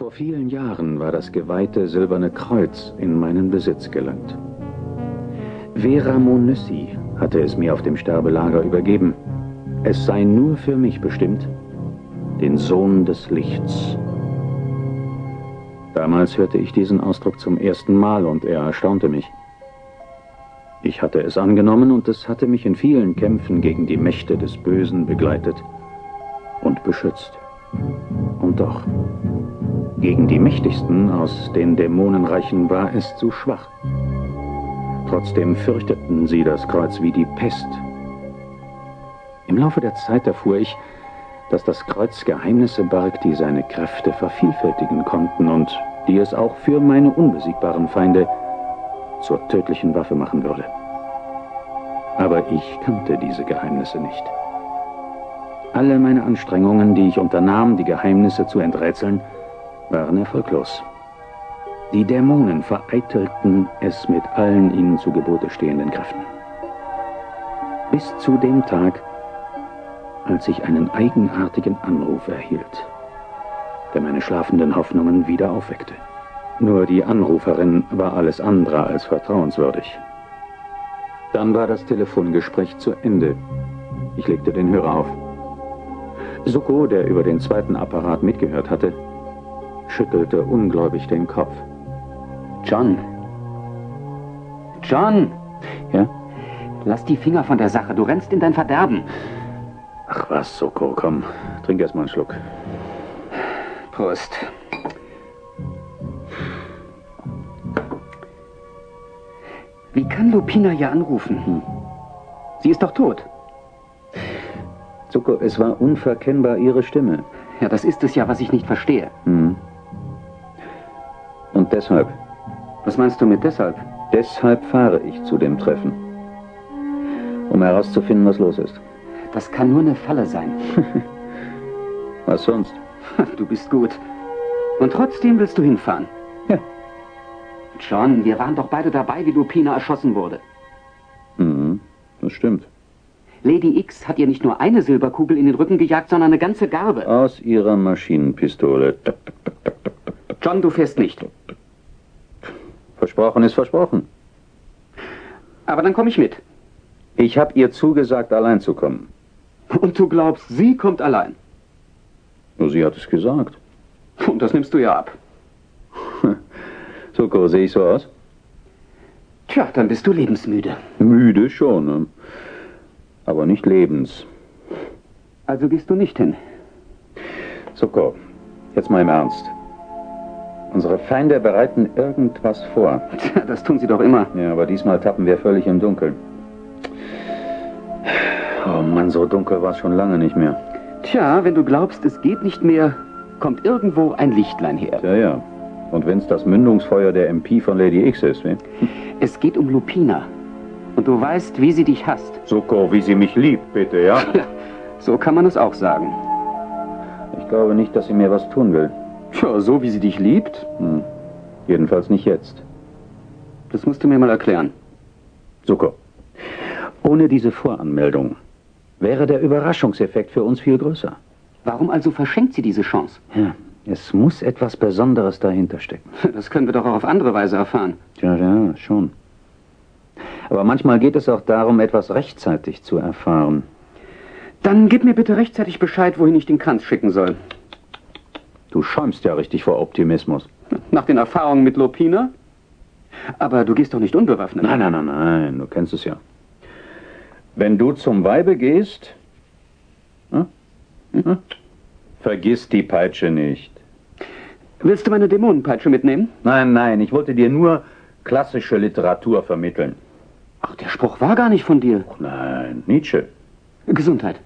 Vor vielen Jahren war das geweihte silberne Kreuz in meinen Besitz gelangt. Vera Monüssi hatte es mir auf dem Sterbelager übergeben. Es sei nur für mich bestimmt, den Sohn des Lichts. Damals hörte ich diesen Ausdruck zum ersten Mal und er erstaunte mich. Ich hatte es angenommen und es hatte mich in vielen Kämpfen gegen die Mächte des Bösen begleitet und beschützt. Und doch, gegen die mächtigsten aus den Dämonenreichen war es zu schwach. Trotzdem fürchteten sie das Kreuz wie die Pest. Im Laufe der Zeit erfuhr ich, dass das Kreuz Geheimnisse barg, die seine Kräfte vervielfältigen konnten und die es auch für meine unbesiegbaren Feinde zur tödlichen Waffe machen würde. Aber ich kannte diese Geheimnisse nicht. Alle meine Anstrengungen, die ich unternahm, die Geheimnisse zu enträtseln, waren erfolglos. Die Dämonen vereitelten es mit allen ihnen zu Gebote stehenden Kräften. Bis zu dem Tag, als ich einen eigenartigen Anruf erhielt, der meine schlafenden Hoffnungen wieder aufweckte. Nur die Anruferin war alles andere als vertrauenswürdig. Dann war das Telefongespräch zu Ende. Ich legte den Hörer auf. Suko, der über den zweiten Apparat mitgehört hatte, schüttelte ungläubig den Kopf. John. John! Ja? Lass die Finger von der Sache, du rennst in dein Verderben. Ach was, Soko, komm, trink erst mal einen Schluck. Prost. Wie kann Lupina hier anrufen? Hm. Sie ist doch tot. Zuko, es war unverkennbar ihre Stimme. Ja, das ist es ja, was ich nicht verstehe. Hm. Und deshalb? Was meinst du mit deshalb? Deshalb fahre ich zu dem Treffen. Um herauszufinden, was los ist. Das kann nur eine Falle sein. was sonst? Du bist gut. Und trotzdem willst du hinfahren. Ja. John, wir waren doch beide dabei, wie Lupina erschossen wurde. Mhm, das stimmt. Lady X hat ihr nicht nur eine Silberkugel in den Rücken gejagt, sondern eine ganze Garbe. Aus ihrer Maschinenpistole. John, du fährst nicht. Versprochen ist versprochen. Aber dann komme ich mit. Ich habe ihr zugesagt, allein zu kommen. Und du glaubst, sie kommt allein? Nur sie hat es gesagt. Und das nimmst du ja ab. Suko, sehe ich so aus? Tja, dann bist du lebensmüde. Müde schon, ne? aber nicht lebens. Also gehst du nicht hin? Suko, jetzt mal im Ernst. Unsere Feinde bereiten irgendwas vor. Tja, das tun sie doch immer. Ja, aber diesmal tappen wir völlig im Dunkeln. Oh Mann, so dunkel war es schon lange nicht mehr. Tja, wenn du glaubst, es geht nicht mehr, kommt irgendwo ein Lichtlein her. Ja, ja. Und wenn es das Mündungsfeuer der MP von Lady X ist, wie? Es geht um Lupina. Und du weißt, wie sie dich hasst. Suko, wie sie mich liebt, bitte, ja? so kann man es auch sagen. Ich glaube nicht, dass sie mir was tun will. Ja, so wie sie dich liebt? Hm. Jedenfalls nicht jetzt. Das musst du mir mal erklären. Suko, ohne diese Voranmeldung wäre der Überraschungseffekt für uns viel größer. Warum also verschenkt sie diese Chance? Ja, es muss etwas Besonderes dahinter stecken. Das können wir doch auch auf andere Weise erfahren. Ja, ja, schon. Aber manchmal geht es auch darum, etwas rechtzeitig zu erfahren. Dann gib mir bitte rechtzeitig Bescheid, wohin ich den Kranz schicken soll. Du schäumst ja richtig vor Optimismus. Nach den Erfahrungen mit Lopina? Aber du gehst doch nicht unbewaffnet. Nein, nein, nein, nein, du kennst es ja. Wenn du zum Weibe gehst, hm? Hm? vergiss die Peitsche nicht. Willst du meine Dämonenpeitsche mitnehmen? Nein, nein, ich wollte dir nur klassische Literatur vermitteln. Ach, der Spruch war gar nicht von dir. Nein, Nietzsche. Gesundheit.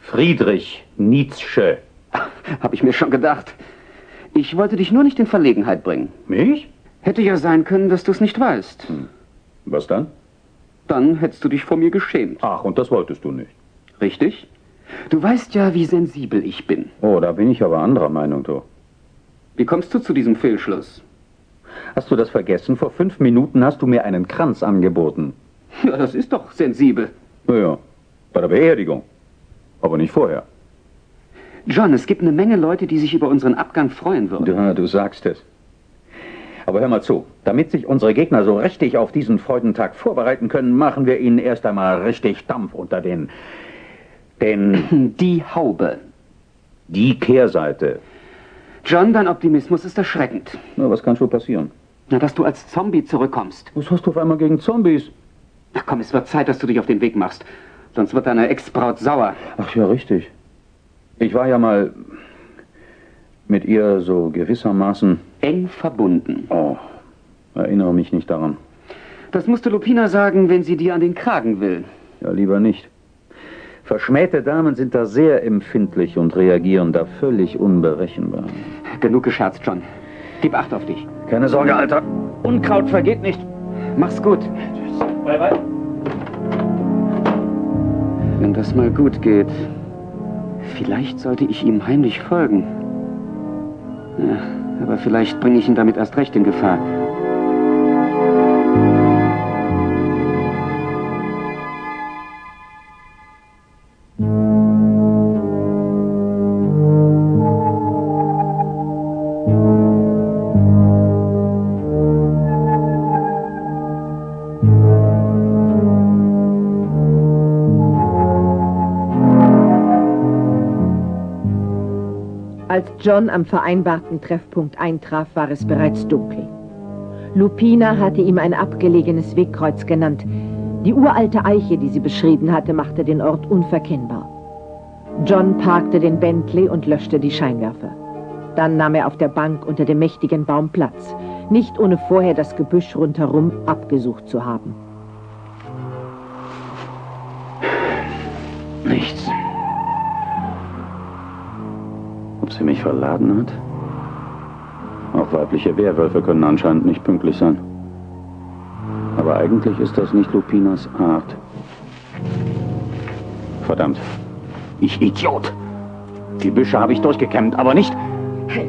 Friedrich Nietzsche. Hab ich mir schon gedacht. Ich wollte dich nur nicht in Verlegenheit bringen. Mich? Hätte ja sein können, dass du es nicht weißt. Hm. Was dann? Dann hättest du dich vor mir geschämt. Ach, und das wolltest du nicht. Richtig. Du weißt ja, wie sensibel ich bin. Oh, da bin ich aber anderer Meinung, du. Wie kommst du zu diesem Fehlschluss? Hast du das vergessen? Vor fünf Minuten hast du mir einen Kranz angeboten. Ja, das ist doch sensibel. Naja, bei der Beerdigung. Aber nicht vorher. John, es gibt eine Menge Leute, die sich über unseren Abgang freuen würden. Ja, du sagst es. Aber hör mal zu. Damit sich unsere Gegner so richtig auf diesen Freudentag vorbereiten können, machen wir ihnen erst einmal richtig Dampf unter den... den... Die Haube. Die Kehrseite. John, dein Optimismus ist erschreckend. Na, was kann schon passieren? Na, dass du als Zombie zurückkommst. Was hast du auf einmal gegen Zombies? Na komm, es wird Zeit, dass du dich auf den Weg machst. Sonst wird deine Ex-Braut sauer. Ach ja, richtig. Ich war ja mal mit ihr so gewissermaßen... Eng verbunden. Oh, erinnere mich nicht daran. Das musste Lupina sagen, wenn sie dir an den Kragen will. Ja, lieber nicht. Verschmähte Damen sind da sehr empfindlich und reagieren da völlig unberechenbar. Genug gescherzt, John. Gib Acht auf dich. Keine Sorge, Alter. Unkraut vergeht nicht. Mach's gut. Bye, bye. Wenn das mal gut geht. Vielleicht sollte ich ihm heimlich folgen. Ja, aber vielleicht bringe ich ihn damit erst recht in Gefahr. John am vereinbarten Treffpunkt eintraf, war es bereits dunkel. Lupina hatte ihm ein abgelegenes Wegkreuz genannt. Die uralte Eiche, die sie beschrieben hatte, machte den Ort unverkennbar. John parkte den Bentley und löschte die Scheinwerfer. Dann nahm er auf der Bank unter dem mächtigen Baum Platz, nicht ohne vorher das Gebüsch rundherum abgesucht zu haben. Ob sie mich verladen hat? Auch weibliche Werwölfe können anscheinend nicht pünktlich sein. Aber eigentlich ist das nicht Lupinas Art. Verdammt. Ich Idiot. Die Büsche habe ich durchgekämmt, aber nicht.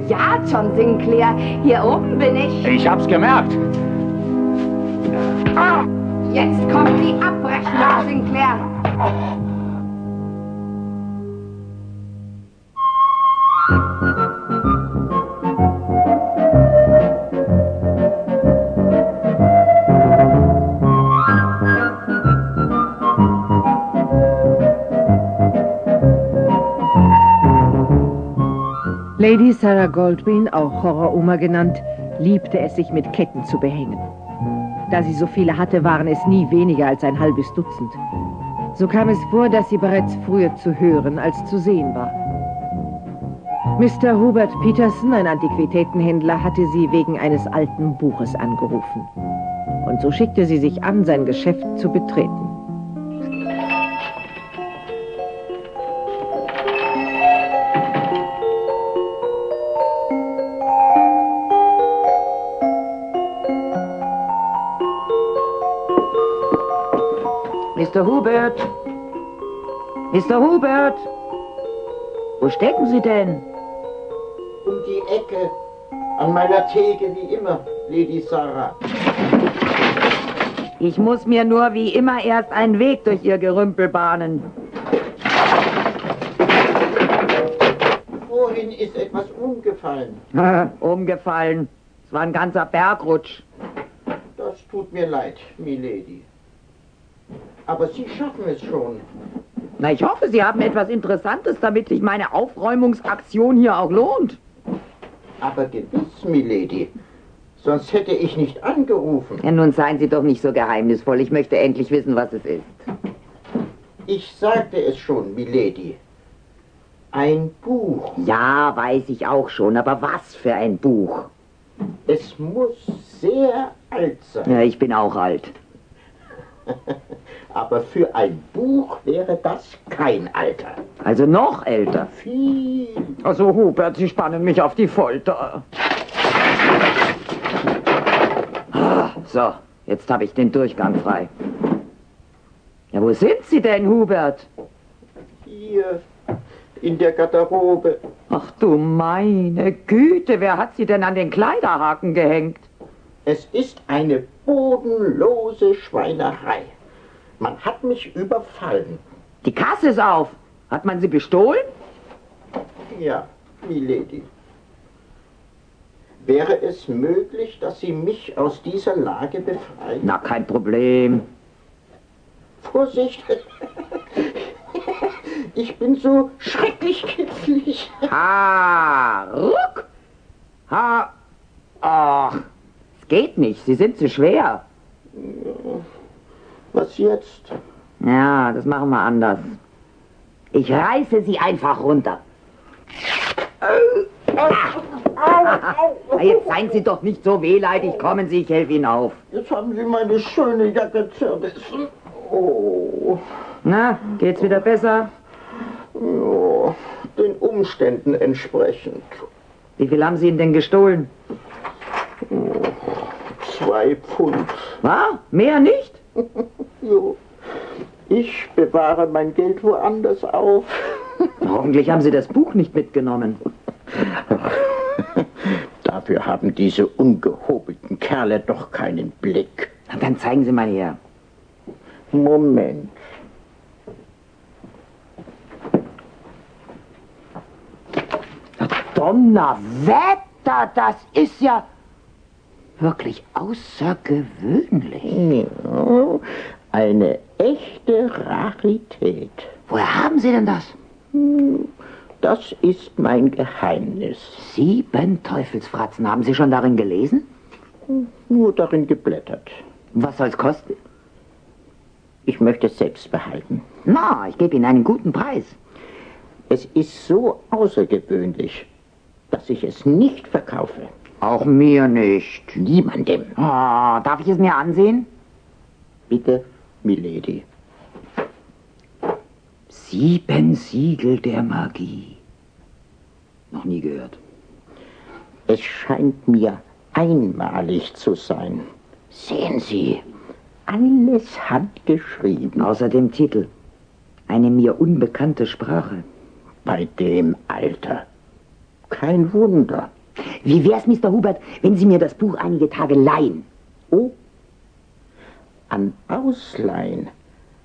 Ja, John Sinclair, hier oben bin ich. Ich hab's gemerkt. Ah, jetzt kommt die Abrechnung, Sinclair. Lady Sarah Goldwyn, auch Horror-Oma genannt, liebte es, sich mit Ketten zu behängen. Da sie so viele hatte, waren es nie weniger als ein halbes Dutzend. So kam es vor, dass sie bereits früher zu hören als zu sehen war. Mr. Hubert Peterson, ein Antiquitätenhändler, hatte sie wegen eines alten Buches angerufen. Und so schickte sie sich an, sein Geschäft zu betreten. Mr. Hubert! Mr. Hubert! Wo stecken Sie denn? Um die Ecke. An meiner Theke wie immer, Lady Sarah. Ich muss mir nur wie immer erst einen Weg durch Ihr Gerümpel bahnen. Vorhin ist etwas umgefallen. Umgefallen. Es war ein ganzer Bergrutsch. Das tut mir leid, Milady. Aber Sie schaffen es schon. Na, ich hoffe, Sie haben etwas Interessantes, damit sich meine Aufräumungsaktion hier auch lohnt. Aber gewiss, Milady. Sonst hätte ich nicht angerufen. Ja, nun seien Sie doch nicht so geheimnisvoll. Ich möchte endlich wissen, was es ist. Ich sagte es schon, Milady. Ein Buch. Ja, weiß ich auch schon, aber was für ein Buch? Es muss sehr alt sein. Ja, ich bin auch alt. Aber für ein Buch wäre das kein Alter. Also noch älter. Viel. Also Hubert, Sie spannen mich auf die Folter. Ah, So, jetzt habe ich den Durchgang frei. Ja, wo sind Sie denn, Hubert? Hier in der Garderobe. Ach du meine Güte, wer hat Sie denn an den Kleiderhaken gehängt? Es ist eine bodenlose Schweinerei. Man hat mich überfallen. Die Kasse ist auf. Hat man sie bestohlen? Ja, Milady. Wäre es möglich, dass Sie mich aus dieser Lage befreien? Na, kein Problem. Vorsicht! Ich bin so schrecklich kitzlig. Ha, ruck. Ha, geht nicht, Sie sind zu schwer. Was jetzt? Ja, das machen wir anders. Ich reiße Sie einfach runter. Na, Jetzt seien Sie doch nicht so wehleidig. Kommen Sie, ich helfe Ihnen auf. Jetzt haben Sie meine schöne Jacke zerrissen. Oh, Na, geht's wieder besser? ja, den Umständen entsprechend. Wie viel haben Sie ihn denn gestohlen? Zwei Pfund. Was? Mehr nicht? Jo. Ich bewahre mein Geld woanders auf. Hoffentlich haben Sie das Buch nicht mitgenommen. Dafür haben diese ungehobelten Kerle doch keinen Blick. Na, dann zeigen Sie mal her. Moment. Donnerwetter, das ist ja wirklich außergewöhnlich. Ja, eine echte Rarität. Woher haben Sie denn das? Das ist mein Geheimnis. Sieben Teufelsfratzen. Haben Sie schon darin gelesen? Nur darin geblättert. Was soll's kosten? Ich möchte es selbst behalten. Na, ich gebe Ihnen einen guten Preis. Es ist so außergewöhnlich, dass ich es nicht verkaufe. Auch mir nicht. Niemandem. Oh, darf ich es mir ansehen? Bitte, Milady. Sieben Siegel der Magie. Noch nie gehört. Es scheint mir einmalig zu sein. Sehen Sie. Alles handgeschrieben. Außer dem Titel. Eine mir unbekannte Sprache. Bei dem Alter. Kein Wunder. Wie wär's, Mr. Hubert, wenn Sie mir das Buch einige Tage leihen? Oh, an Ausleihen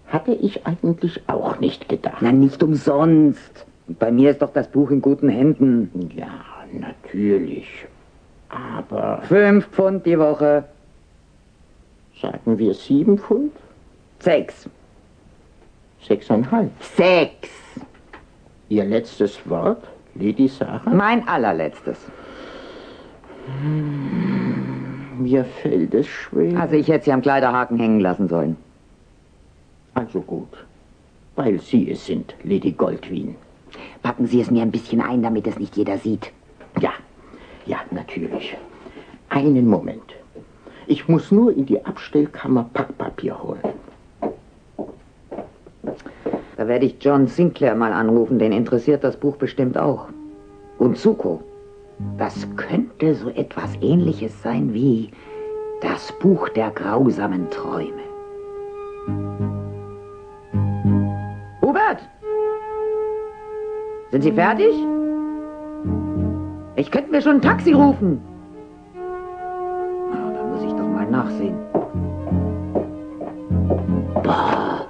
hatte ich eigentlich auch nicht gedacht. Na, nicht umsonst. Bei mir ist doch das Buch in guten Händen. Ja, natürlich. Aber Fünf Pfund die Woche. sagen wir sieben Pfund? Sechs. Sechseinhalb. Sechs. Ihr letztes Wort, Lady Sarah? Mein allerletztes. Mir fällt es schwer. Also ich hätte sie am Kleiderhaken hängen lassen sollen. Also gut. Weil Sie es sind, Lady Goldwyn. Packen Sie es mir ein bisschen ein, damit es nicht jeder sieht. Ja, ja, natürlich. Einen Moment. Ich muss nur in die Abstellkammer Packpapier holen. Da werde ich John Sinclair mal anrufen, den interessiert das Buch bestimmt auch. Und Zuko. Das könnte so etwas ähnliches sein wie das Buch der grausamen Träume. Hubert! Sind Sie fertig? Ich könnte mir schon ein Taxi rufen. Na, da muss ich doch mal nachsehen. Boah,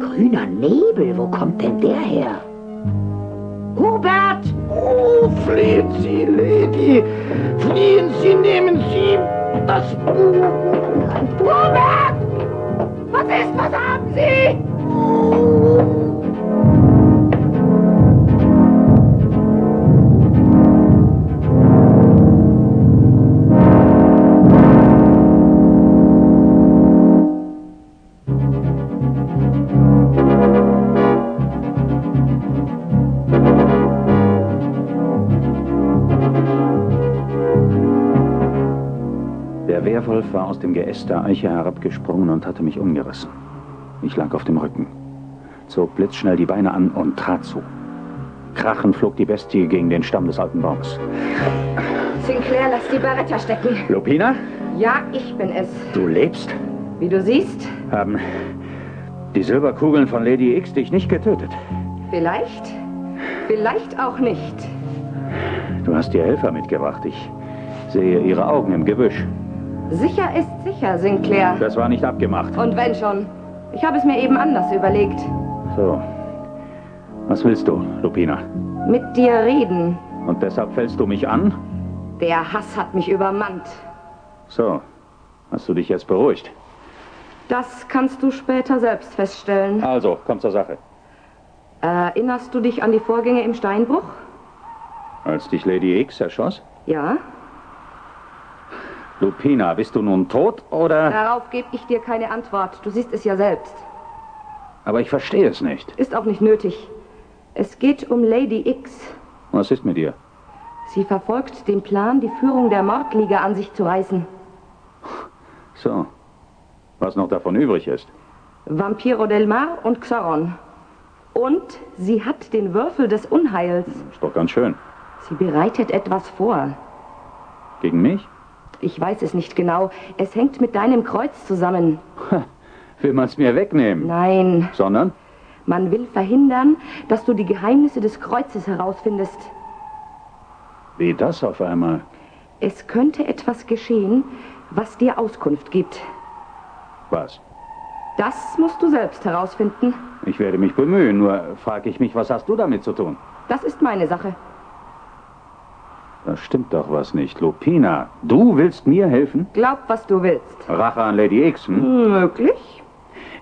grüner Nebel, wo kommt denn der her? Hubert! Oh, fleht Sie, Lady. Fliehen Sie, nehmen Sie das Buch. Hubert! Was ist, was haben Sie? Werwolf war aus dem Geäst der Eiche herabgesprungen und hatte mich umgerissen. Ich lag auf dem Rücken, zog blitzschnell die Beine an und trat zu. Krachend flog die Bestie gegen den Stamm des alten Baums. Sinclair, lass die Beretta stecken. Lupina, Ja, ich bin es. du lebst? Wie du siehst, Haben die Silberkugeln von Lady X dich nicht getötet? vielleicht, vielleicht auch nicht. Du hast dir Helfer mitgebracht. Ich sehe ihre Augen im Gebüsch. Sicher ist sicher, Sinclair. Das war nicht abgemacht. Und wenn schon. Ich habe es mir eben anders überlegt. So. Was willst du, Lupina? Mit dir reden. Und deshalb fällst du mich an? Der Hass hat mich übermannt. So, hast du dich jetzt beruhigt? Das kannst du später selbst feststellen. Also, komm zur Sache. Erinnerst du dich an die Vorgänge im Steinbruch? Als dich Lady X erschoss? Ja. Lupina, bist du nun tot oder... Darauf gebe ich dir keine Antwort. Du siehst es ja selbst. Aber ich verstehe es nicht. Ist auch nicht nötig. Es geht um Lady X. Was ist mit ihr? Sie verfolgt den Plan, die Führung der Mordliga an sich zu reißen. So. Was noch davon übrig ist. Vampiro del Mar und Xaron. Und sie hat den Würfel des Unheils. Ist doch ganz schön. Sie bereitet etwas vor. Gegen mich? Ich weiß es nicht genau. Es hängt mit deinem Kreuz zusammen. Will man es mir wegnehmen? Nein, Sondern? man will verhindern, dass du die Geheimnisse des Kreuzes herausfindest. Wie das auf einmal? Es könnte etwas geschehen, was dir Auskunft gibt. Was? Das musst du selbst herausfinden. Ich werde mich bemühen, nur frage ich mich, was hast du damit zu tun? Das ist meine Sache. Da stimmt doch was nicht. Lupina, du willst mir helfen? Glaub, was du willst. Rache an Lady X, hm? Möglich?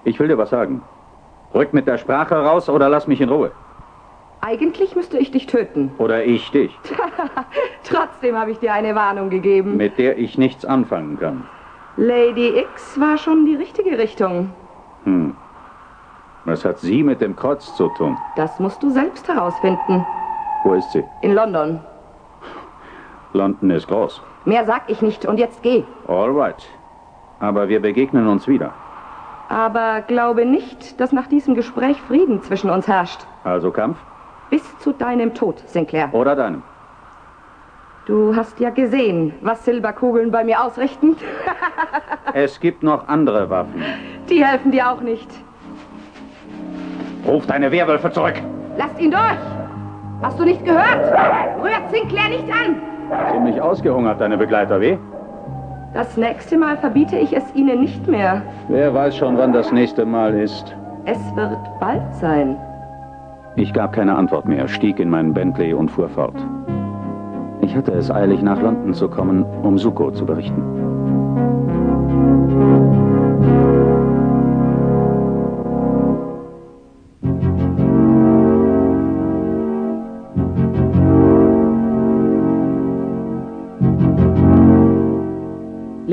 Ich will dir was sagen. Rück mit der Sprache raus oder lass mich in Ruhe. Eigentlich müsste ich dich töten. Oder ich dich, Trotzdem habe ich dir eine Warnung gegeben. mit der ich nichts anfangen kann. Lady X war schon die richtige Richtung. Hm. Was hat sie mit dem Kreuz zu tun? Das musst du selbst herausfinden. Wo ist sie? In London. London ist groß. Mehr sag ich nicht und jetzt geh. All right. Aber wir begegnen uns wieder. Aber glaube nicht, dass nach diesem Gespräch Frieden zwischen uns herrscht. Also Kampf Bis zu deinem Tod, Sinclair. oder deinem? Du hast ja gesehen, was Silberkugeln bei mir ausrichten. Es gibt noch andere Waffen. Die helfen dir auch nicht. Ruf deine Werwölfe zurück. Lasst ihn durch! Hast du nicht gehört? Rührt Sinclair nicht an! Ziemlich ausgehungert, deine Begleiter, weh? Das nächste Mal verbiete ich es ihnen nicht mehr. Wer weiß schon, wann das nächste Mal ist. Es wird bald sein. Ich gab keine Antwort mehr, stieg in meinen Bentley und fuhr fort. Ich hatte es eilig, nach London zu kommen, um Suko zu berichten.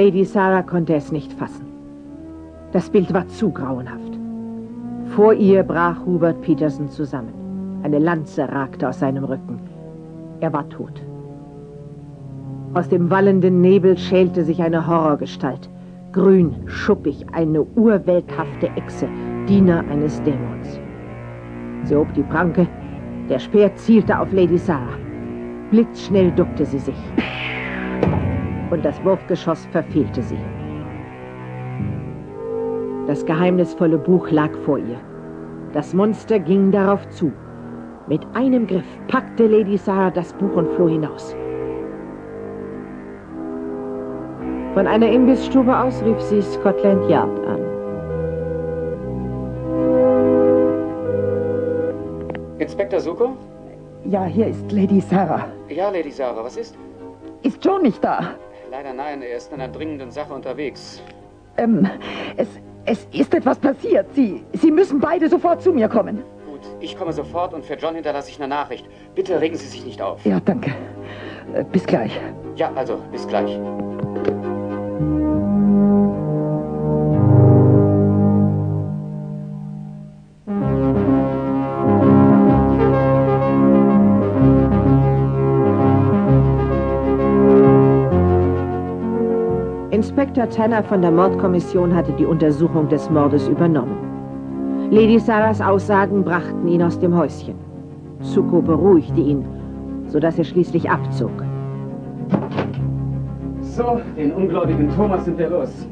Lady Sarah konnte es nicht fassen. Das Bild war zu grauenhaft. Vor ihr brach Hubert Peterson zusammen. Eine Lanze ragte aus seinem Rücken. Er war tot. Aus dem wallenden Nebel schälte sich eine Horrorgestalt. Grün, schuppig, eine urwelthafte Echse, Diener eines Dämons. Sie hob die Pranke, der Speer zielte auf Lady Sarah. Blitzschnell duckte sie sich. Und das Wurfgeschoss verfehlte sie. Das geheimnisvolle Buch lag vor ihr. Das Monster ging darauf zu. Mit einem Griff packte Lady Sarah das Buch und floh hinaus. Von einer Imbissstube aus rief sie Scotland Yard an. Inspektor Suko? Ja, hier ist Lady Sarah. Ja, Lady Sarah, was ist? Ist John nicht da? Leider nein, er ist in einer dringenden Sache unterwegs. Ähm, es, es ist etwas passiert. Sie, Sie müssen beide sofort zu mir kommen. Gut, ich komme sofort und für John hinterlasse ich eine Nachricht. Bitte regen Sie sich nicht auf. Ja, danke. Äh, bis gleich. Ja, also, bis gleich. Inspektor Tanner von der Mordkommission hatte die Untersuchung des Mordes übernommen. Lady Sarahs Aussagen brachten ihn aus dem Häuschen. Suko beruhigte ihn, sodass er schließlich abzog. So, den ungläubigen Thomas sind wir los.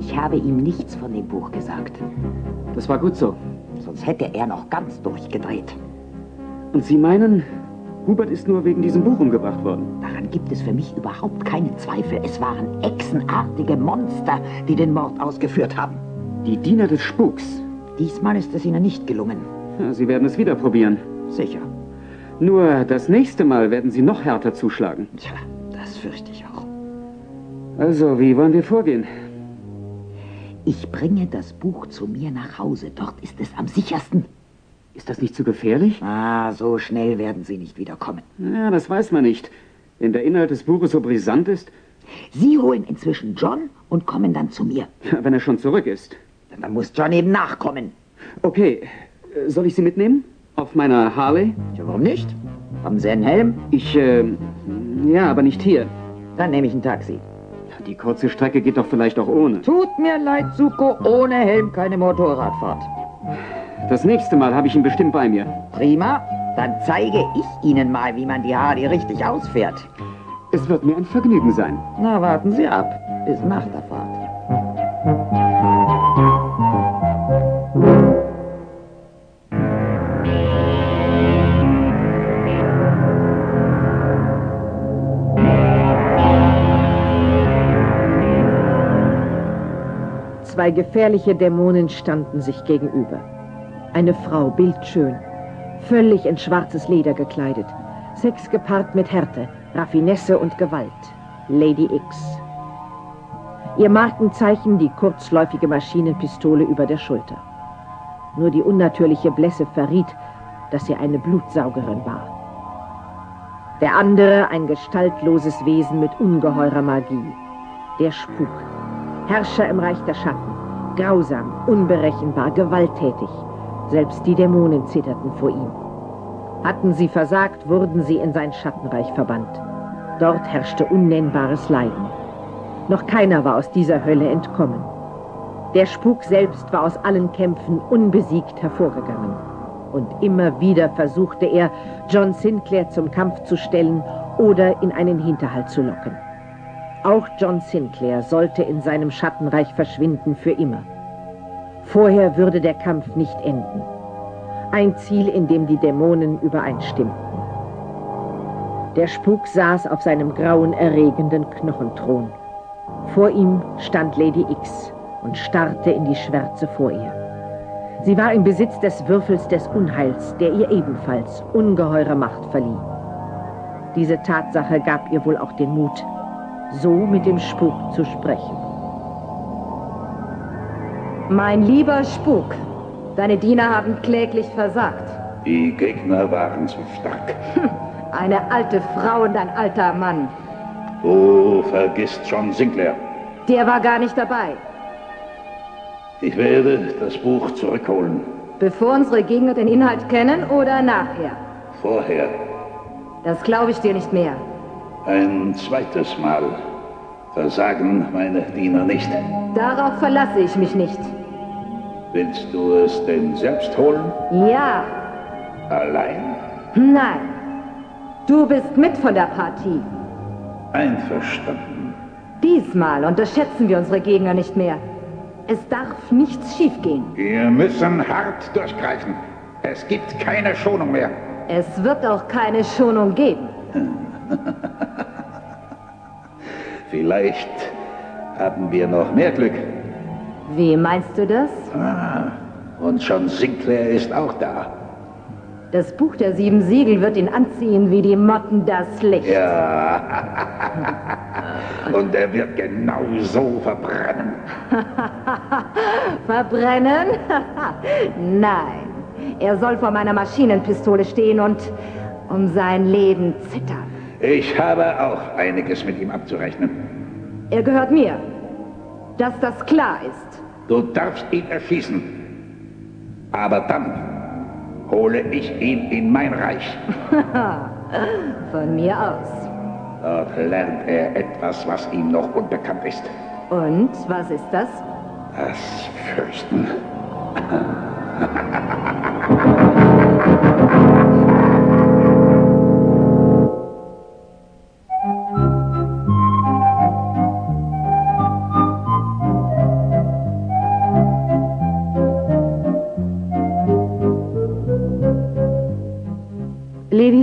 Ich habe ihm nichts von dem Buch gesagt. Das war gut so. Sonst hätte er noch ganz durchgedreht. Und Sie meinen, Hubert ist nur wegen diesem Buch umgebracht worden? Daran gibt es für mich überhaupt keine Zweifel. Es waren echsenartige Monster, die den Mord ausgeführt haben. Die Diener des Spuks. Diesmal ist es ihnen nicht gelungen. Sie werden es wieder probieren. Sicher. Nur das nächste Mal werden Sie noch härter zuschlagen. Tja, das fürchte ich auch. Also, wie wollen wir vorgehen? Ich bringe das Buch zu mir nach Hause. Dort ist es am sichersten. Ist das nicht zu gefährlich? Ah, so schnell werden Sie nicht wiederkommen. Ja, das weiß man nicht. Wenn der Inhalt des Buches so brisant ist, Sie holen inzwischen John und kommen dann zu mir. wenn er schon zurück ist. Dann muss John eben nachkommen. Okay, äh, soll ich Sie mitnehmen? Auf meiner Harley? Tja, warum nicht? Haben Sie einen Helm? Ich, äh, ja, aber nicht hier. Dann nehme ich ein Taxi. Die kurze Strecke geht doch vielleicht auch ohne. Tut mir leid, Suko, ohne Helm keine Motorradfahrt. Das nächste Mal habe ich ihn bestimmt bei mir. Prima, dann zeige ich Ihnen mal, wie man die Harley richtig ausfährt. Es wird mir ein Vergnügen sein. Na, warten Sie ab, bis nach der Fahrt. Zwei gefährliche Dämonen standen sich gegenüber. Eine Frau, bildschön, völlig in schwarzes Leder gekleidet, Sex gepaart mit Härte, Raffinesse und Gewalt. Lady X. Ihr Markenzeichen die kurzläufige Maschinenpistole über der Schulter. Nur die unnatürliche Blässe verriet, dass sie eine Blutsaugerin war. Der andere ein gestaltloses Wesen mit ungeheurer Magie. Der Spuk. Herrscher im Reich der Schatten. Grausam, unberechenbar, gewalttätig. Selbst die Dämonen zitterten vor ihm. Hatten sie versagt, wurden sie in sein Schattenreich verbannt. Dort herrschte unnennbares Leiden. Noch keiner war aus dieser Hölle entkommen. Der Spuk selbst war aus allen Kämpfen unbesiegt hervorgegangen. Und immer wieder versuchte er, John Sinclair zum Kampf zu stellen oder in einen Hinterhalt zu locken. Auch John Sinclair sollte in seinem Schattenreich verschwinden für immer. Vorher würde der Kampf nicht enden. Ein Ziel, in dem die Dämonen übereinstimmten. Der Spuk saß auf seinem grauenerregenden Knochenthron. Vor ihm stand Lady X und starrte in die Schwärze vor ihr. Sie war im Besitz des Würfels des Unheils, der ihr ebenfalls ungeheure Macht verlieh. Diese Tatsache gab ihr wohl auch den Mut, so mit dem Spuk zu sprechen. Mein lieber Spuk, deine Diener haben kläglich versagt. Die Gegner waren zu stark. Eine alte Frau und ein alter Mann. Du vergisst John Sinclair. Der war gar nicht dabei. Ich werde das Buch zurückholen. Bevor unsere Gegner den Inhalt kennen oder nachher? Vorher. Das glaube ich dir nicht mehr. Ein zweites Mal. Versagen meine Diener nicht. Darauf verlasse ich mich nicht. Willst du es denn selbst holen? Ja, Allein? nein. Du bist mit von der Partie. Einverstanden. Diesmal unterschätzen wir unsere Gegner nicht mehr. Es darf nichts schiefgehen. Wir müssen hart durchgreifen. Es gibt keine Schonung mehr. Es wird auch keine Schonung geben. Vielleicht haben wir noch mehr Glück. Wie meinst du das? Ah, und John Sinclair ist auch da. Das Buch der sieben Siegel wird ihn anziehen wie die Motten das Licht. Ja. und er wird genau so verbrennen. Verbrennen? Nein. Er soll vor meiner Maschinenpistole stehen und um sein Leben zittern. Ich habe auch einiges mit ihm abzurechnen. Er gehört mir. Dass das klar ist. Du darfst ihn erschießen. Aber dann hole ich ihn in mein Reich. Von mir aus. Dort lernt er etwas, was ihm noch unbekannt ist. Und was ist das? Das Fürchten.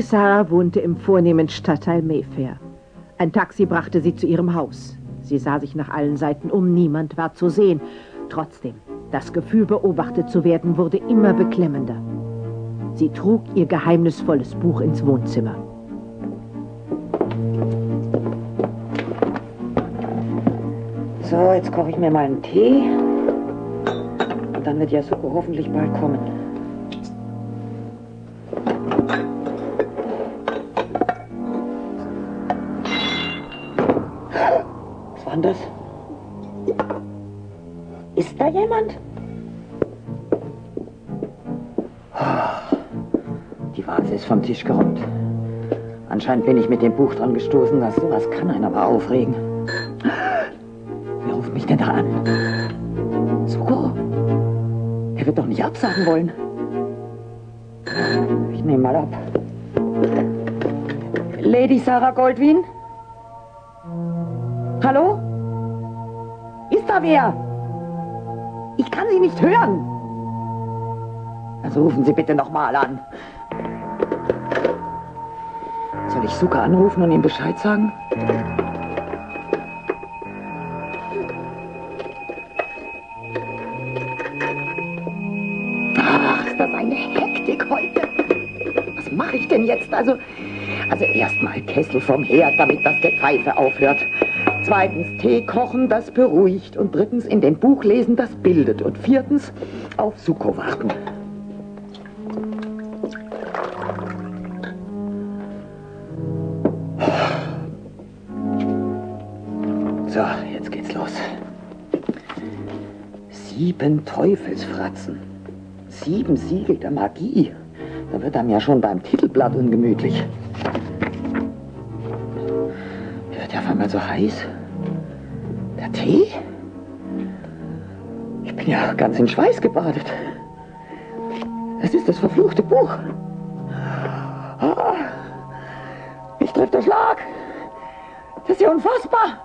Sarah wohnte im vornehmen Stadtteil Mayfair. Ein Taxi brachte sie zu ihrem Haus. Sie sah sich nach allen Seiten um, niemand war zu sehen. Trotzdem, das Gefühl, beobachtet zu werden, wurde immer beklemmender. Sie trug ihr geheimnisvolles Buch ins Wohnzimmer. So, jetzt koche ich mir mal einen Tee. Und dann wird Yasuko hoffentlich bald kommen. Das? Ist da jemand? Die Vase ist vom Tisch geräumt. Anscheinend bin ich mit dem Buch dran gestoßen. Was sowas kann einen aber aufregen. Wer ruft mich denn da an? Suko? Er wird doch nicht absagen wollen. Ich nehme mal ab. Lady Sarah Goldwyn? Hallo? Wer? Ich kann Sie nicht hören. Also rufen Sie bitte nochmal an. Soll ich Suka anrufen und ihm Bescheid sagen? Ach, ist das eine Hektik heute. Was mache ich denn jetzt? Also, also erstmal Kessel vom Herd, damit das Gepfeife aufhört. Zweitens Tee kochen, das beruhigt. Und drittens in dem Buch lesen, das bildet. Und viertens auf Suko warten. So, jetzt geht's los. Sieben Teufelsfratzen. Sieben Siegel der Magie. Da wird einem ja schon beim Titelblatt ungemütlich. Wird ja auf einmal so heiß. Tee? Ich bin ja ganz in Schweiß gebadet. Das ist das verfluchte Buch. Mich trifft der Schlag. Das ist ja unfassbar.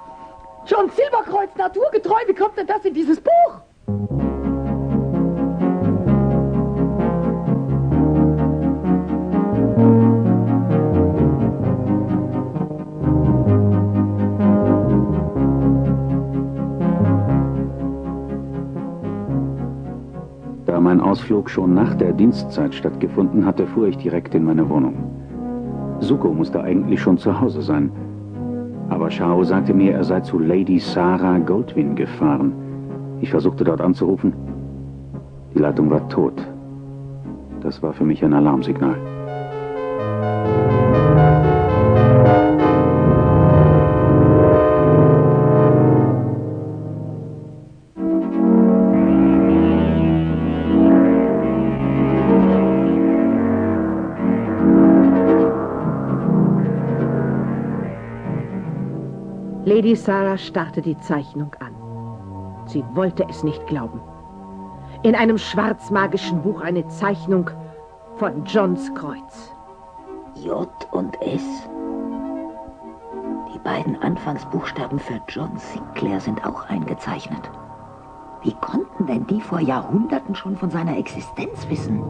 John Silberkreuz, naturgetreu, wie kommt denn das in dieses Buch? Ausflug schon nach der Dienstzeit stattgefunden hatte, fuhr ich direkt in meine Wohnung. Suko musste eigentlich schon zu Hause sein. Aber Shao sagte mir, er sei zu Lady Sarah Goldwyn gefahren. Ich versuchte dort anzurufen. Die Leitung war tot. Das war für mich ein Alarmsignal. Lady Sarah starrte die Zeichnung an. Sie wollte es nicht glauben. In einem schwarzmagischen Buch eine Zeichnung von Johns Kreuz. J und S. Die beiden Anfangsbuchstaben für John Sinclair sind auch eingezeichnet. Wie konnten denn die vor Jahrhunderten schon von seiner Existenz wissen?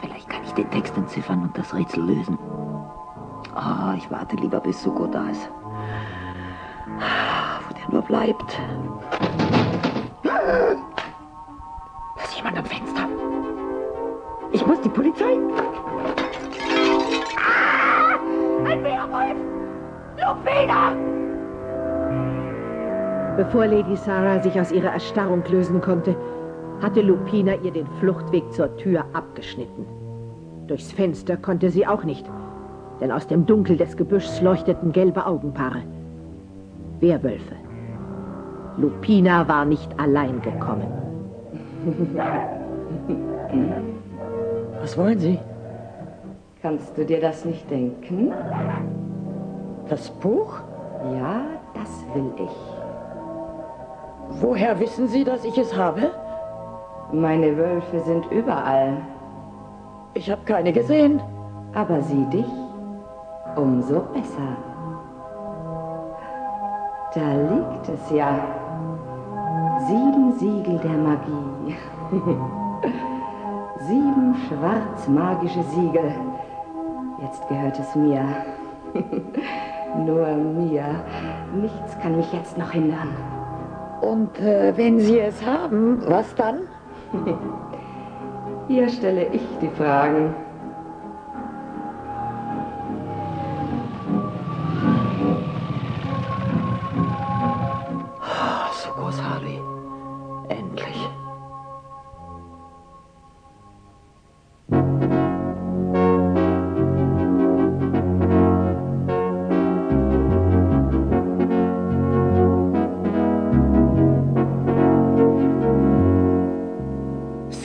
Vielleicht kann ich den Text entziffern und das Rätsel lösen. Ah, ich warte lieber, bis Suko da ist. Wo der nur bleibt. Da ist jemand am Fenster. Ich muss die Polizei. Ah! Ein Werwolf! Lupina! Bevor Lady Sarah sich aus ihrer Erstarrung lösen konnte, hatte Lupina ihr den Fluchtweg zur Tür abgeschnitten. Durchs Fenster konnte sie auch nicht, denn aus dem Dunkel des Gebüschs leuchteten gelbe Augenpaare. Werwölfe. Lupina war nicht allein gekommen. Was wollen Sie? Kannst du dir das nicht denken? Das Buch? Ja, das will ich. Woher wissen Sie, dass ich es habe? Meine Wölfe sind überall. Ich habe keine gesehen. Aber sieh dich, umso besser. Da liegt es ja. Sieben Siegel der Magie. Sieben schwarzmagische Siegel. Jetzt gehört es mir. Nur mir. Nichts kann mich jetzt noch hindern. Und äh, wenn Sie es haben, was dann? Hier stelle ich die Fragen.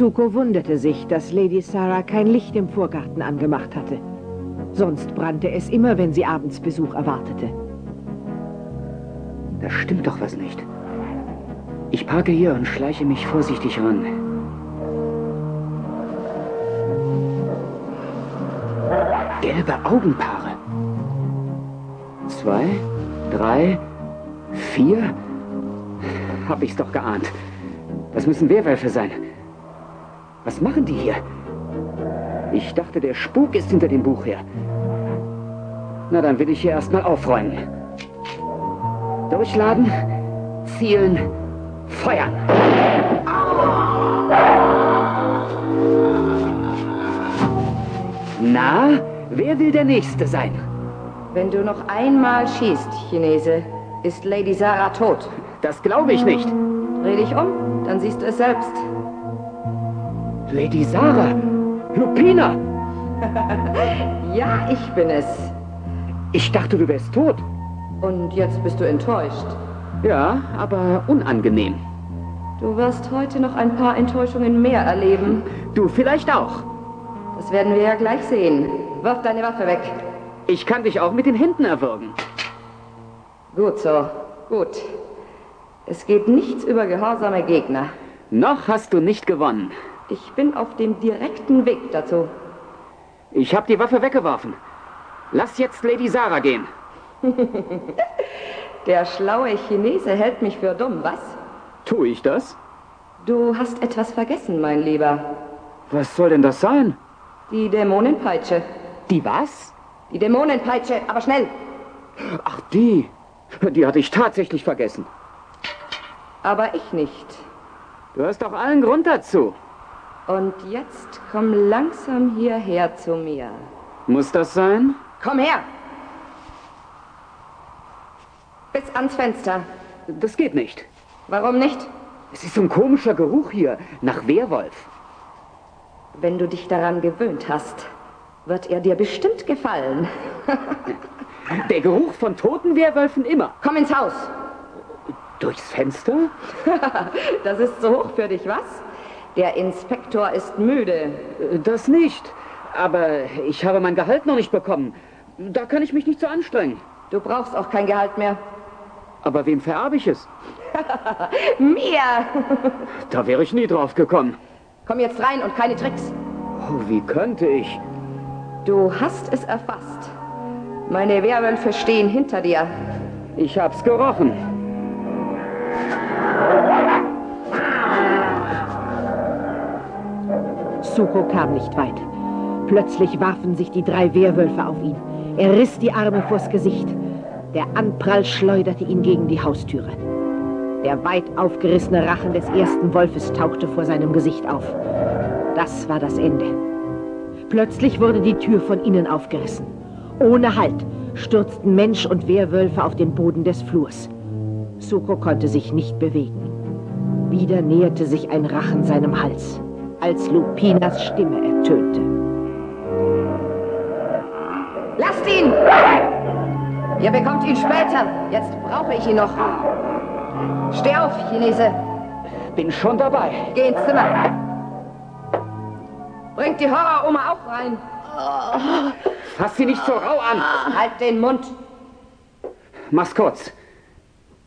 Suko wunderte sich, dass Lady Sarah kein Licht im Vorgarten angemacht hatte. Sonst brannte es immer, wenn sie abends Besuch erwartete. Da stimmt doch was nicht. Ich parke hier und schleiche mich vorsichtig ran. Gelbe Augenpaare. Zwei, drei, vier. Hab ich's doch geahnt. Das müssen Werwölfe sein. Was machen die hier? Ich dachte, der Spuk ist hinter dem Buch her. Na, dann will ich hier erstmal aufräumen. Durchladen, zielen, feuern. Na, wer will der Nächste sein? Wenn du noch einmal schießt, Chinese, ist Lady Sarah tot. Das glaube ich nicht. Dreh dich um, dann siehst du es selbst. Lady Sarah, Lupina, Ja, ich bin es. ich dachte, du wärst tot. Und jetzt bist du enttäuscht. Ja, aber unangenehm. Du wirst heute noch ein paar Enttäuschungen mehr erleben. Du vielleicht auch. Das werden wir ja gleich sehen. Wirf deine Waffe weg. Ich kann dich auch mit den Händen erwürgen. Gut so, gut. Es geht nichts über gehorsame Gegner. Noch hast du nicht gewonnen. Ich bin auf dem direkten Weg dazu. Ich habe die Waffe weggeworfen. Lass jetzt Lady Sarah gehen. Der schlaue Chinese hält mich für dumm, was? Tue ich das? Du hast etwas vergessen, mein Lieber. Was soll denn das sein? Die Dämonenpeitsche. Die was? Die Dämonenpeitsche, aber schnell. Ach, die. Die hatte ich tatsächlich vergessen. Aber ich nicht. Du hast doch allen Grund dazu. Und jetzt komm langsam hierher zu mir. Muss das sein? Komm her! Bis ans Fenster. Das geht nicht. Warum nicht? Es ist so ein komischer Geruch hier. Nach Werwolf. Wenn du dich daran gewöhnt hast, wird er dir bestimmt gefallen. Der Geruch von toten Werwölfen immer. Komm ins Haus. Durchs Fenster? Das ist zu hoch für dich, was? Der Inspektor ist müde. Das nicht. Aber ich habe mein Gehalt noch nicht bekommen. Da kann ich mich nicht so anstrengen. Du brauchst auch kein Gehalt mehr. Aber wem vererbe ich es? Mir! Da wäre ich nie drauf gekommen. Komm jetzt rein und keine Tricks. Oh, wie könnte ich? Du hast es erfasst. Meine Werwölfe stehen hinter dir. Ich hab's gerochen. Suko kam nicht weit. Plötzlich warfen sich die drei Werwölfe auf ihn. Er riss die Arme vors Gesicht. Der Anprall schleuderte ihn gegen die Haustüre. Der weit aufgerissene Rachen des ersten Wolfes tauchte vor seinem Gesicht auf. Das war das Ende. Plötzlich wurde die Tür von innen aufgerissen. Ohne Halt stürzten Mensch und Werwölfe auf den Boden des Flurs. Suko konnte sich nicht bewegen. Wieder näherte sich ein Rachen seinem Hals, als Lupinas Stimme ertönte. Lasst ihn! Ihr bekommt ihn später. Jetzt brauche ich ihn noch. Steh auf, Chinese. Bin schon dabei. Geh ins Zimmer. Bringt die Horroroma auch rein. Fass sie nicht so rau an. Halt den Mund. Mach's kurz.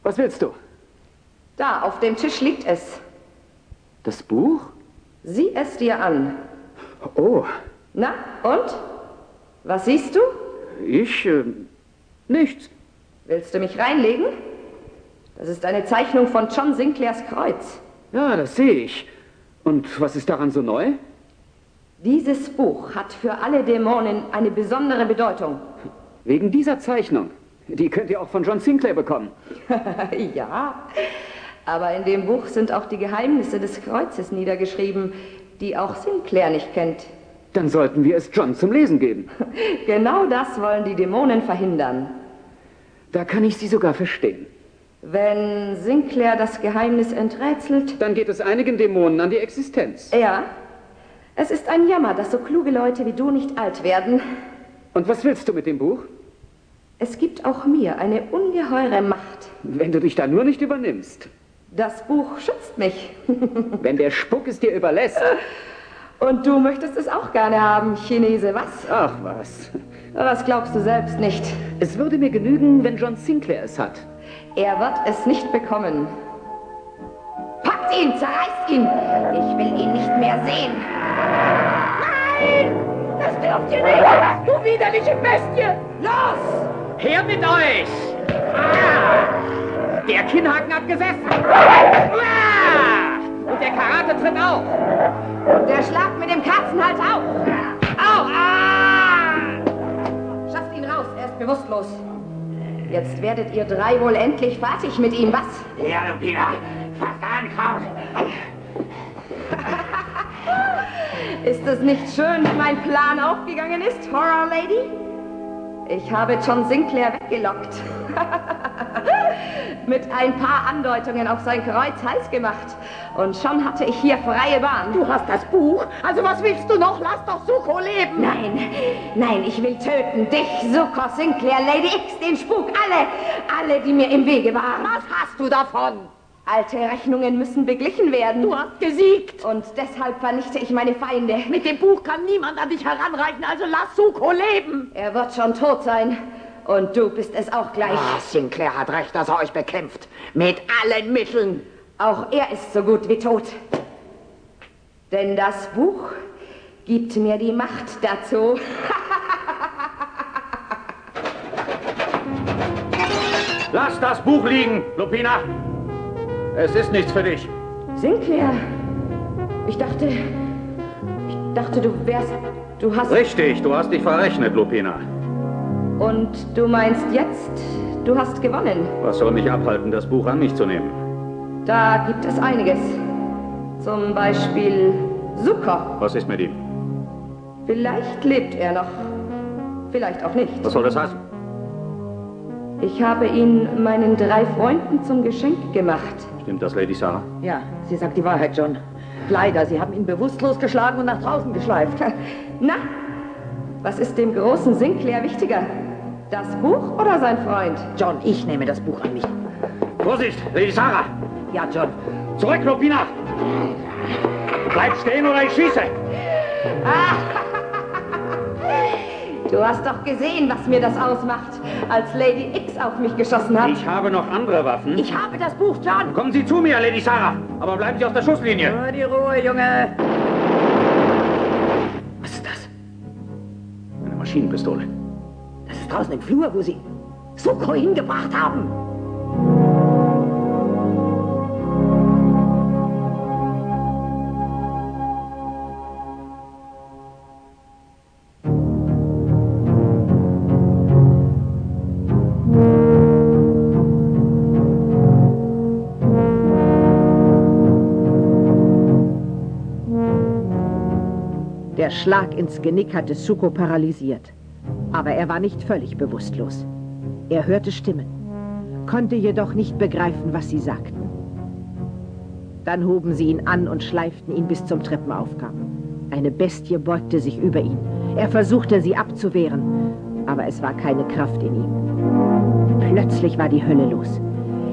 Was willst du? Da, auf dem Tisch liegt es. Das Buch? Sieh es dir an. Oh, Na, und? Was siehst du? ich. Äh, nichts. Willst du mich reinlegen? Das ist eine Zeichnung von John Sinclairs Kreuz. Ja, das sehe ich. Und was ist daran so neu? Dieses Buch hat für alle Dämonen eine besondere Bedeutung. Wegen dieser Zeichnung. Die könnt ihr auch von John Sinclair bekommen. ja, aber in dem Buch sind auch die Geheimnisse des Kreuzes niedergeschrieben. die auch Sinclair nicht kennt. Dann sollten wir es John zum Lesen geben. Genau das wollen die Dämonen verhindern. Da kann ich Sie sogar verstehen. Wenn Sinclair das Geheimnis enträtselt, Dann geht es einigen Dämonen an die Existenz. ja. Es ist ein Jammer, dass so kluge Leute wie du nicht alt werden. Und was willst du mit dem Buch? Es gibt auch mir eine ungeheure Macht. Wenn du dich da nur nicht übernimmst. Das Buch schützt mich. Wenn der Spuck es dir überlässt. Und du möchtest es auch gerne haben, Chinese, was? Ach was. Das glaubst du selbst nicht. Es würde mir genügen, wenn John Sinclair es hat. Er wird es nicht bekommen. Packt ihn, zerreißt ihn! Ich will ihn nicht mehr sehen. Nein! Das dürft ihr nicht! Du widerliche Bestie! Los! Her mit euch! Ah! Der Kinnhaken hat gesessen! Ah! Und der Karate tritt auch! Und der Schlag mit dem Katzenhals auch! Au! Ah! Schafft ihn raus, er ist bewusstlos. Jetzt werdet ihr drei wohl endlich fertig mit ihm, was? Ja, Lupina, fast ankaut. Ist es nicht schön, wie mein Plan aufgegangen ist, Horror Lady? Ich habe John Sinclair weggelockt. Mit ein paar Andeutungen auf sein Kreuz heiß gemacht. Und schon hatte ich hier freie Bahn. Du hast das Buch. Also was willst du noch? Lass doch Suko leben. Nein, nein, ich will töten. Dich, Suko, Sinclair, Lady X, den Spuk, alle, alle, die mir im Wege waren. Was hast du davon? Alte Rechnungen müssen beglichen werden. Du hast gesiegt. Und deshalb vernichte ich meine Feinde. Mit dem Buch kann niemand an dich heranreichen, also lass Suko leben. Er wird schon tot sein. Und du bist es auch gleich. Ah, Sinclair hat recht, dass er euch bekämpft. Mit allen Mitteln. Auch er ist so gut wie tot. Denn das Buch gibt mir die Macht dazu. Lass das Buch liegen, Lupina. Es ist nichts für dich. Sinclair, ich dachte, ich dachte, du wärst, du hast... Richtig, du hast dich verrechnet, Lupina. Und du meinst jetzt, du hast gewonnen. Was soll mich abhalten, das Buch an mich zu nehmen? Da gibt es einiges. Zum Beispiel Zucker. Was ist mit ihm? Vielleicht lebt er noch. Vielleicht auch nicht. Was soll das heißen? Ich habe ihn meinen drei Freunden zum Geschenk gemacht. Stimmt das, Lady Sarah? Ja, sie sagt die Wahrheit, John. Leider, sie haben ihn bewusstlos geschlagen und nach draußen geschleift. Na, was ist dem großen Sinclair wichtiger? Das Buch oder sein Freund? John, ich nehme das Buch an mich. Vorsicht, Lady Sarah! Ja, John. Zurück, Lupina! Bleib stehen oder ich schieße! Du hast doch gesehen, was mir das ausmacht, als Lady X auf mich geschossen hat. Ich habe noch andere Waffen. Ich habe das Buch, John. Kommen Sie zu mir, Lady Sarah! Aber bleiben Sie auf der Schusslinie! Nur die Ruhe, Junge. Was ist das? Eine Maschinenpistole. Ist draußen im Flur, wo sie Suko hingebracht haben. Der Schlag ins Genick hatte Suko paralysiert. Aber er war nicht völlig bewusstlos. Er hörte Stimmen, konnte jedoch nicht begreifen, was sie sagten. Dann hoben sie ihn an und schleiften ihn bis zum Treppenaufgang. Eine Bestie beugte sich über ihn. Er versuchte, sie abzuwehren, aber es war keine Kraft in ihm. Plötzlich war die Hölle los.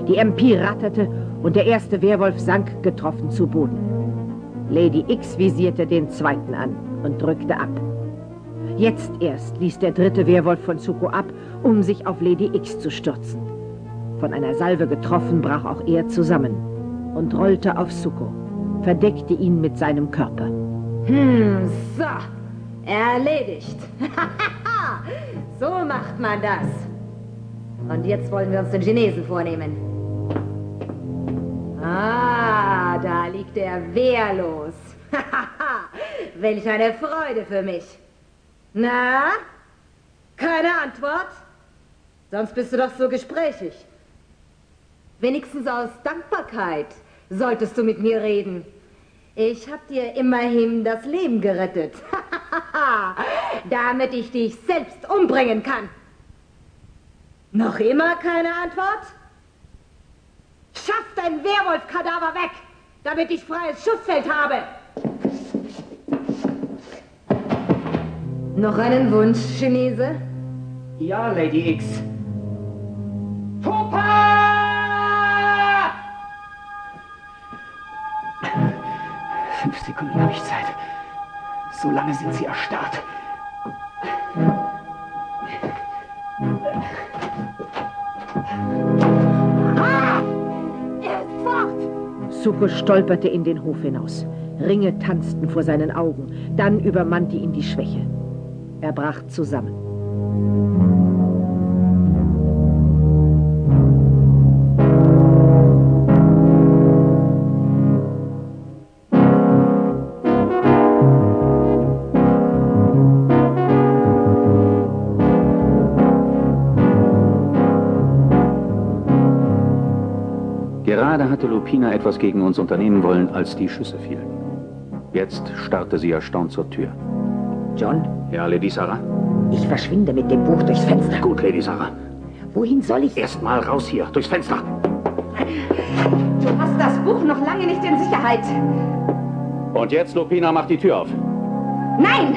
Die MP ratterte und der erste Werwolf sank getroffen zu Boden. Lady X visierte den zweiten an und drückte ab. Jetzt erst ließ der dritte Werwolf von Zuko ab, um sich auf Lady X zu stürzen. Von einer Salve getroffen, brach auch er zusammen und rollte auf Suko, verdeckte ihn mit seinem Körper. Hm, so. Erledigt. so macht man das. Und jetzt wollen wir uns den Chinesen vornehmen. Ah, da liegt er wehrlos. Welch eine Freude für mich. Na? Keine Antwort? Sonst bist du doch so gesprächig. Wenigstens aus Dankbarkeit solltest du mit mir reden. Ich hab dir immerhin das Leben gerettet. Damit ich dich selbst umbringen kann. Noch immer keine Antwort? Schaff dein Werwolf-Kadaver weg, damit ich freies Schussfeld habe. Noch einen Wunsch, Chinese? Ja, Lady X. Pupa! Fünf Sekunden habe ich Zeit. So lange sind sie erstarrt. Suko stolperte in den Hof hinaus. Ringe tanzten vor seinen Augen. Dann übermannte ihn die Schwäche. Er brach zusammen. Gerade hatte Lupina etwas gegen uns unternehmen wollen, als die Schüsse fielen. Jetzt starrte sie erstaunt zur Tür. John, Ja, Lady Sarah? ich verschwinde mit dem Buch durchs Fenster. Gut, Lady Sarah. Wohin soll ich? Erst mal raus hier, durchs Fenster. Du hast das Buch noch lange nicht in Sicherheit. Und jetzt, Lupina, mach die Tür auf. Nein!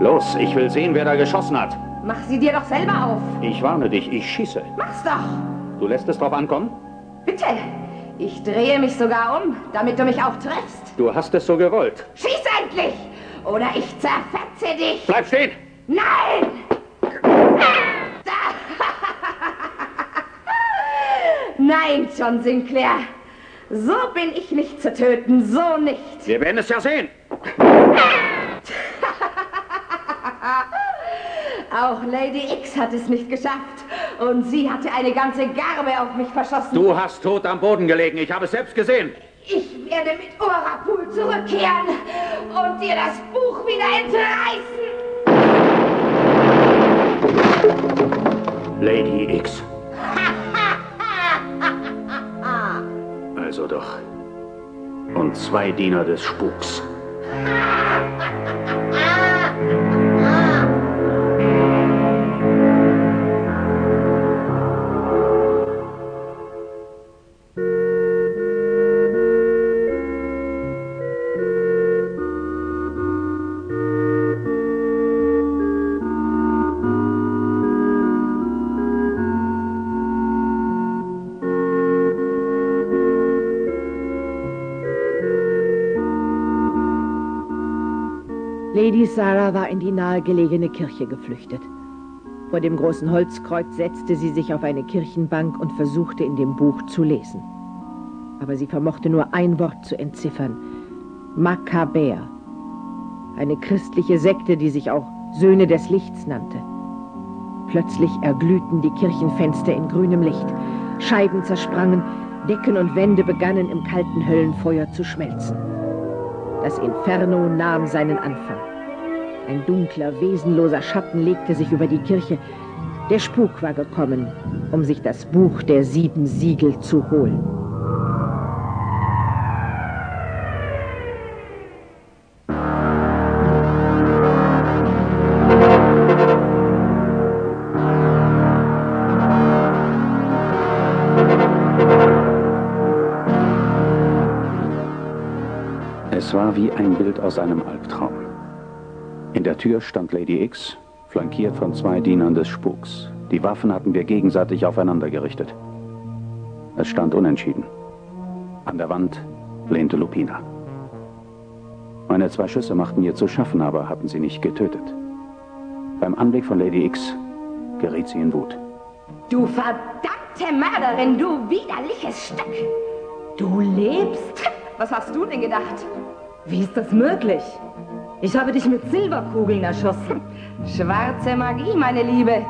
Los, ich will sehen, wer da geschossen hat. Mach sie dir doch selber auf. Ich warne dich, ich schieße. Mach's doch! Du lässt es drauf ankommen? Bitte! Ich drehe mich sogar um, damit du mich auch triffst. Du hast es so gewollt. Schieß endlich! Oder ich zerfetze dich! Bleib stehen! Nein! Nein, John Sinclair. So bin ich nicht zu töten, so nicht. Wir werden es ja sehen. Auch Lady X hat es nicht geschafft. Und sie hatte eine ganze Garbe auf mich verschossen. Du hast tot am Boden gelegen. Ich habe es selbst gesehen. Ich werde mit Orapul zurückkehren und dir das Buch wieder entreißen. Lady X. Also doch. Und zwei Diener des Spuks. Lady Sarah war in die nahegelegene Kirche geflüchtet. Vor dem großen Holzkreuz setzte sie sich auf eine Kirchenbank und versuchte in dem Buch zu lesen. Aber sie vermochte nur ein Wort zu entziffern. Makkabäer. Eine christliche Sekte, die sich auch Söhne des Lichts nannte. Plötzlich erglühten die Kirchenfenster in grünem Licht. Scheiben zersprangen, Decken und Wände begannen im kalten Höllenfeuer zu schmelzen. Das Inferno nahm seinen Anfang. Ein dunkler, wesenloser Schatten legte sich über die Kirche. Der Spuk war gekommen, um sich das Buch der sieben Siegel zu holen. Es war wie ein Bild aus einem Albtraum. In der Tür stand Lady X, flankiert von zwei Dienern des Spuks. Die Waffen hatten wir gegenseitig aufeinander gerichtet. Es stand unentschieden. An der Wand lehnte Lupina. Meine zwei Schüsse machten ihr zu schaffen, aber hatten sie nicht getötet. Beim Anblick von Lady X geriet sie in Wut. Du verdammte Mörderin, du widerliches Stück! Du lebst? Was hast du denn gedacht? Wie ist das möglich? Ich habe dich mit Silberkugeln erschossen. Schwarze Magie, meine Liebe.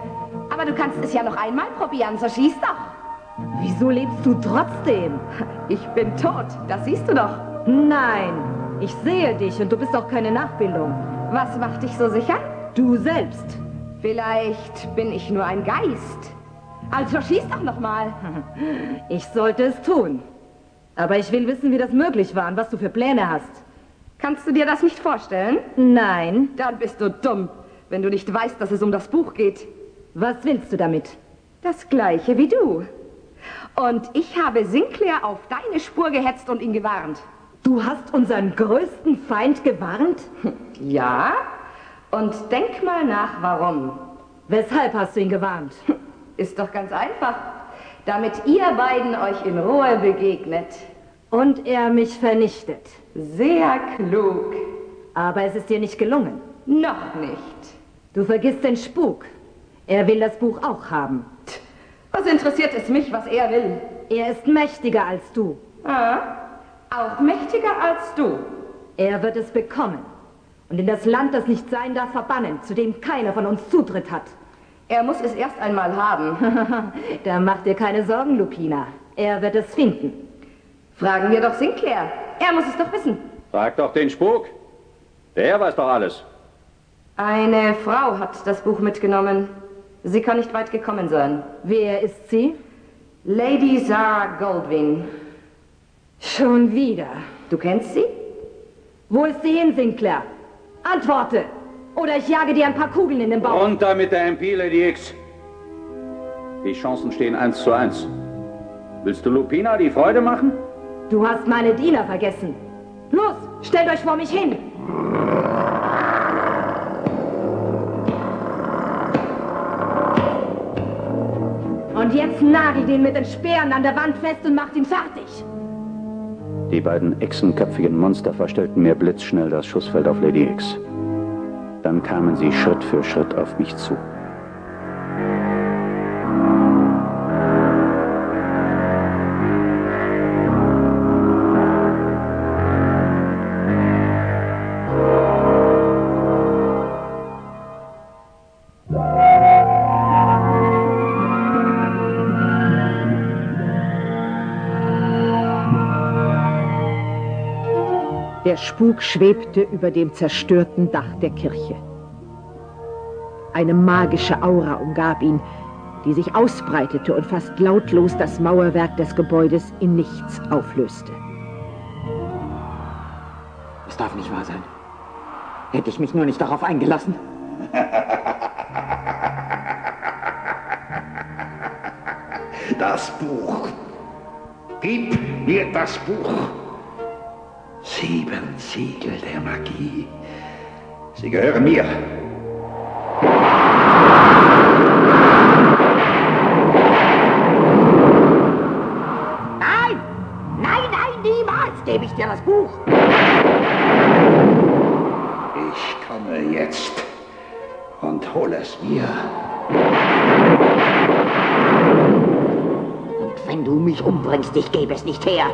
Aber du kannst es ja noch einmal probieren, so schieß doch. Wieso lebst du trotzdem? Ich bin tot, das siehst du doch. Nein, ich sehe dich und du bist auch keine Nachbildung. Was macht dich so sicher? Du selbst. Vielleicht bin ich nur ein Geist. Also schieß doch noch mal. Ich sollte es tun. Aber ich will wissen, wie das möglich war und was du für Pläne hast. Kannst du dir das nicht vorstellen? Nein. Dann bist du dumm, wenn du nicht weißt, dass es um das Buch geht. Was willst du damit? Das gleiche wie du. Und ich habe Sinclair auf deine Spur gehetzt und ihn gewarnt. Du hast unseren größten Feind gewarnt? Ja? Und denk mal nach, warum. Weshalb hast du ihn gewarnt? Ist doch ganz einfach. Damit ihr beiden euch in Ruhe begegnet. Und er mich vernichtet. Sehr klug. Aber es ist dir nicht gelungen. Noch nicht. Du vergisst den Spuk. Er will das Buch auch haben. Was interessiert es mich, was er will? Er ist mächtiger als du. Ah, auch mächtiger als du. Er wird es bekommen. Und in das Land, das nicht sein darf, verbannen, zu dem keiner von uns Zutritt hat. Er muss es erst einmal haben. da mach dir keine Sorgen, Lupina. Er wird es finden. Fragen wir doch Sinclair. Er muss es doch wissen. Frag doch den Spuk. Der weiß doch alles. Eine Frau hat das Buch mitgenommen. Sie kann nicht weit gekommen sein. Wer ist sie? Lady Sarah Goldwyn. Schon wieder. Du kennst sie? Wo ist sie hin, Sinclair? Antworte! Oder ich jage dir ein paar Kugeln in den Bauch. Runter mit der MP, Lady X. Die Chancen stehen eins zu eins. Willst du Lupina die Freude machen? Du hast meine Diener vergessen. Los, stellt euch vor mich hin. Und jetzt nagelt ihn mit den Speeren an der Wand fest und macht ihn fertig. Die beiden echsenköpfigen Monster verstellten mir blitzschnell das Schussfeld auf Lady X. Dann kamen sie Schritt für Schritt auf mich zu. Der Spuk schwebte über dem zerstörten Dach der Kirche. Eine magische Aura umgab ihn, die sich ausbreitete und fast lautlos das Mauerwerk des Gebäudes in nichts auflöste. Es darf nicht wahr sein. Hätte ich mich nur nicht darauf eingelassen. Das Buch. Gib mir das Buch. Siegel der Magie. Sie gehören mir. Nein! Nein, nein, niemals gebe ich dir das Buch. Ich komme jetzt und hole es mir. Und wenn du mich umbringst, ich gebe es nicht her.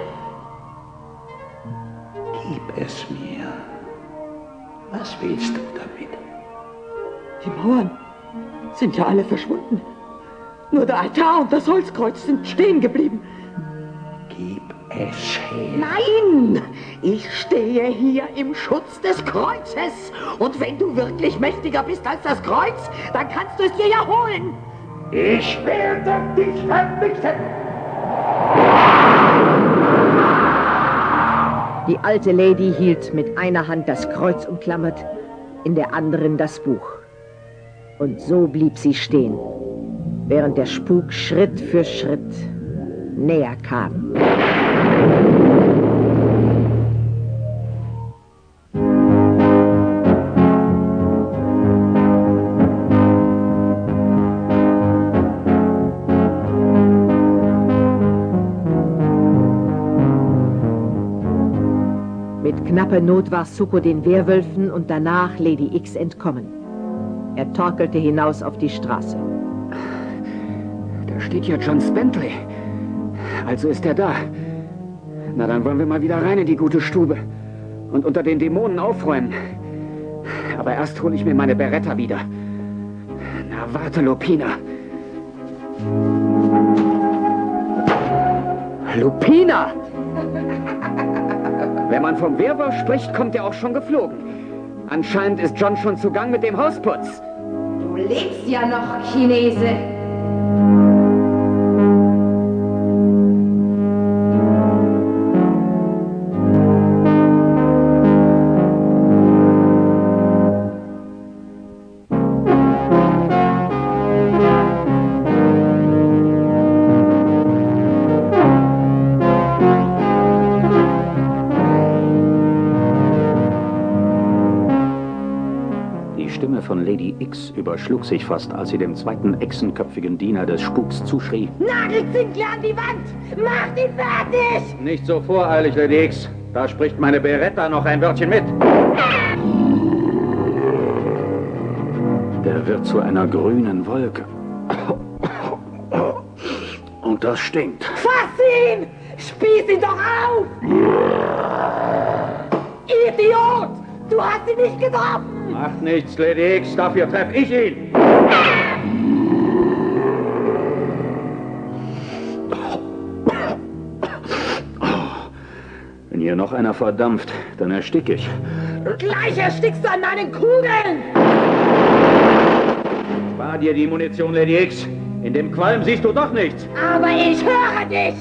Sind ja alle verschwunden. Nur der Altar und das Holzkreuz sind stehen geblieben. Gib es her. Nein! Ich stehe hier im Schutz des Kreuzes. Und wenn du wirklich mächtiger bist als das Kreuz, dann kannst du es dir ja holen. Ich werde dich vernichten. Die alte Lady hielt mit einer Hand das Kreuz umklammert, in der anderen das Buch. Und so blieb sie stehen, während der Spuk Schritt für Schritt näher kam. Mit knapper Not war Suko den Werwölfen und danach Lady X entkommen. Er torkelte hinaus auf die Straße. Da steht ja John Bentley. Also ist er da. Na, dann wollen wir mal wieder rein in die gute Stube und unter den Dämonen aufräumen. Aber erst hole ich mir meine Beretta wieder. Na, warte, Lupina. Lupina! Wenn man vom Werwolf spricht, kommt er auch schon geflogen. Anscheinend ist John schon zu Gang mit dem Hausputz. Lebst ja noch, Chinese. Sich fast, als sie dem zweiten echsenköpfigen Diener des Spuks zuschrie. Nagelt Sinclair an die Wand! Macht ihn fertig! Nicht so voreilig, Lady X. Da spricht meine Beretta noch ein Wörtchen mit. Der wird zu einer grünen Wolke. Und das stinkt. Fass ihn! Spieß ihn doch auf! Idiot! Du hast ihn nicht getroffen! Macht nichts, Lady X. Dafür treff ich ihn. Wenn hier noch einer verdampft, dann erstick ich. Gleich erstickst du an meinen Kugeln! Spar dir die Munition, Lady X. In dem Qualm siehst du doch nichts. Aber ich höre dich!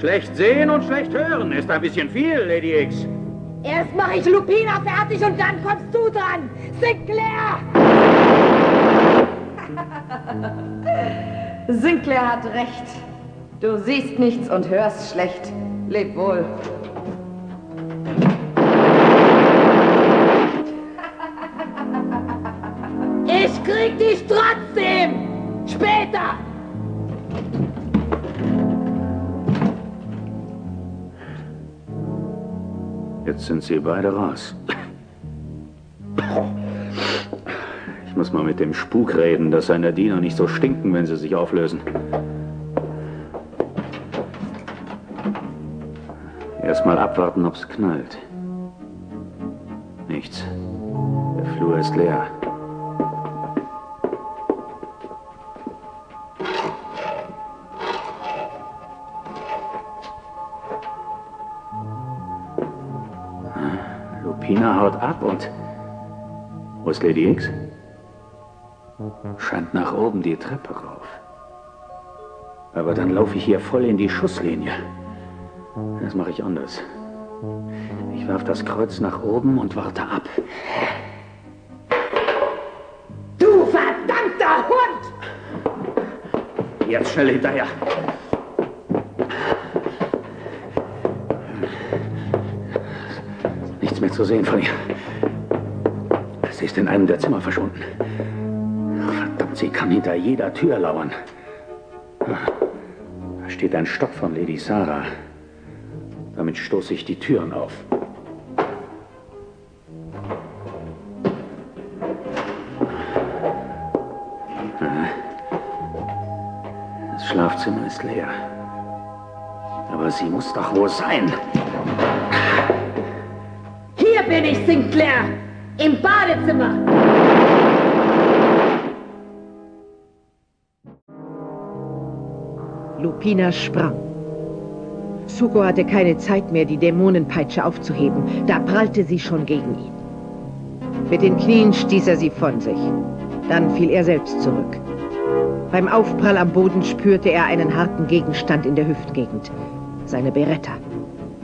Schlecht sehen und schlecht hören ist ein bisschen viel, Lady X. Erst mache ich Lupina fertig und dann kommst du dran! Sinclair! Sinclair hat recht. Du siehst nichts und hörst schlecht. Leb wohl. Ich krieg dich trotzdem! Später! Jetzt sind sie beide raus. Ich muss mal mit dem Spuk reden, dass seine Diener nicht so stinken, wenn sie sich auflösen. Erstmal abwarten, ob's knallt. Nichts. Der Flur ist leer. Lupina haut ab und... Wo ist Lady X? Scheint nach oben die Treppe rauf. Aber dann laufe ich hier voll in die Schusslinie. Das mache ich anders. Ich werf das Kreuz nach oben und warte ab. Du verdammter Hund! Jetzt schnell hinterher. Mehr zu sehen von ihr. Sie ist in einem der Zimmer verschwunden. Verdammt, sie kann hinter jeder Tür lauern. Da steht ein Stock von Lady Sarah. Damit stoße ich die Türen auf. Das Schlafzimmer ist leer. Aber sie muss doch wo sein. Bin ich, Sinclair! Im Badezimmer! Lupina sprang. Suko hatte keine Zeit mehr, die Dämonenpeitsche aufzuheben. Da prallte sie schon gegen ihn. Mit den Knien stieß er sie von sich. Dann fiel er selbst zurück. Beim Aufprall am Boden spürte er einen harten Gegenstand in der Hüftgegend. Seine Beretta.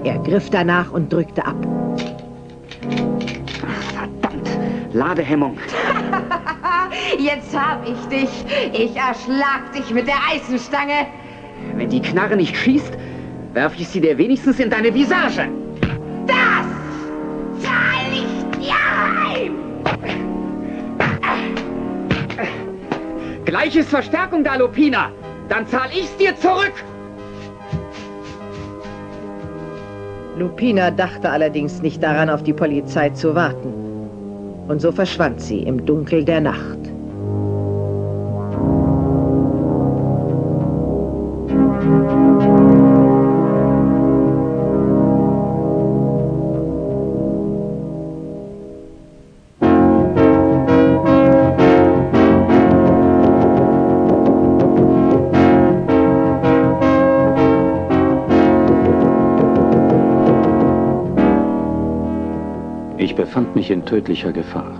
Er griff danach und drückte ab. Ladehemmung. Jetzt hab ich dich. Ich erschlag dich mit der Eisenstange. Wenn die Knarre nicht schießt, werf ich sie dir wenigstens in deine Visage. Das zahl ich dir heim. Gleich ist Verstärkung da, Lupina. Dann zahl ich's dir zurück. Lupina dachte allerdings nicht daran, auf die Polizei zu warten. Und so verschwand sie im Dunkel der Nacht. Tödlicher Gefahr.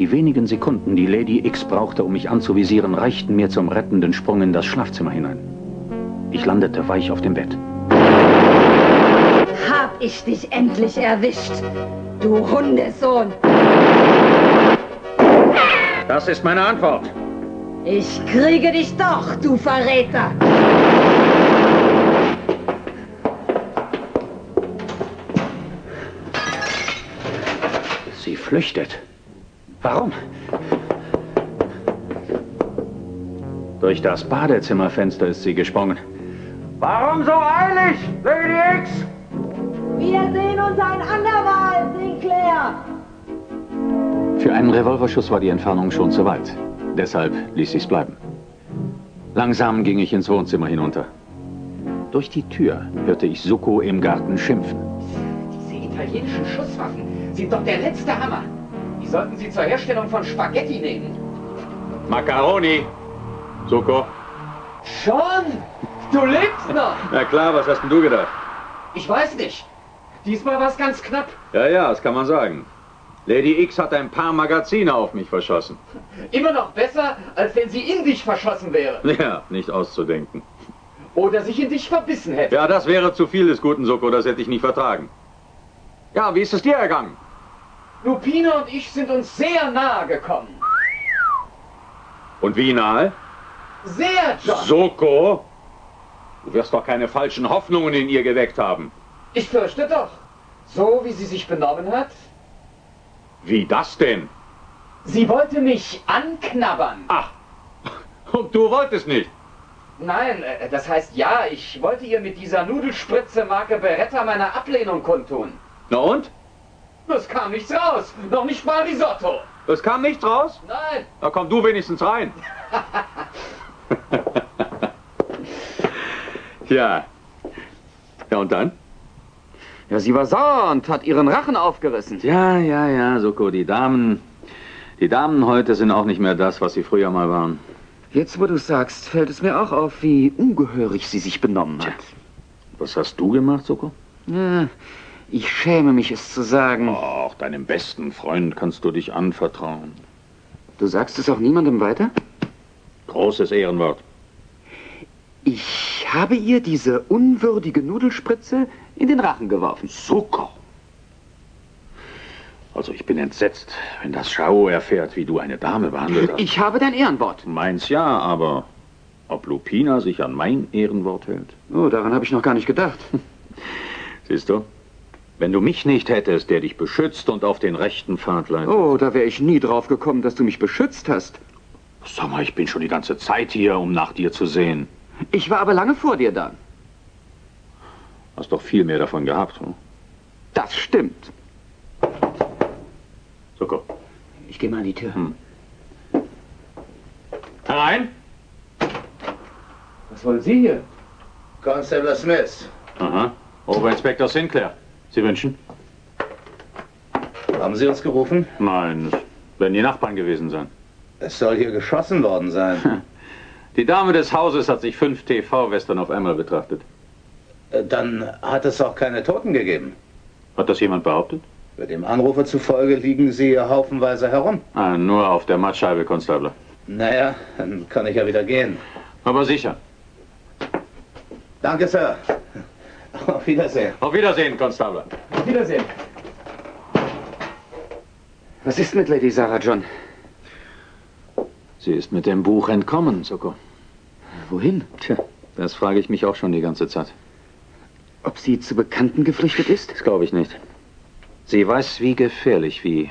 Die wenigen Sekunden, die Lady X brauchte, um mich anzuvisieren, reichten mir zum rettenden Sprung in das Schlafzimmer hinein. Ich landete weich auf dem Bett. Hab ich dich endlich erwischt, du Hundesohn. Das ist meine Antwort. Ich kriege dich doch, du Verräter. Sie flüchtet. Warum? Durch das Badezimmerfenster ist sie gesprungen. Warum so eilig, Lady X? Wir sehen uns ein andermal, Sinclair. Für einen Revolverschuss war die Entfernung schon zu weit. Deshalb ließ ich's bleiben. Langsam ging ich ins Wohnzimmer hinunter. Durch die Tür hörte ich Suko im Garten schimpfen. Diese italienischen Schusswaffen sind doch der letzte Hammer. Die sollten Sie zur Herstellung von Spaghetti nehmen. Macaroni! Suko? Schon? Du lebst noch? Na klar, was hast denn du gedacht? Ich weiß nicht. Diesmal war es ganz knapp. Ja, ja, das kann man sagen. Lady X hat ein paar Magazine auf mich verschossen. Immer noch besser, als wenn sie in dich verschossen wäre. Ja, nicht auszudenken. Oder sich in dich verbissen hätte. Ja, das wäre zu viel des guten Suko, das hätte ich nicht vertragen. Ja, wie ist es dir ergangen? Lupina und ich sind uns sehr nahe gekommen. Und wie nahe? Sehr, John. Soko? Du wirst doch keine falschen Hoffnungen in ihr geweckt haben. Ich fürchte doch. So wie sie sich benommen hat. Wie das denn? Sie wollte mich anknabbern. Ach, und du wolltest nicht. Nein, äh, das heißt ja, ich wollte ihr mit dieser Nudelspritze Marke Beretta meine Ablehnung kundtun. Na und? Es kam nichts raus. Noch nicht mal Risotto. Es kam nichts raus? Nein. Da komm du wenigstens rein. ja. Ja, und dann? Ja, sie war sauer und hat ihren Rachen aufgerissen. Ja, ja, ja, Soko, die Damen. Die Damen heute sind auch nicht mehr das, was sie früher mal waren. Jetzt, wo du sagst, fällt es mir auch auf, wie ungehörig sie sich benommen hat. Was hast du gemacht, Soko? Ja, ich schäme mich, es zu sagen. Auch deinem besten Freund kannst du dich anvertrauen. Du sagst es auch niemandem weiter? Großes Ehrenwort. Ich habe ihr diese unwürdige Nudelspritze in den Rachen geworfen. Soko! Also ich bin entsetzt, wenn das Schau erfährt, wie du eine Dame behandelt hast. Ich habe dein Ehrenwort. Meins ja, aber ob Lupina sich an mein Ehrenwort hält? Oh, daran habe ich noch gar nicht gedacht. Siehst du? Wenn du mich nicht hättest, der dich beschützt und auf den rechten Pfad leitet. Oh, da wäre ich nie drauf gekommen, dass du mich beschützt hast. Sag mal, ich bin schon die ganze Zeit hier, um nach dir zu sehen. Ich war aber lange vor dir da. Hast doch viel mehr davon gehabt, hm? Das stimmt. Soko. Ich gehe mal an die Tür. Hm. Herein! Was wollen Sie hier? Constable Smith, Aha. Oberinspektor Sinclair. Sie wünschen? haben Sie uns gerufen? Nein, es werden die Nachbarn gewesen sein. Es soll hier geschossen worden sein. Die Dame des Hauses hat sich fünf TV-Western auf einmal betrachtet. Äh, Dann hat es auch keine Toten gegeben. Hat das jemand behauptet? Dem Anrufer zufolge liegen Sie haufenweise herum. Ah, nur auf der Mattscheibe, Constable. Naja, dann kann ich ja wieder gehen. Aber sicher. Danke, Sir. Auf Wiedersehen. Auf Wiedersehen, Constable. Auf Wiedersehen. Was ist mit Lady Sarah John? Sie ist mit dem Buch entkommen, Soko. Wohin? Tja, das frage ich mich auch schon die ganze Zeit. Ob sie zu Bekannten geflüchtet ist? Das glaube ich nicht. Sie weiß, wie gefährlich, wie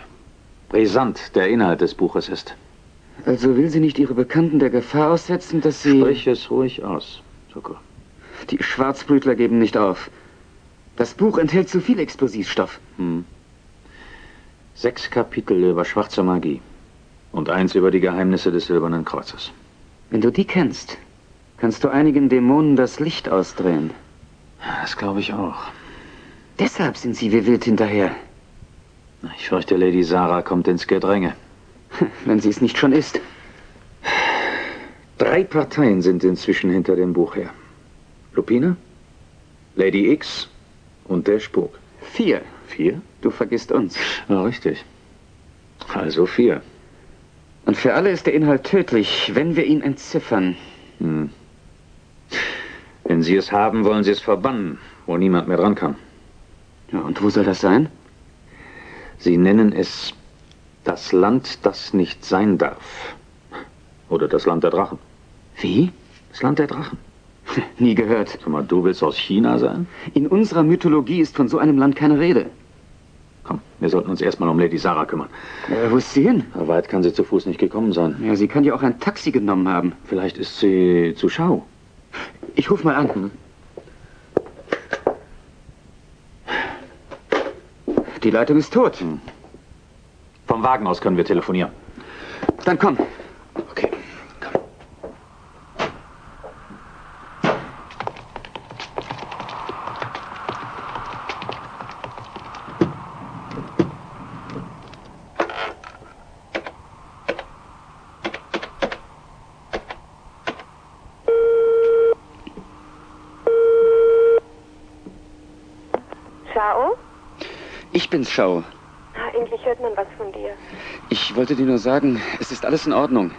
brisant der Inhalt des Buches ist. Also will sie nicht ihre Bekannten der Gefahr aussetzen, dass sie... Sprich es ruhig aus, Soko. Die Schwarzblütler geben nicht auf. Das Buch enthält zu viel Explosivstoff. Hm. Sechs Kapitel über schwarze Magie und eins über die Geheimnisse des Silbernen Kreuzes. Wenn du die kennst, kannst du einigen Dämonen das Licht ausdrehen. Das glaube ich auch. Deshalb sind sie wie wild hinterher. Ich fürchte, Lady Sarah kommt ins Gedränge. Wenn sie es nicht schon ist. Drei Parteien sind inzwischen hinter dem Buch her. Lupina, Lady X und der Spuk. Vier. Vier? Du vergisst uns. Ja, richtig. Also vier. Und für alle ist der Inhalt tödlich, wenn wir ihn entziffern. Hm. Wenn Sie es haben, wollen Sie es verbannen, wo niemand mehr dran kann. Ja, und wo soll das sein? Sie nennen es das Land, das nicht sein darf. Oder das Land der Drachen. Wie? Das Land der Drachen. Nie gehört. Sag mal, du willst aus China sein? In unserer Mythologie ist von so einem Land keine Rede. Komm, wir sollten uns erstmal um Lady Sarah kümmern. Äh, wo ist sie hin? Weit kann sie zu Fuß nicht gekommen sein. Ja, sie kann ja auch ein Taxi genommen haben. Vielleicht ist sie zu Schau. Ich ruf mal an. Die Leitung ist tot. Hm. Vom Wagen aus können wir telefonieren. Dann komm. Okay. Schau? Ich bin's, Schau. Ah, endlich hört man was von dir. Ich wollte dir nur sagen, es ist alles in Ordnung.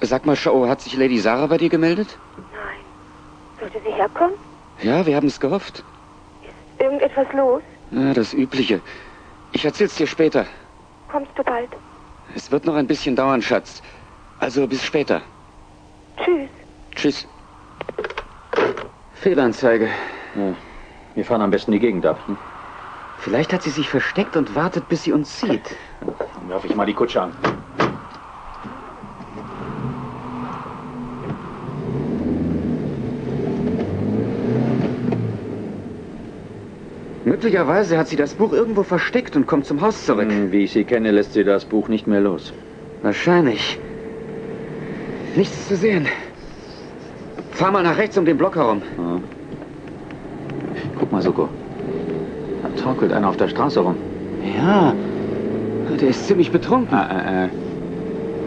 Sag mal, Schau, hat sich Lady Sarah bei dir gemeldet? Nein. Sollte sie herkommen? Ja, wir haben es gehofft. Irgendetwas los? Ja, das Übliche. Ich erzähl's dir später. Kommst du bald? Es wird noch ein bisschen dauern, Schatz. Also bis später. Tschüss. Tschüss. Fehlanzeige. Ja, wir fahren am besten die Gegend ab. Hm? Vielleicht hat sie sich versteckt und wartet, bis sie uns sieht. Dann werfe ich mal die Kutsche an. Möglicherweise hat sie das Buch irgendwo versteckt und kommt zum Haus zurück. Hm, Wie ich sie kenne, lässt sie das Buch nicht mehr los. Wahrscheinlich. Nichts zu sehen. Fahr mal nach rechts um den Block herum. Ja. Guck mal, Soko. Torkelt einer auf der Straße rum. Ja, der ist ziemlich betrunken. Ah, äh, äh.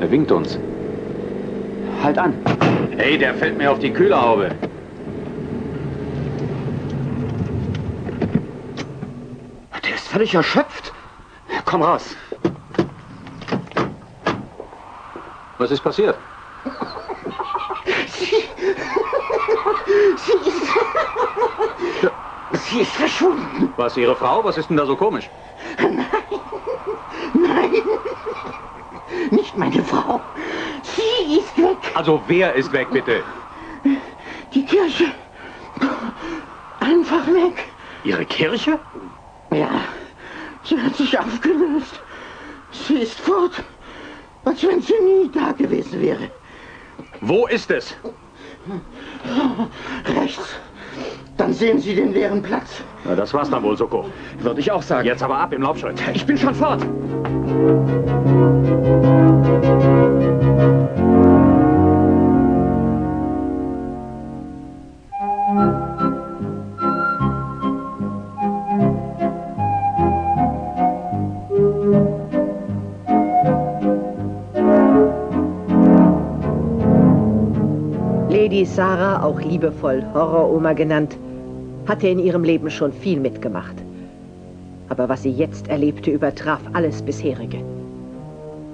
Er winkt uns. Halt an. Hey, der fällt mir auf die Kühlerhaube. Der ist völlig erschöpft. Komm raus. Was ist passiert? Sie ist. Sie ist verschwunden. Was, Ihre Frau? Was ist denn da so komisch? Nein. Nicht meine Frau. Sie ist weg. Also, wer ist weg, bitte? Die Kirche. Einfach weg. Ihre Kirche? Ja. Sie hat sich aufgelöst. Sie ist fort. Als wenn sie nie da gewesen wäre. Wo ist es? Rechts. Dann sehen Sie den leeren Platz. Na, das war's dann wohl, Soko. Würde ich auch sagen. Jetzt aber ab im Laufschritt. Ich bin schon fort. Lady Sarah, auch liebevoll Horroroma genannt, hatte in ihrem Leben schon viel mitgemacht. Aber was sie jetzt erlebte, übertraf alles bisherige.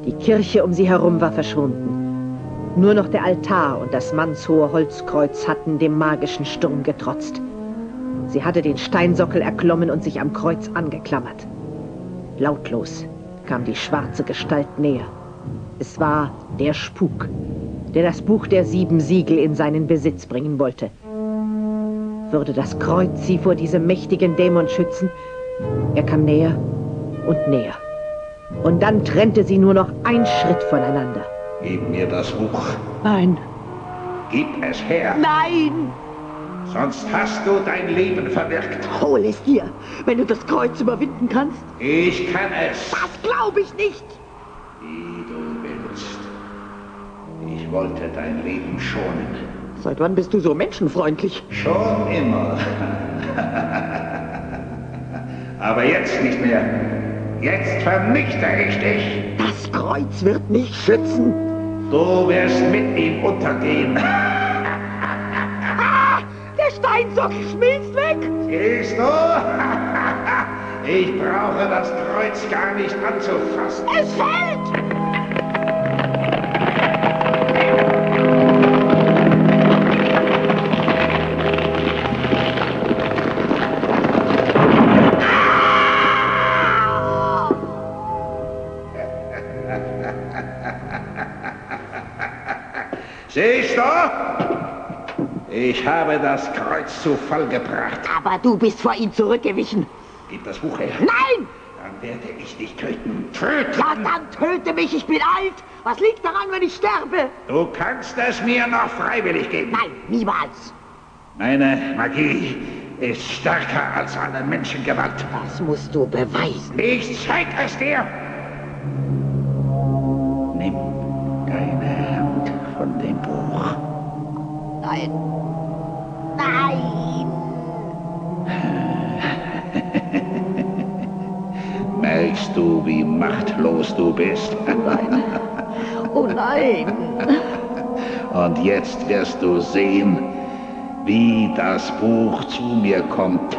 Die Kirche um sie herum war verschwunden. Nur noch der Altar und das mannshohe Holzkreuz hatten dem magischen Sturm getrotzt. Sie hatte den Steinsockel erklommen und sich am Kreuz angeklammert. Lautlos kam die schwarze Gestalt näher. Es war der Spuk, der das Buch der sieben Siegel in seinen Besitz bringen wollte. Würde das Kreuz sie vor diesem mächtigen Dämon schützen? Er kam näher und näher. Und dann trennte sie nur noch ein Schritt voneinander. Gib mir das Buch. Nein. Gib es her. Nein! Sonst hast du dein Leben verwirkt. Hol es dir, wenn du das Kreuz überwinden kannst. Ich kann es. Das glaube ich nicht. Wie du willst. Ich wollte dein Leben schonen. Seit wann bist du so menschenfreundlich? Schon immer. Aber jetzt nicht mehr. Jetzt vernichte ich dich. Das Kreuz wird mich schützen. Du wirst mit ihm untergehen. Ah, der Steinsockel schmilzt weg. Siehst du? Ich brauche das Kreuz gar nicht anzufassen. Es fällt. Siehst du? Ich habe das Kreuz zu Fall gebracht. Aber du bist vor ihm zurückgewichen. Gib das Buch her. Nein! Dann werde ich dich töten. Töten! Ja, dann töte mich, ich bin alt. Was liegt daran, wenn ich sterbe? Du kannst es mir noch freiwillig geben. Nein, niemals. Meine Magie ist stärker als alle Menschengewalt. Das musst du beweisen. Ich zeig es dir. Nein. Nein. Merkst du, wie machtlos du bist? Nein. Oh nein. Und jetzt wirst du sehen, wie das Buch zu mir kommt.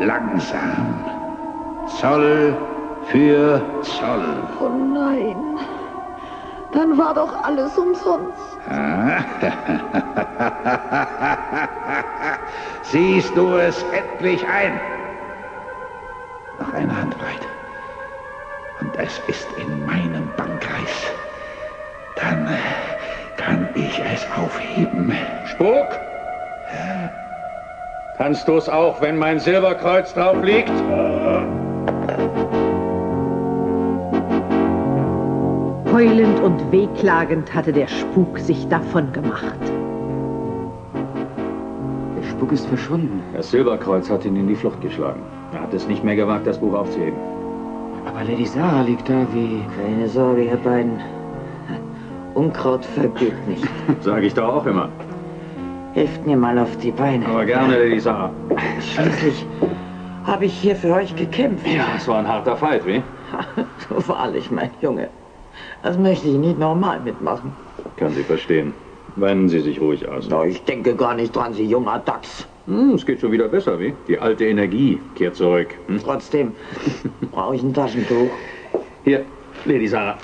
Langsam. Zoll für Zoll. Oh nein. Dann war doch alles umsonst. Siehst du es endlich ein? Noch eine Handbreit. Und es ist in meinem Bankkreis. Dann äh, kann ich es aufheben. Spuk? Kannst du es auch, wenn mein Silberkreuz drauf liegt? Heulend und wehklagend hatte der Spuk sich davongemacht. Der Spuk ist verschwunden. Das Silberkreuz hat ihn in die Flucht geschlagen. Er hat es nicht mehr gewagt, das Buch aufzuheben. Aber Lady Sarah liegt da wie... Keine Sorge, ihr beiden. Unkraut vergeht nicht. Sag ich doch auch immer. Helft mir mal auf die Beine. Aber gerne, Lady Sarah. Schließlich habe ich hier für euch gekämpft. Ja, es war ein harter Fight, wie? So wahrlich, mein Junge. Das möchte ich nicht normal mitmachen. Kann Sie verstehen. Weinen Sie sich ruhig aus. Na, ich denke gar nicht dran, Sie junger Dachs. Hm, es geht schon wieder besser, wie? Die alte Energie kehrt zurück. Hm? Trotzdem brauche ich ein Taschentuch. Hier, Lady Sarah.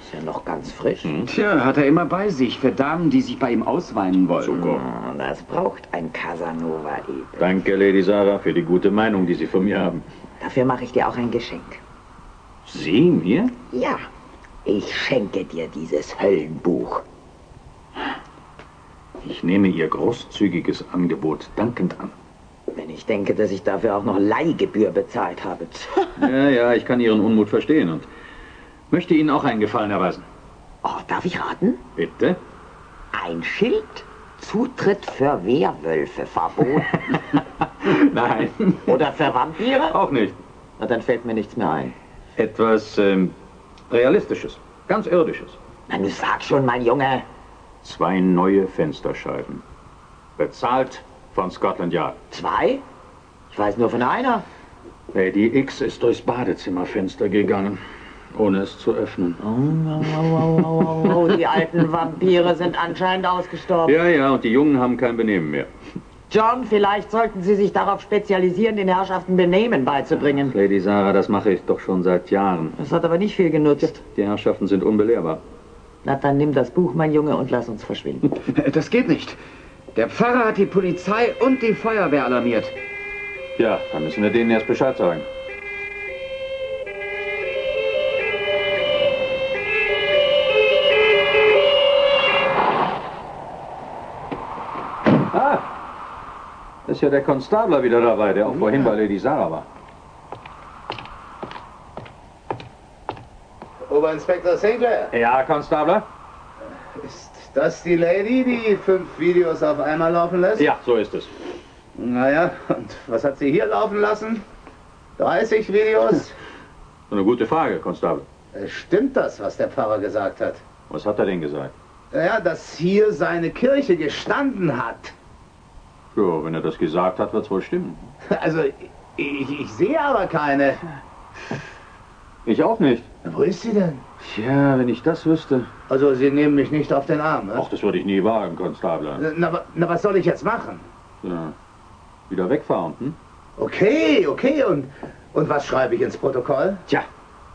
Ist ja noch ganz frisch. Tja, hat er immer bei sich für Damen, die sich bei ihm ausweinen wollen. Zucker. Das braucht ein Casanova eben. Danke, Lady Sarah, für die gute Meinung, die Sie von mir haben. Dafür mache ich dir auch ein Geschenk. Sie mir? Ja, ich schenke dir dieses Höllenbuch. Ich nehme Ihr großzügiges Angebot dankend an. Wenn ich denke, dass ich dafür auch noch Leihgebühr bezahlt habe. Ja, ja, ich kann Ihren Unmut verstehen und möchte Ihnen auch einen Gefallen erweisen. Oh, darf ich raten? Bitte? Ein Schild? Zutritt für Werwölfe verboten. Nein. Oder für Vampire? Auch nicht. Na, dann fällt mir nichts mehr ein. Etwas ähm, Realistisches, ganz Irdisches. Na, du sag schon, mein Junge. Zwei neue Fensterscheiben. Bezahlt von Scotland Yard. Zwei? Ich weiß nur von einer. Lady X ist durchs Badezimmerfenster gegangen, ohne es zu öffnen. Oh, oh, oh, oh, die alten Vampire sind anscheinend ausgestorben. Ja, ja, und die Jungen haben kein Benehmen mehr. John, vielleicht sollten Sie sich darauf spezialisieren, den Herrschaften Benehmen beizubringen. Lady Sarah, das mache ich doch schon seit Jahren. Das hat aber nicht viel genutzt. Die Herrschaften sind unbelehrbar. Na, dann nimm das Buch, mein Junge, und lass uns verschwinden. Das geht nicht. Der Pfarrer hat die Polizei und die Feuerwehr alarmiert. Ja, dann müssen wir denen erst Bescheid sagen. Ist ja der Konstabler wieder dabei, der auch vorhin bei Lady Sarah war. Oberinspektor Sinclair, Ja, Konstabler? ist das die Lady, die fünf Videos auf einmal laufen lässt? Ja, so ist es. Naja, und was hat sie hier laufen lassen? 30 Videos? Eine gute Frage, Konstabler. Äh, Stimmt das, was der Pfarrer gesagt hat? Was hat er denn gesagt? Ja, dass hier seine Kirche gestanden hat. Ja, wenn er das gesagt hat, wird es wohl stimmen. Also, ich, ich sehe aber keine. Ich auch nicht. Wo ist sie denn? Tja, wenn ich das wüsste. Also, Sie nehmen mich nicht auf den Arm, ne? Ach, das würde ich nie wagen, Konstabler. Na, na, was soll ich jetzt machen? Ja. Wieder wegfahren, hm? Okay, okay, und, und was schreibe ich ins Protokoll? Tja,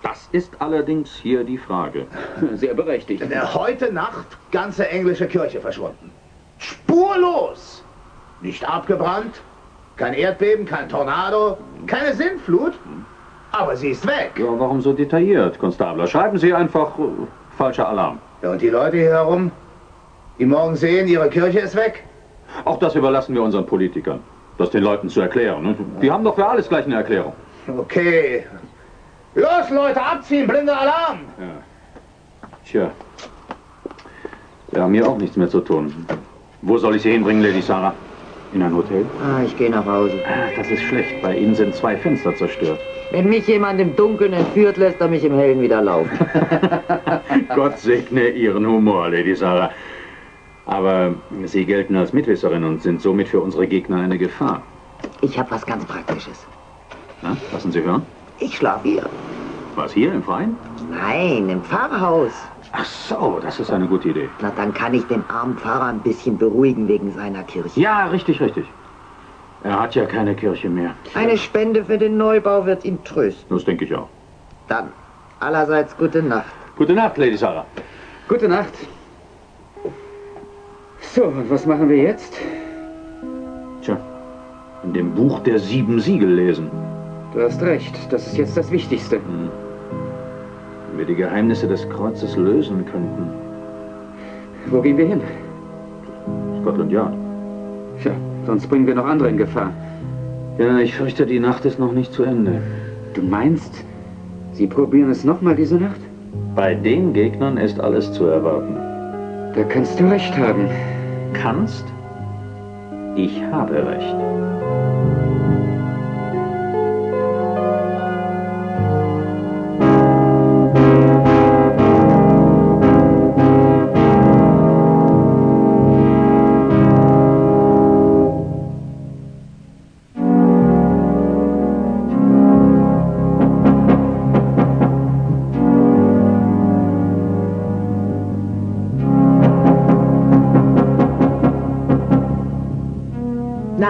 das ist allerdings hier die Frage. Sehr berechtigt. Heute Nacht ganze englische Kirche verschwunden. Spurlos! Nicht abgebrannt, kein Erdbeben, kein Tornado, keine Sintflut, aber sie ist weg. Ja, warum so detailliert, Konstabler? Schreiben Sie einfach äh, falscher Alarm. Ja, und die Leute hier herum, die morgen sehen, ihre Kirche ist weg? Auch das überlassen wir unseren Politikern, das den Leuten zu erklären. Ne? Die haben doch für alles gleich eine Erklärung. Okay. Los, Leute, abziehen, blinder Alarm! Tja. Wir haben hier auch nichts mehr zu tun. Wo soll ich Sie hinbringen, Lady Sarah? In ein Hotel? Ah, ich gehe nach Hause. Ah, Das ist schlecht. Bei Ihnen sind zwei Fenster zerstört. Wenn mich jemand im Dunkeln entführt, lässt er mich im Hellen wieder laufen. Gott segne Ihren Humor, Lady Sarah. Aber Sie gelten als Mitwisserin und sind somit für unsere Gegner eine Gefahr. Ich habe was ganz Praktisches. Na, lassen Sie hören. Ich schlafe hier. Was, hier im Freien? Nein, im Pfarrhaus. Ach so, das ist eine gute Idee. Na, dann kann ich den armen Pfarrer ein bisschen beruhigen wegen seiner Kirche. Ja, richtig, richtig. Er hat ja keine Kirche mehr. Eine Spende für den Neubau wird ihn trösten. Das denke ich auch. Dann allerseits gute Nacht. Gute Nacht, Lady Sarah. Gute Nacht. So, und was machen wir jetzt? Tja, in dem Buch der sieben Siegel lesen. Du hast recht, das ist jetzt das Wichtigste. Wenn wir die Geheimnisse des Kreuzes lösen könnten. Wo gehen wir hin? Scotland Yard. Tja, sonst bringen wir noch andere in Gefahr. Ja, ich fürchte, die Nacht ist noch nicht zu Ende. Du meinst, Sie probieren es nochmal diese Nacht? Bei den Gegnern ist alles zu erwarten. Da kannst du recht haben. Kannst? Ich habe recht.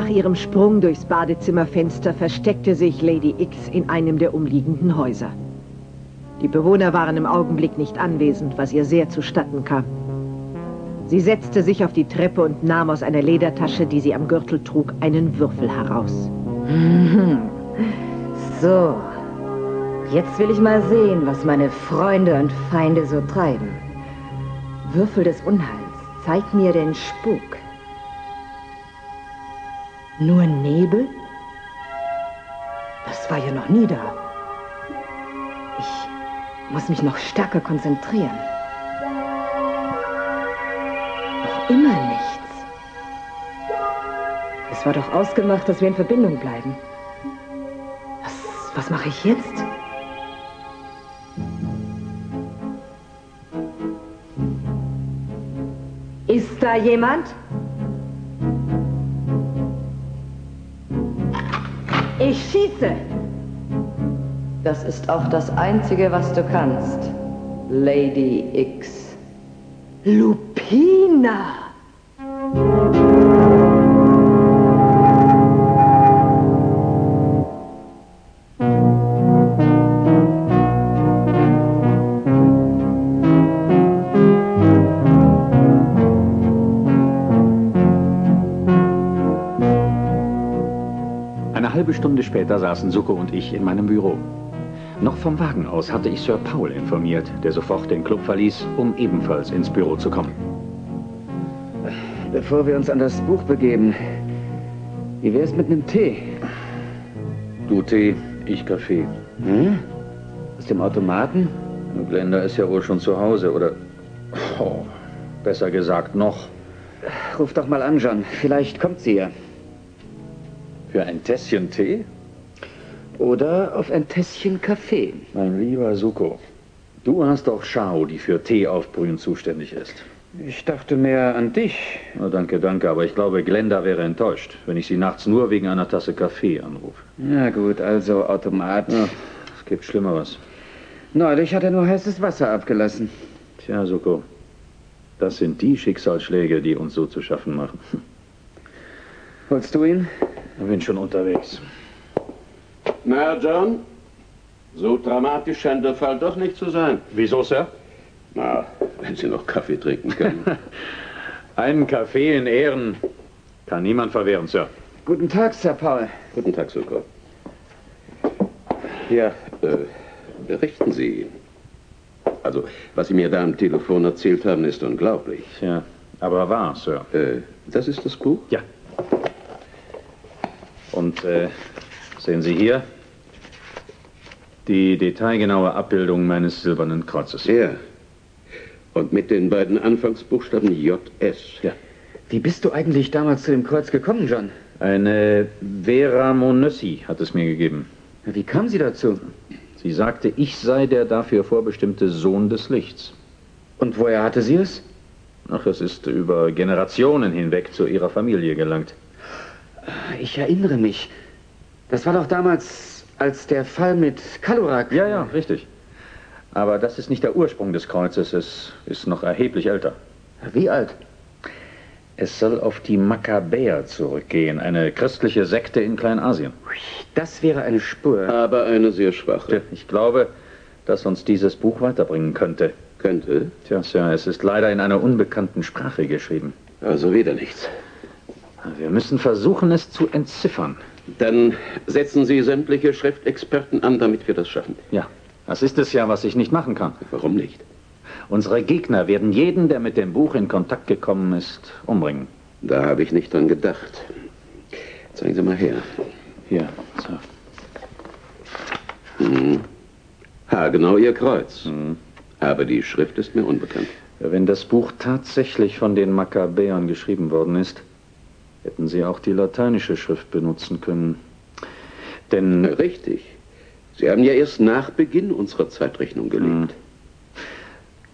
Nach ihrem Sprung durchs Badezimmerfenster versteckte sich Lady X in einem der umliegenden Häuser. Die Bewohner waren im Augenblick nicht anwesend, was ihr sehr zustatten kam. Sie setzte sich auf die Treppe und nahm aus einer Ledertasche, die sie am Gürtel trug, einen Würfel heraus. So, jetzt will ich mal sehen, was meine Freunde und Feinde so treiben. Würfel des Unheils, zeig mir den Spuk. Nur Nebel? Das war ja noch nie da. Ich muss mich noch stärker konzentrieren. Noch immer nichts. Es war doch ausgemacht, dass wir in Verbindung bleiben. Was, was mache ich jetzt? Ist da jemand? Ich schieße. Das ist auch das Einzige, was du kannst, Lady X. Lupina! Stunde später saßen Suko und ich in meinem Büro. Noch vom Wagen aus hatte ich Sir Paul informiert, der sofort den Club verließ, um ebenfalls ins Büro zu kommen. Bevor wir uns an das Buch begeben, wie wär's mit einem Tee? Du Tee, ich Kaffee. Hm? Aus dem Automaten? Glenda ist ja wohl schon zu Hause, oder... Oh, besser gesagt noch. Ruf doch mal an, John. Vielleicht kommt sie ja. Für ein Tässchen Tee? Oder auf ein Tässchen Kaffee. Mein lieber Suko, du hast doch Shao, die für Teeaufbrühen zuständig ist. Ich dachte mehr an dich. Oh, danke, danke, aber ich glaube, Glenda wäre enttäuscht, wenn ich sie nachts nur wegen einer Tasse Kaffee anrufe. Na gut, also Automat. Ja, es gibt Schlimmeres. Neulich hat er nur heißes Wasser abgelassen. Tja, Suko, das sind die Schicksalsschläge, die uns so zu schaffen machen. Holst du ihn? Ich bin schon unterwegs. Na, John? So dramatisch scheint der Fall doch nicht zu sein. Wieso, Sir? Na, wenn Sie noch Kaffee trinken können. Einen Kaffee in Ehren kann niemand verwehren, Sir. Guten Tag, Sir Paul. Guten Tag, Suko. Ja, äh, berichten Sie. Also, was Sie mir da am Telefon erzählt haben, ist unglaublich. Tja, aber wahr, Sir. Äh, das ist das Buch? Ja. Und äh, sehen Sie hier, Die detailgenaue Abbildung meines silbernen Kreuzes. Ja. Und mit den beiden Anfangsbuchstaben JS. Ja. Wie bist du eigentlich damals zu dem Kreuz gekommen, John? Eine Vera Monössi hat es mir gegeben. Wie kam sie dazu? Sie sagte, ich sei der dafür vorbestimmte Sohn des Lichts. Und woher hatte sie es? Ach, es ist über Generationen hinweg zu ihrer Familie gelangt. Ich erinnere mich. Das war doch damals, als der Fall mit Kalurak. Ja, ja, richtig. Aber das ist nicht der Ursprung des Kreuzes. Es ist noch erheblich älter. Wie alt? Es soll auf die Makkabäer zurückgehen, eine christliche Sekte in Kleinasien. Das wäre eine Spur. Aber eine sehr schwache. Ich glaube, dass uns dieses Buch weiterbringen könnte. Könnte? Tja, Sir, es ist leider in einer unbekannten Sprache geschrieben. Also wieder nichts. Wir müssen versuchen, es zu entziffern. Dann setzen Sie sämtliche Schriftexperten an, damit wir das schaffen. Ja, das ist es ja, was ich nicht machen kann. Warum nicht? Unsere Gegner werden jeden, der mit dem Buch in Kontakt gekommen ist, umbringen. Da habe ich nicht dran gedacht. Zeigen Sie mal her. Hier, so. Hm. Ha, genau Ihr Kreuz. Hm. Aber die Schrift ist mir unbekannt. Wenn das Buch tatsächlich von den Makkabäern geschrieben worden ist, hätten Sie auch die lateinische Schrift benutzen können. Denn. Richtig. Sie haben ja erst nach Beginn unserer Zeitrechnung gelebt. Hm.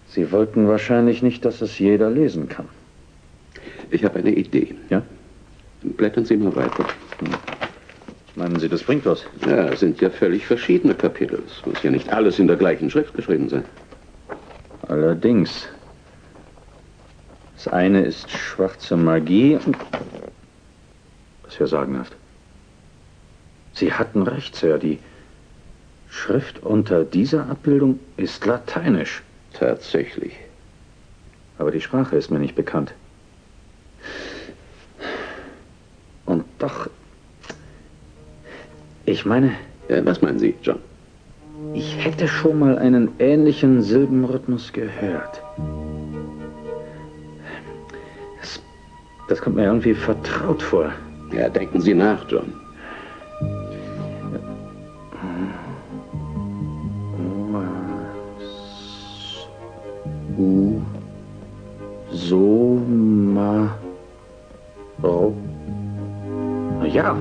Sie wollten wahrscheinlich nicht, dass es jeder lesen kann. Ich habe eine Idee. Ja? Blättern Sie mal weiter. Hm. Meinen Sie, das bringt was? Ja, es sind ja völlig verschiedene Kapitel. Es muss ja nicht alles in der gleichen Schrift geschrieben sein. Allerdings. Das eine ist schwarze Magie. Das ist ja sagenhaft. Sie hatten recht, Sir. Die Schrift unter dieser Abbildung ist lateinisch. Tatsächlich. Aber die Sprache ist mir nicht bekannt. Und doch. Ich meine. Ja, was meinen Sie, John? Ich hätte schon mal einen ähnlichen Silbenrhythmus gehört. Das, das kommt mir irgendwie vertraut vor. Ja, denken Sie nach, John. U, so, ma, ro. Ja.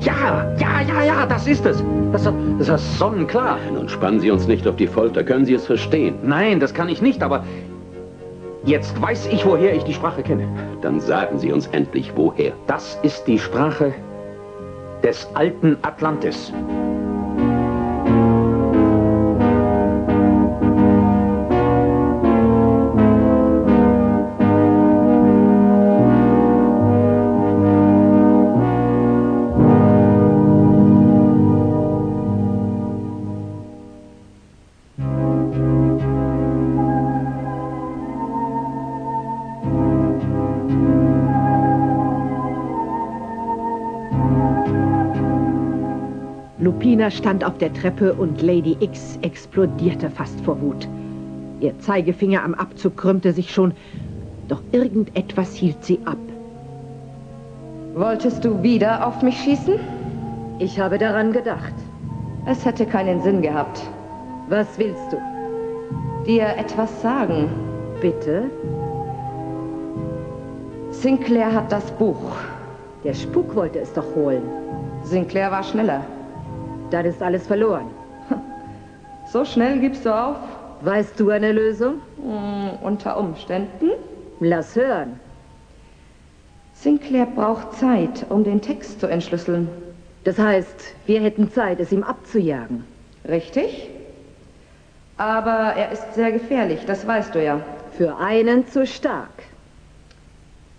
Ja, ja, ja, ja, das ist es. Das, das ist sonnenklar. Nun spannen Sie uns nicht auf die Folter. Können Sie es verstehen? Nein, das kann ich nicht, aber jetzt weiß ich, woher ich die Sprache kenne. Dann sagen Sie uns endlich, woher. Das ist die Sprache des alten Atlantis. Lupina stand auf der Treppe und Lady X explodierte fast vor Wut. Ihr Zeigefinger am Abzug krümmte sich schon, doch irgendetwas hielt sie ab. Wolltest du wieder auf mich schießen? Ich habe daran gedacht. Es hätte keinen Sinn gehabt. Was willst du? Dir etwas sagen. Bitte? Sinclair hat das Buch. Der Spuk wollte es doch holen. Sinclair war schneller. Dann ist alles verloren. So schnell gibst du auf? Weißt du eine Lösung? Mm, unter Umständen. Lass hören. Sinclair braucht Zeit, um den Text zu entschlüsseln. Das heißt, wir hätten Zeit, es ihm abzujagen. Richtig. Aber er ist sehr gefährlich, das weißt du ja. Für einen zu stark.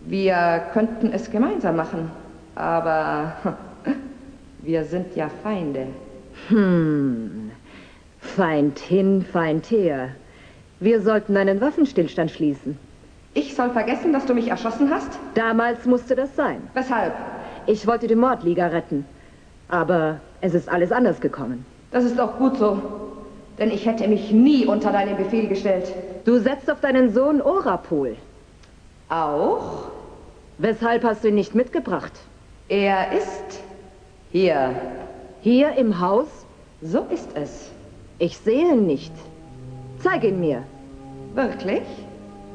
Wir könnten es gemeinsam machen, aber wir sind ja Feinde. Hm. Feind hin, Feind her. Wir sollten einen Waffenstillstand schließen. Ich soll vergessen, dass du mich erschossen hast? Damals musste das sein. Weshalb? Ich wollte die Mordliga retten. Aber es ist alles anders gekommen. Das ist auch gut so. Denn ich hätte mich nie unter deinen Befehl gestellt. Du setzt auf deinen Sohn Orapol. Auch? Weshalb hast du ihn nicht mitgebracht? Er ist hier. Hier im Haus? So ist es. Ich sehe ihn nicht. Zeig ihn mir. Wirklich?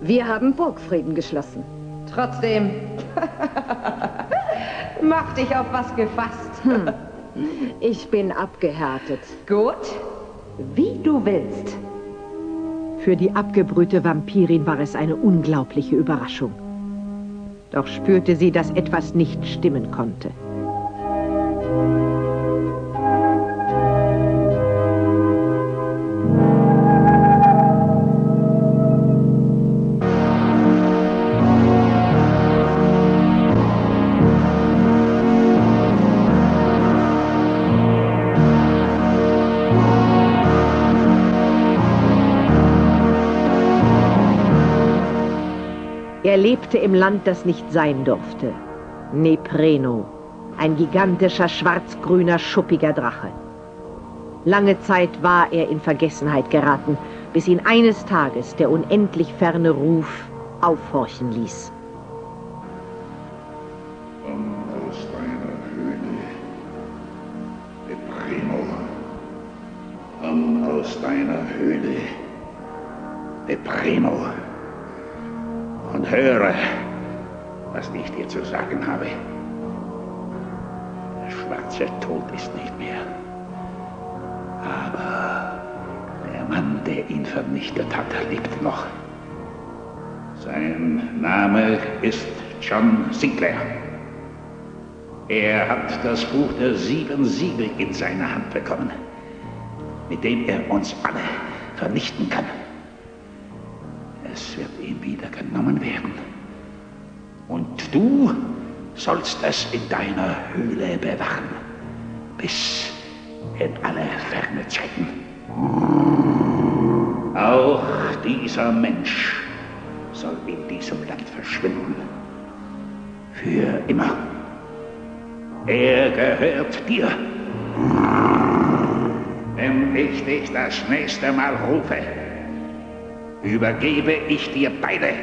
Wir haben Burgfrieden geschlossen. Trotzdem. Mach dich auf was gefasst. Hm. Ich bin abgehärtet. Gut. Wie du willst. Für die abgebrühte Vampirin war es eine unglaubliche Überraschung. Doch spürte sie, dass etwas nicht stimmen konnte. Er lebte im Land, das nicht sein durfte. Nepreno, ein gigantischer schwarz-grüner, schuppiger Drache. Lange Zeit war er in Vergessenheit geraten, bis ihn eines Tages der unendlich ferne Ruf aufhorchen ließ. Komm aus deiner Höhle, Neprimo. Komm aus deiner Höhle, Neprimo. Und höre, was ich dir zu sagen habe. Der schwarze Tod ist nicht mehr. Aber der Mann, der ihn vernichtet hat, lebt noch. Sein Name ist John Sinclair. Er hat das Buch der sieben Siegel in seine Hand bekommen, mit dem er uns alle vernichten kann. Es wird ihm wieder genommen werden. Und du sollst es in deiner Höhle bewachen, bis in alle ferne Zeiten. Auch dieser Mensch soll in diesem Land verschwinden. Für immer. Er gehört dir. Wenn ich dich das nächste Mal rufe, übergebe ich dir beide.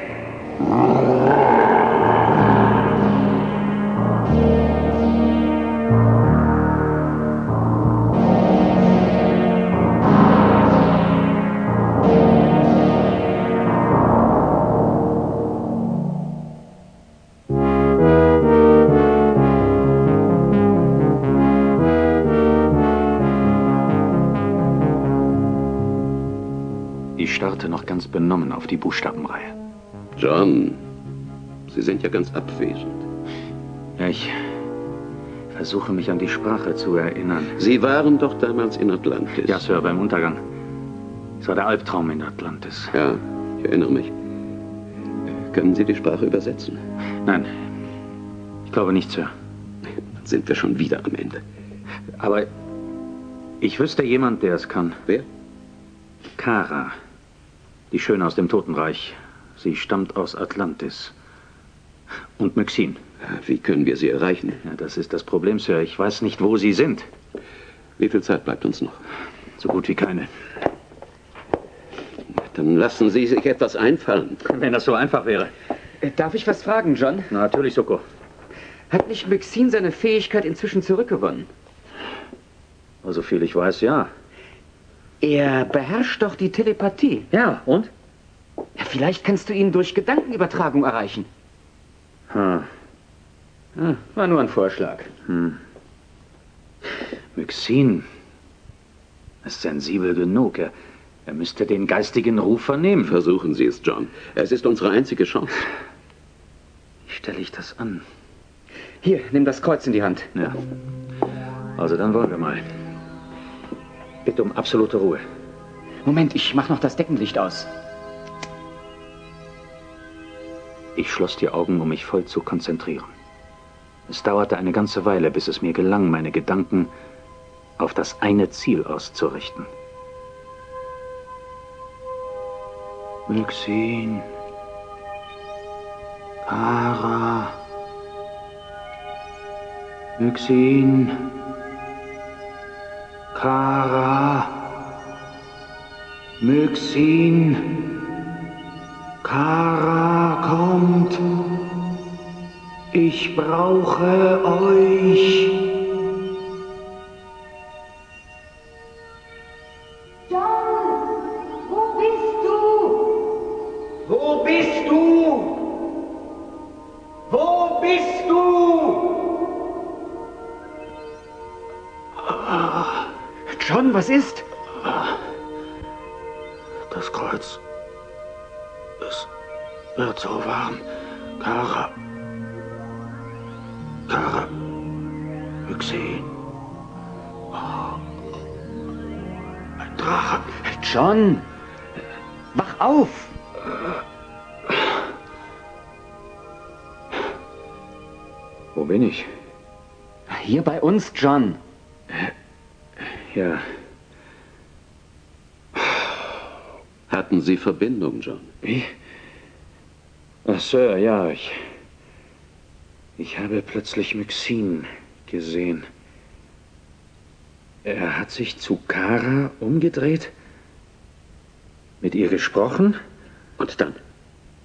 Die Buchstabenreihe. John, Sie sind ja ganz abwesend. Ja, ich versuche mich an die Sprache zu erinnern. Sie waren doch damals in Atlantis. Ja, Sir, beim Untergang. Es war der Albtraum in Atlantis. Ja, ich erinnere mich. Können Sie die Sprache übersetzen? Nein, ich glaube nicht, Sir. Dann sind wir schon wieder am Ende. Aber ich wüsste jemand, der es kann. Wer? Kara. Die Schöne aus dem Totenreich. Sie stammt aus Atlantis. Und Myxin. Wie können wir sie erreichen? Ja, das ist das Problem, Sir. Ich weiß nicht, wo sie sind. Wie viel Zeit bleibt uns noch? So gut wie keine. Dann lassen Sie sich etwas einfallen. Wenn das so einfach wäre. Äh, Darf ich was fragen, John? Natürlich, Soko. Hat nicht Myxin seine Fähigkeit inzwischen zurückgewonnen? So viel ich weiß, ja. Er beherrscht doch die Telepathie. Ja, und? Ja, vielleicht kannst du ihn durch Gedankenübertragung erreichen. Hm. Ah, war nur ein Vorschlag. Hm. Myxin ist sensibel genug. Er, er müsste den geistigen Ruf vernehmen. Versuchen Sie es, John. Es ist unsere einzige Chance. Wie stelle ich das an? Hier, nimm das Kreuz in die Hand. Ja. Also dann wollen wir mal. Bitte um absolute Ruhe. Moment, ich mach noch das Deckenlicht aus. Ich schloss die Augen, um mich voll zu konzentrieren. Es dauerte eine ganze Weile, bis es mir gelang, meine Gedanken auf das eine Ziel auszurichten. Myxin. Kara. Myxin. Kara, Myxin, Kara kommt, ich brauche euch. bist du? Ah. John, was ist? Das Kreuz. Es wird so warm. Kara. Kara. Myxin. Oh. Ein Drache. John! Wach auf! Wo bin ich? Hier bei uns, John. Ja, Hatten Sie Verbindung, John? Wie? Ach, Sir, ja, ich. Ich habe plötzlich Myxin gesehen. Er hat sich zu Kara umgedreht, mit ihr gesprochen. Und dann?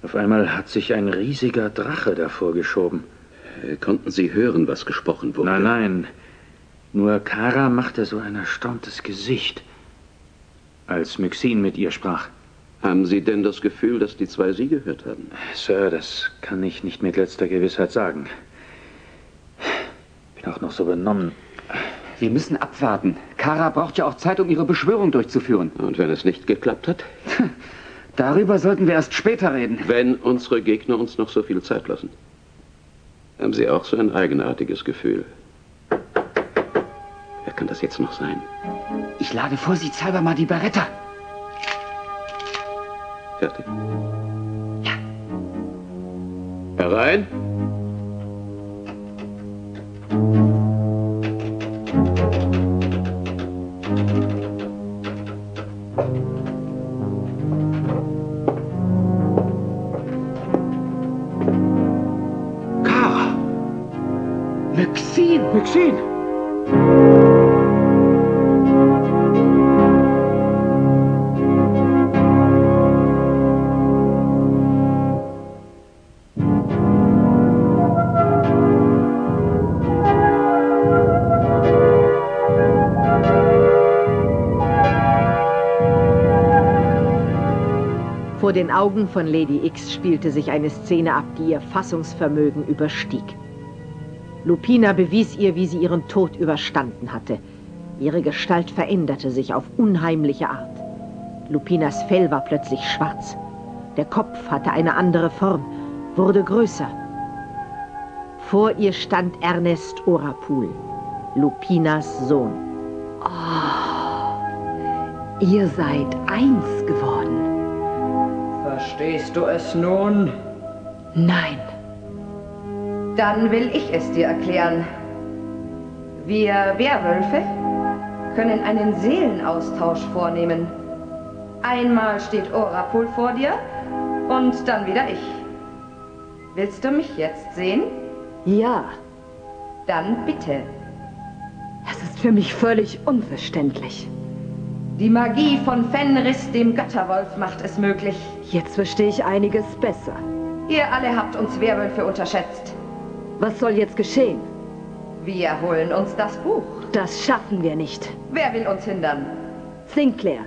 Auf einmal hat sich ein riesiger Drache davor geschoben. Äh, Konnten Sie hören, was gesprochen wurde? Nein, nein. Nur Kara machte so ein erstauntes Gesicht, als Myxin mit ihr sprach. Haben Sie denn das Gefühl, dass die zwei Sie gehört haben? Sir, das kann ich nicht mit letzter Gewissheit sagen. Bin auch noch so benommen. Wir müssen abwarten. Kara braucht ja auch Zeit, um ihre Beschwörung durchzuführen. Und wenn es nicht geklappt hat? Darüber sollten wir erst später reden. Wenn unsere Gegner uns noch so viel Zeit lassen. Haben Sie auch so ein eigenartiges Gefühl? Wer kann das jetzt noch sein? Ich lade vorsichtshalber mal die Beretta. Fertig? Ja. Herein? Den Augen von Lady X spielte sich eine Szene ab, die ihr Fassungsvermögen überstieg. Lupina bewies ihr, wie sie ihren Tod überstanden hatte. Ihre Gestalt veränderte sich auf unheimliche Art. Lupinas Fell war plötzlich schwarz. Der Kopf hatte eine andere Form, wurde größer. Vor ihr stand Ernest Orapul, Lupinas Sohn. Ihr seid eins geworden. Verstehst du es nun? Nein. Dann will ich es dir erklären. Wir Werwölfe können einen Seelenaustausch vornehmen. Einmal steht Orapul vor dir und dann wieder ich. Willst du mich jetzt sehen? Ja, Dann bitte. das ist für mich völlig unverständlich. Die Magie von Fenris, dem Götterwolf, macht es möglich. Jetzt verstehe ich einiges besser. Ihr alle habt uns Werwölfe unterschätzt. Was soll jetzt geschehen? Wir holen uns das Buch. Das schaffen wir nicht. Wer will uns hindern? Sinclair.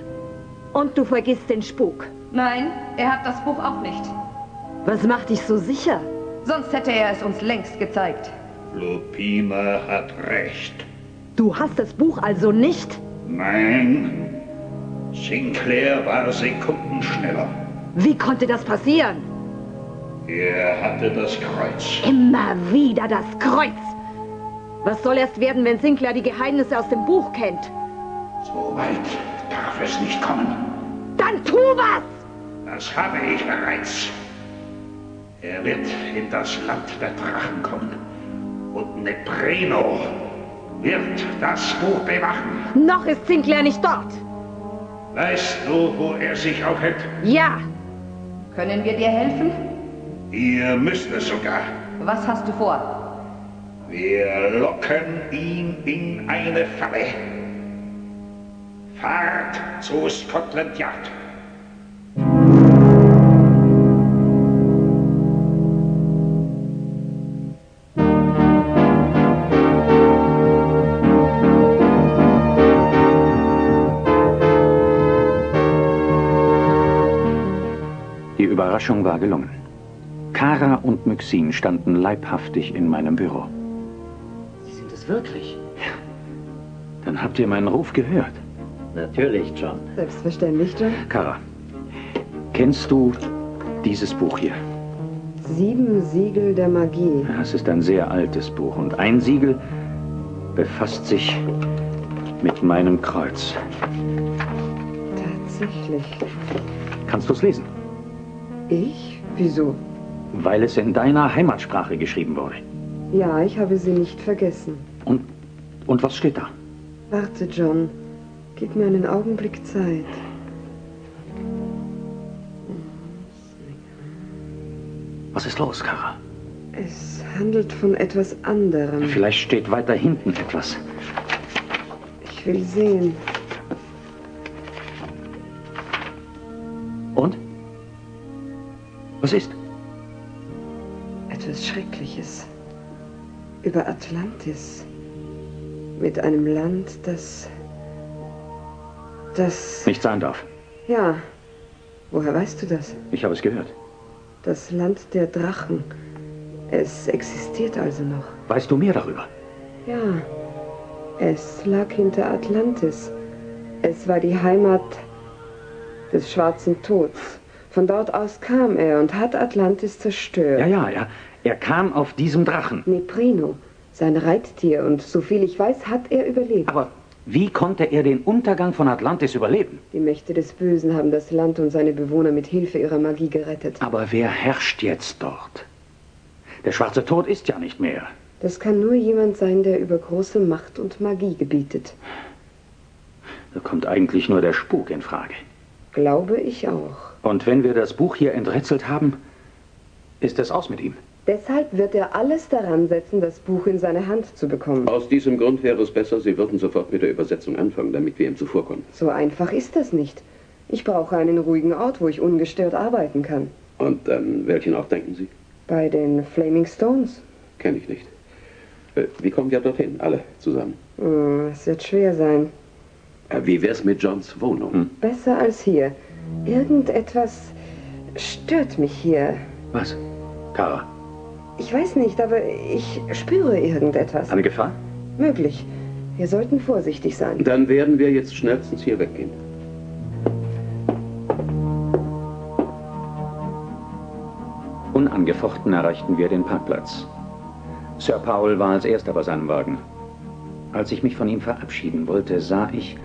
Und du vergisst den Spuk. Nein, er hat das Buch auch nicht. Was macht dich so sicher? Sonst hätte er es uns längst gezeigt. Lupina hat recht. Du hast das Buch also nicht? Nein. Sinclair war Sekunden schneller. Wie konnte das passieren? Er hatte das Kreuz. Immer wieder das Kreuz. Was soll erst werden, wenn Sinclair die Geheimnisse aus dem Buch kennt? So weit darf es nicht kommen. Dann tu was! Das habe ich bereits. Er wird in das Land der Drachen kommen. Und Nepreno wird das Buch bewachen. Noch ist Sinclair nicht dort. Weißt du, wo er sich aufhält? Ja, Können wir dir helfen? Ihr müsst es sogar. Was hast du vor? Wir locken ihn in eine Falle. Fahrt zu Scotland Yard. Überraschung war gelungen. Kara und Myxin standen leibhaftig in meinem Büro. Sie sind es wirklich. Dann habt ihr meinen Ruf gehört. Natürlich, John. Selbstverständlich, John. Kara, kennst du dieses Buch hier? Sieben Siegel der Magie. Ja, es ist ein sehr altes Buch und ein Siegel befasst sich mit meinem Kreuz. Tatsächlich. Kannst du es lesen? Ich? Wieso? Weil es in deiner Heimatsprache geschrieben wurde. Ja, ich habe sie nicht vergessen. Und, und was steht da? Warte, John. Gib mir einen Augenblick Zeit. Was ist los, Kara? Es handelt von etwas anderem. Vielleicht steht weiter hinten etwas. Ich will sehen. Was ist? Etwas Schreckliches. Über Atlantis. Mit einem Land, das. das. Nicht sein darf. Ja. Woher weißt du das? Ich habe es gehört. Das Land der Drachen. Es existiert also noch. Weißt du mehr darüber? Ja. Es lag hinter Atlantis. Es war die Heimat des schwarzen Tods. Von dort aus kam er und hat Atlantis zerstört. Ja, ja, er, er kam auf diesem Drachen. Neprino, sein Reittier, und soviel ich weiß, hat er überlebt. Aber wie konnte er den Untergang von Atlantis überleben? Die Mächte des Bösen haben das Land und seine Bewohner mit Hilfe ihrer Magie gerettet. Aber wer herrscht jetzt dort? Der schwarze Tod ist ja nicht mehr. Das kann nur jemand sein, der über große Macht und Magie gebietet. Da kommt eigentlich nur der Spuk in Frage. Glaube ich auch. Und wenn wir das Buch hier enträtselt haben, ist es aus mit ihm. Deshalb wird er alles daran setzen, das Buch in seine Hand zu bekommen. Aus diesem Grund wäre es besser, Sie würden sofort mit der Übersetzung anfangen, damit wir ihm zuvorkommen. So einfach ist das nicht. Ich brauche einen ruhigen Ort, wo ich ungestört arbeiten kann. Und an welchen Ort denken Sie? Bei den Flaming Stones. Kenne ich nicht. Äh, Wie kommen wir dorthin, alle zusammen? Hm, Es wird schwer sein. Äh, Wie wär's mit Johns Wohnung? Besser als hier. Irgendetwas stört mich hier. Was? Kara, Ich weiß nicht, aber ich spüre irgendetwas. eine Gefahr? Möglich. Wir sollten vorsichtig sein. Dann werden wir jetzt schnellstens hier weggehen. Unangefochten erreichten wir den Parkplatz. Sir Paul war als erster bei seinem Wagen. Als ich mich von ihm verabschieden wollte, sah ich,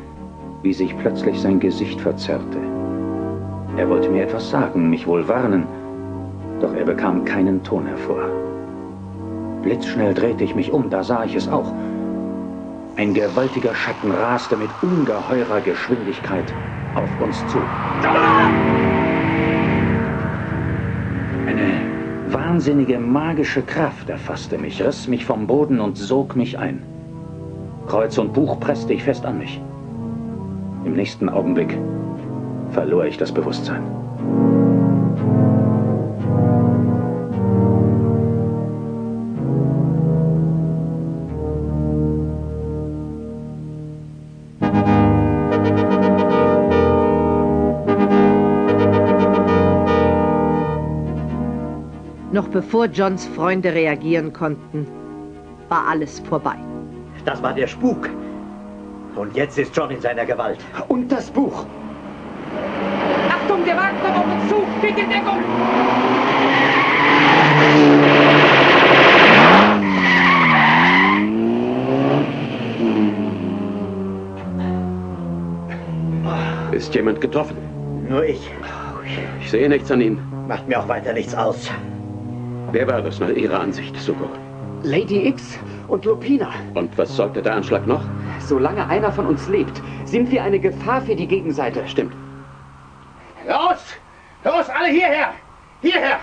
wie sich plötzlich sein Gesicht verzerrte. Er wollte mir etwas sagen, mich wohl warnen, doch er bekam keinen Ton hervor. Blitzschnell drehte ich mich um, da sah ich es auch. Ein gewaltiger Schatten raste mit ungeheurer Geschwindigkeit auf uns zu. Eine wahnsinnige magische Kraft erfasste mich, riss mich vom Boden und sog mich ein. Kreuz und Buch presste ich fest an mich. Im nächsten Augenblick verlor ich das Bewusstsein. Noch bevor Johns Freunde reagieren konnten, war alles vorbei. Das war der Spuk. Und jetzt ist John in seiner Gewalt. Und das Buch. Achtung, der Wagen kommt auf uns zu! Bitte Deckung! Ist jemand getroffen? Nur ich. Ich sehe nichts an ihm. Macht mir auch weiter nichts aus. Wer war das nach Ihrer Ansicht, Suko? Lady X und Lupina. Und was sollte der Anschlag noch? Solange einer von uns lebt, sind wir eine Gefahr für die Gegenseite. Stimmt. Los! Los, alle hierher! Hierher!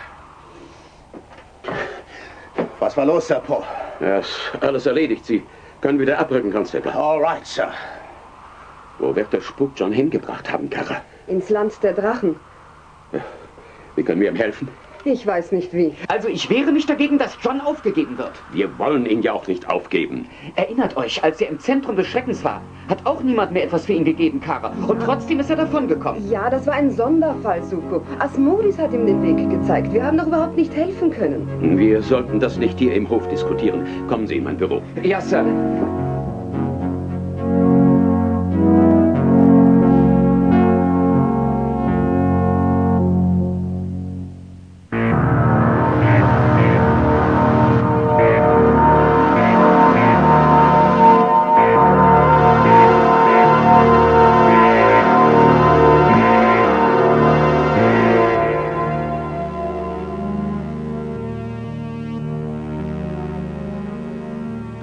Was war los, Sir Paul? Ja, ist alles erledigt. Sie können wieder abrücken, Constable. All right, Sir. Wo wird der Spuk John hingebracht haben, Kara? Ins Land der Drachen. Wie können wir ihm helfen? Ich weiß nicht wie. Also ich wehre mich dagegen, dass John aufgegeben wird. Wir wollen ihn ja auch nicht aufgeben. Erinnert euch, als er im Zentrum des Schreckens war, hat auch niemand mehr etwas für ihn gegeben, Kara. Und trotzdem ist er davongekommen. Ja, das war ein Sonderfall, Suko. Asmodis hat ihm den Weg gezeigt. Wir haben doch überhaupt nicht helfen können. Wir sollten das nicht hier im Hof diskutieren. Kommen Sie in mein Büro. Ja, Sir.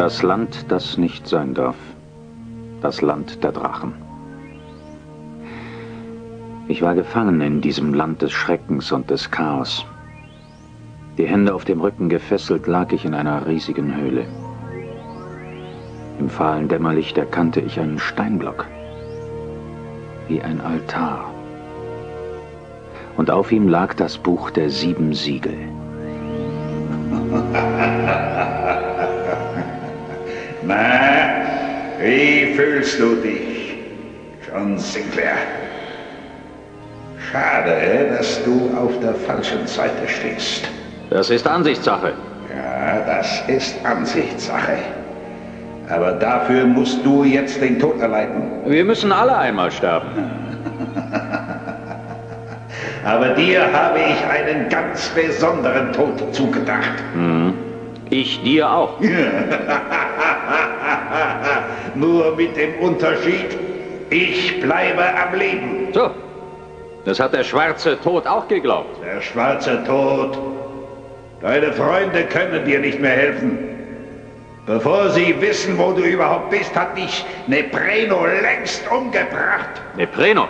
Das Land, das nicht sein darf. Das Land der Drachen. Ich war gefangen in diesem Land des Schreckens und des Chaos. Die Hände auf dem Rücken gefesselt lag ich in einer riesigen Höhle. Im fahlen Dämmerlicht erkannte ich einen Steinblock. Wie ein Altar. Und auf ihm lag das Buch der sieben Siegel. fühlst du dich, John Sinclair? Schade, dass du auf der falschen Seite stehst. Das ist Ansichtssache. Ja, das ist Ansichtssache. Aber dafür musst du jetzt den Tod erleiden. Wir müssen alle einmal sterben. Aber dir habe ich einen ganz besonderen Tod zugedacht. Hm. Ich dir auch. Nur mit dem Unterschied, ich bleibe am Leben. So, das hat der schwarze Tod auch geglaubt. Der schwarze Tod. Deine Freunde können dir nicht mehr helfen. Bevor sie wissen, wo du überhaupt bist, hat dich Nepreno längst umgebracht. Nepreno?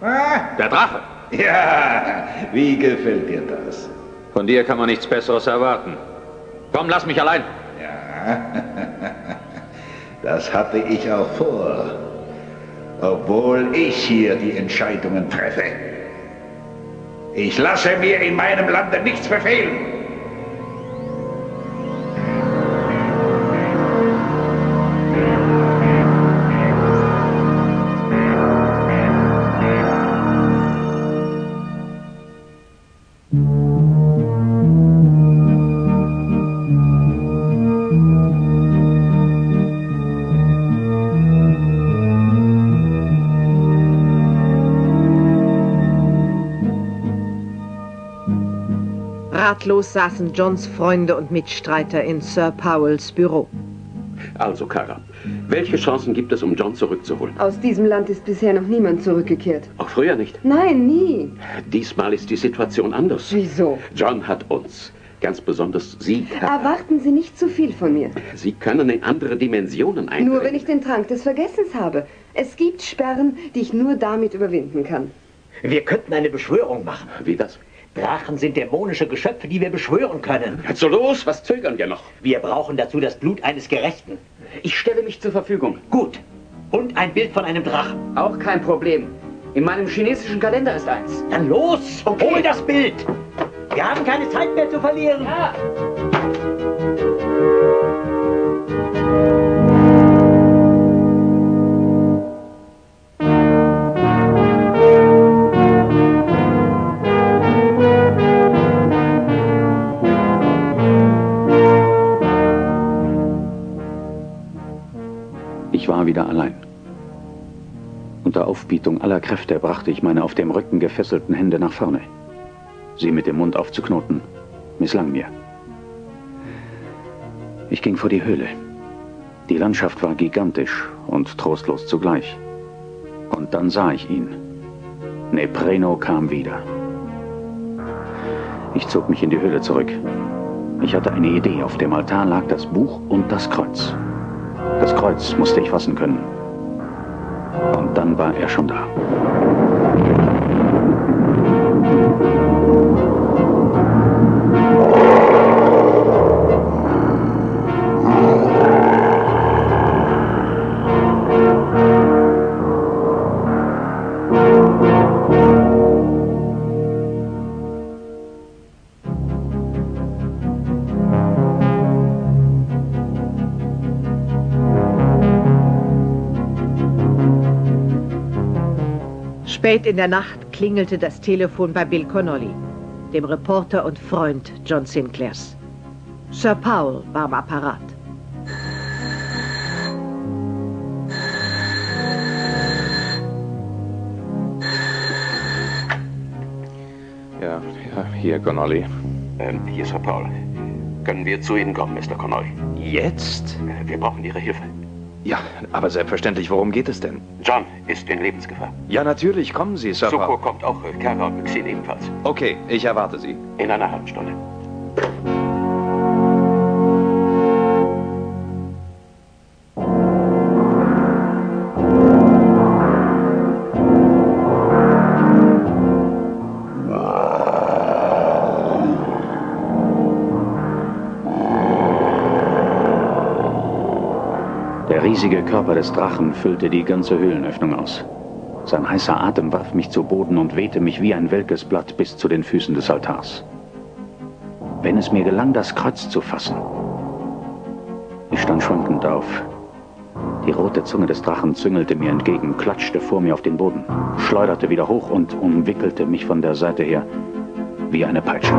Ah? Der Drache? Ja, wie gefällt dir das? Von dir kann man nichts Besseres erwarten. Komm, lass mich allein. Ja, das hatte ich auch vor. Obwohl ich hier die Entscheidungen treffe. Ich lasse mir in meinem Lande nichts befehlen. Ratlos saßen Johns Freunde und Mitstreiter in Sir Powells Büro. Also, Kara, welche Chancen gibt es, um John zurückzuholen? Aus diesem Land ist bisher noch niemand zurückgekehrt. Auch früher nicht. Nein, nie. Diesmal ist die Situation anders. Wieso? John hat uns, ganz besonders Sie, Kara. Erwarten Sie nicht zu viel von mir. Sie können in andere Dimensionen eindringen. Nur wenn ich den Trank des Vergessens habe. Es gibt Sperren, die ich nur damit überwinden kann. Wir könnten eine Beschwörung machen. Wie das? Drachen sind dämonische Geschöpfe, die wir beschwören können. Also los, was zögern wir noch? Wir brauchen dazu das Blut eines Gerechten. Ich stelle mich zur Verfügung. Gut. Und ein Bild von einem Drachen. Auch kein Problem. In meinem chinesischen Kalender ist eins. Dann los, okay. hol das Bild. Wir haben keine Zeit mehr zu verlieren. Ja. Ich war wieder allein. Unter Aufbietung aller Kräfte brachte ich meine auf dem Rücken gefesselten Hände nach vorne. Sie mit dem Mund aufzuknoten, misslang mir. Ich ging vor die Höhle. Die Landschaft war gigantisch und trostlos zugleich. Und dann sah ich ihn. Nepreno kam wieder. Ich zog mich in die Höhle zurück. Ich hatte eine Idee. Auf dem Altar lag das Buch und das Kreuz. Das Kreuz musste ich fassen können. Und dann war er schon da. Spät in der Nacht klingelte das Telefon bei Bill Connolly, dem Reporter und Freund John Sinclairs. Sir Powell war am Apparat. Ja, ja, hier, Connolly. Ähm, hier Herr Paul. Können wir zu Ihnen kommen, Mr. Connolly? Jetzt? Äh, Wir brauchen Ihre Hilfe. Ja, aber selbstverständlich, worum geht es denn? John ist in Lebensgefahr. Ja, natürlich, kommen Sie, Sir Paul. kommt auch, äh, Kara und Xil ebenfalls. Okay, ich erwarte Sie. In einer halben Stunde. Riesige Körper des Drachen füllte die ganze Höhlenöffnung aus. Sein heißer Atem warf mich zu Boden und wehte mich wie ein welkes Blatt bis zu den Füßen des Altars. Wenn es mir gelang, das Kreuz zu fassen. Ich stand schwankend auf. Die rote Zunge des Drachen züngelte mir entgegen, klatschte vor mir auf den Boden, schleuderte wieder hoch und umwickelte mich von der Seite her wie eine Peitsche.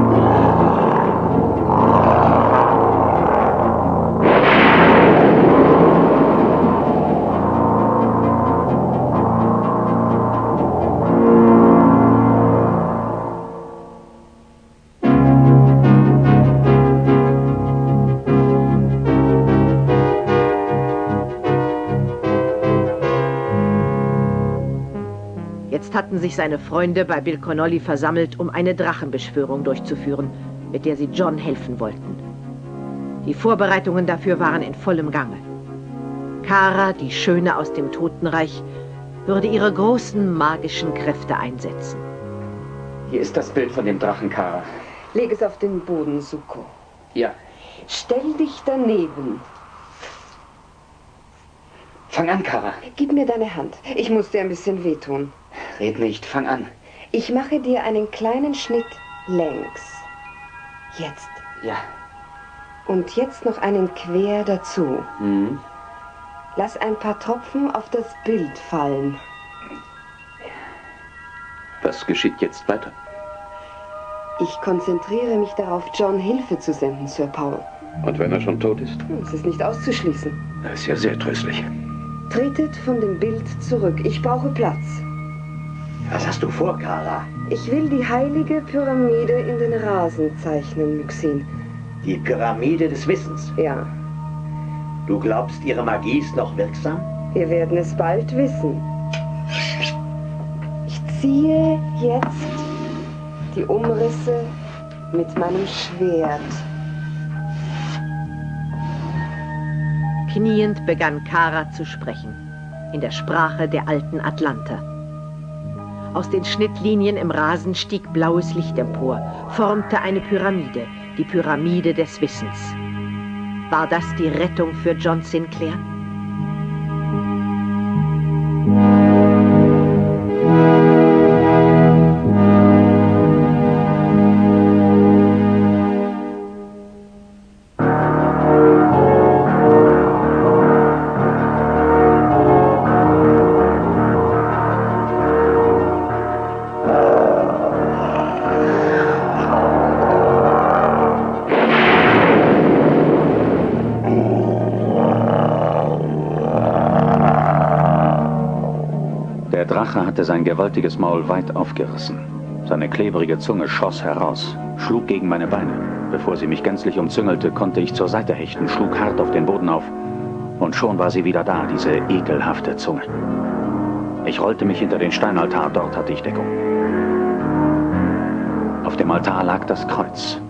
Hatten sich seine Freunde bei Bill Connolly versammelt, um eine Drachenbeschwörung durchzuführen, mit der sie John helfen wollten. Die Vorbereitungen dafür waren in vollem Gange. Kara, die Schöne aus dem Totenreich, würde ihre großen magischen Kräfte einsetzen. Hier ist das Bild von dem Drachen, Kara. Leg es auf den Boden, Suko. Ja. Stell dich daneben. Fang an, Kara. Gib mir deine Hand. Ich muss dir ein bisschen wehtun. Red nicht, fang an. Ich mache dir einen kleinen Schnitt längs. Jetzt. Ja. Und jetzt noch einen quer dazu. Mhm. Lass ein paar Tropfen auf das Bild fallen. Was geschieht jetzt weiter? Ich konzentriere mich darauf, John Hilfe zu senden, Sir Paul. Und wenn er schon tot ist? Es ist nicht auszuschließen. Das ist ja sehr tröstlich. Tretet von dem Bild zurück. Ich brauche Platz. Was hast du vor, Kara? Ich will die heilige Pyramide in den Rasen zeichnen, Myxin. Die Pyramide des Wissens. Ja, Du glaubst, ihre Magie ist noch wirksam? wir werden es bald wissen. Ich ziehe jetzt die Umrisse mit meinem Schwert. Kniend begann Kara zu sprechen, in der Sprache der alten Atlanter. Aus den Schnittlinien im Rasen stieg blaues Licht empor, formte eine Pyramide, die Pyramide des Wissens. War das die Rettung für John Sinclair? Hatte sein gewaltiges Maul weit aufgerissen. Seine klebrige Zunge schoss heraus, schlug gegen meine Beine. Bevor sie mich gänzlich umzüngelte, konnte ich zur Seite hechten, schlug hart auf den Boden auf. Und schon war sie wieder da, diese ekelhafte Zunge. Ich rollte mich hinter den Steinaltar, dort hatte ich Deckung. Auf dem Altar lag das Kreuz.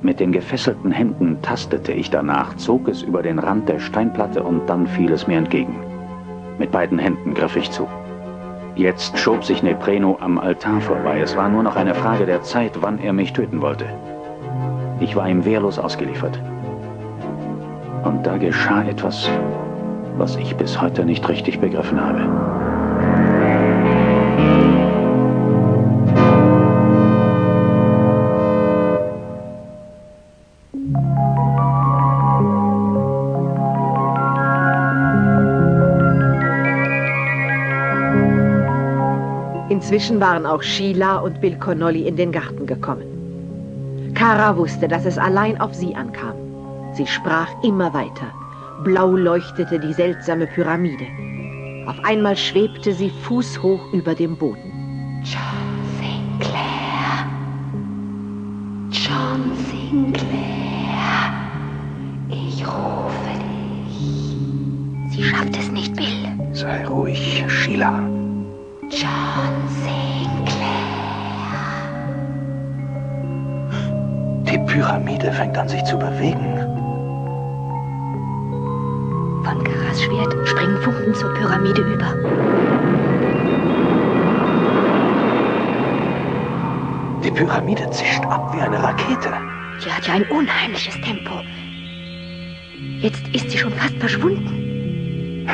Mit den gefesselten Händen tastete ich danach, zog es über den Rand der Steinplatte und dann fiel es mir entgegen. Mit beiden Händen griff ich zu. Jetzt schob sich Nepreno am Altar vorbei. Es war nur noch eine Frage der Zeit, wann er mich töten wollte. Ich war ihm wehrlos ausgeliefert. Und da geschah etwas, was ich bis heute nicht richtig begriffen habe. Inzwischen waren auch Sheila und Bill Connolly in den Garten gekommen. Kara wusste, dass es allein auf sie ankam. Sie sprach immer weiter. Blau leuchtete die seltsame Pyramide. Auf einmal schwebte sie fußhoch über dem Boden. Pyramide zischt ab wie eine Rakete. Sie hat ja ein unheimliches Tempo. Jetzt ist sie schon fast verschwunden.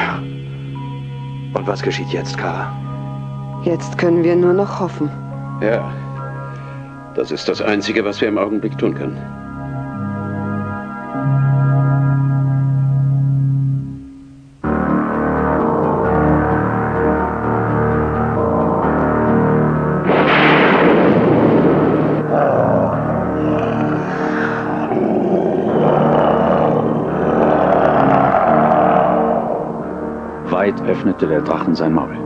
Und was geschieht jetzt, Kara? Jetzt können wir nur noch hoffen. Ja, das ist das Einzige, was wir im Augenblick tun können. Öffnete der Drachen sein Maul.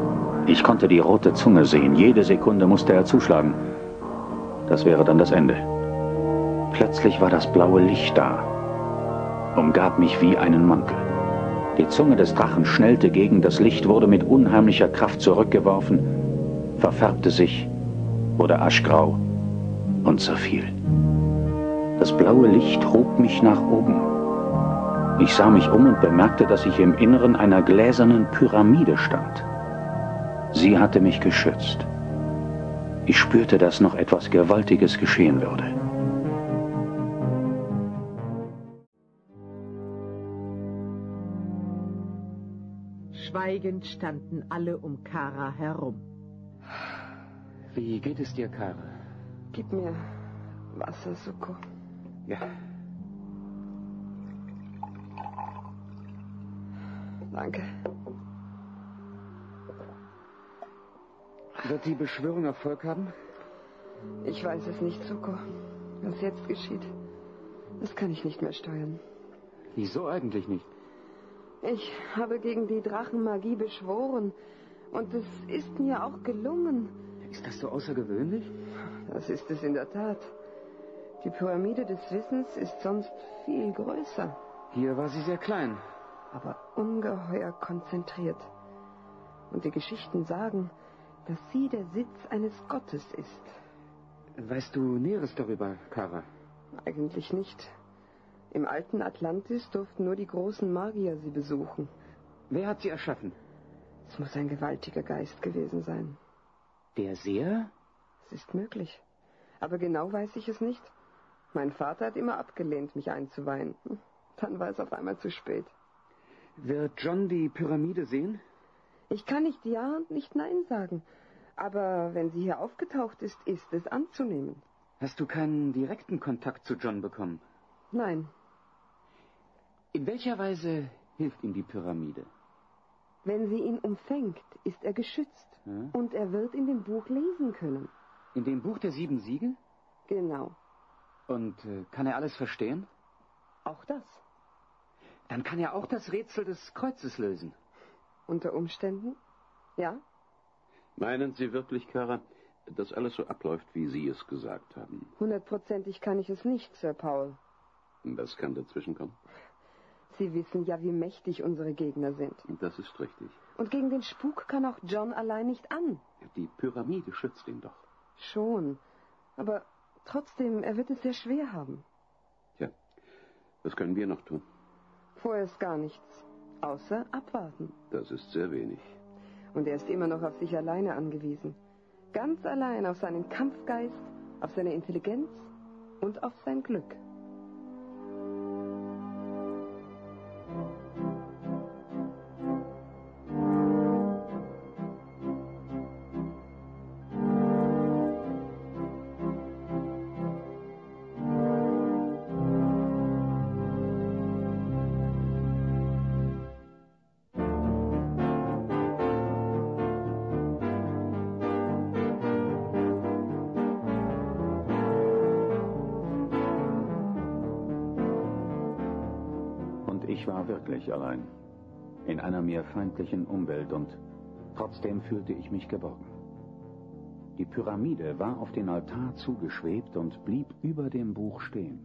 Ich konnte die rote Zunge sehen. Jede Sekunde musste er zuschlagen. Das wäre dann das Ende. Plötzlich war das blaue Licht da, umgab mich wie einen Mantel. Die Zunge des Drachen schnellte gegen das Licht, wurde mit unheimlicher Kraft zurückgeworfen, verfärbte sich, wurde aschgrau und zerfiel. Das blaue Licht hob mich nach oben. Ich sah mich um und bemerkte, dass ich im Inneren einer gläsernen Pyramide stand. Sie hatte mich geschützt. Ich spürte, dass noch etwas Gewaltiges geschehen würde. Schweigend standen alle um Kara herum. Wie geht es dir, Kara? Gib mir Wasser, Suko. Ja. Danke. Wird die Beschwörung Erfolg haben? Ich weiß es nicht, Suko. Was jetzt geschieht, das kann ich nicht mehr steuern. Wieso eigentlich nicht? Ich habe gegen die Drachenmagie beschworen. Und es ist mir auch gelungen. Ist das so außergewöhnlich? Das ist es in der Tat. Die Pyramide des Wissens ist sonst viel größer. Hier war sie sehr klein. Aber ungeheuer konzentriert. Und die Geschichten sagen, dass sie der Sitz eines Gottes ist. Weißt du Näheres darüber, Kara? Eigentlich nicht. Im alten Atlantis durften nur die großen Magier sie besuchen. Wer hat sie erschaffen? Es muss ein gewaltiger Geist gewesen sein. Der Seher? Es ist möglich. Aber genau weiß ich es nicht. Mein Vater hat immer abgelehnt, mich einzuweihen. Dann war es auf einmal zu spät. Wird John die Pyramide sehen? Ich kann nicht Ja und nicht Nein sagen. Aber wenn sie hier aufgetaucht ist, ist es anzunehmen. Hast du keinen direkten Kontakt zu John bekommen? Nein. In welcher Weise hilft ihm die Pyramide? Wenn sie ihn umfängt, ist er geschützt. Ja? Und er wird in dem Buch lesen können. In dem Buch der sieben Siegel? Genau. Und äh, kann er alles verstehen? Auch das. Dann kann er auch das Rätsel des Kreuzes lösen. Unter Umständen? Ja? Meinen Sie wirklich, Kara, dass alles so abläuft, wie Sie es gesagt haben? Hundertprozentig kann ich es nicht, Sir Paul. Was kann dazwischenkommen? Sie wissen ja, wie mächtig unsere Gegner sind. Das ist richtig. Und gegen den Spuk kann auch John allein nicht an. Die Pyramide schützt ihn doch. Schon. Aber trotzdem, er wird es sehr schwer haben. Tja, was können wir noch tun? Vorerst gar nichts. Außer abwarten. Das ist sehr wenig. Und er ist immer noch auf sich alleine angewiesen. Ganz allein auf seinen Kampfgeist, auf seine Intelligenz und auf sein Glück. Ich war wirklich allein. In einer mir feindlichen Umwelt und trotzdem fühlte ich mich geborgen. Die Pyramide war auf den Altar zugeschwebt und blieb über dem Buch stehen.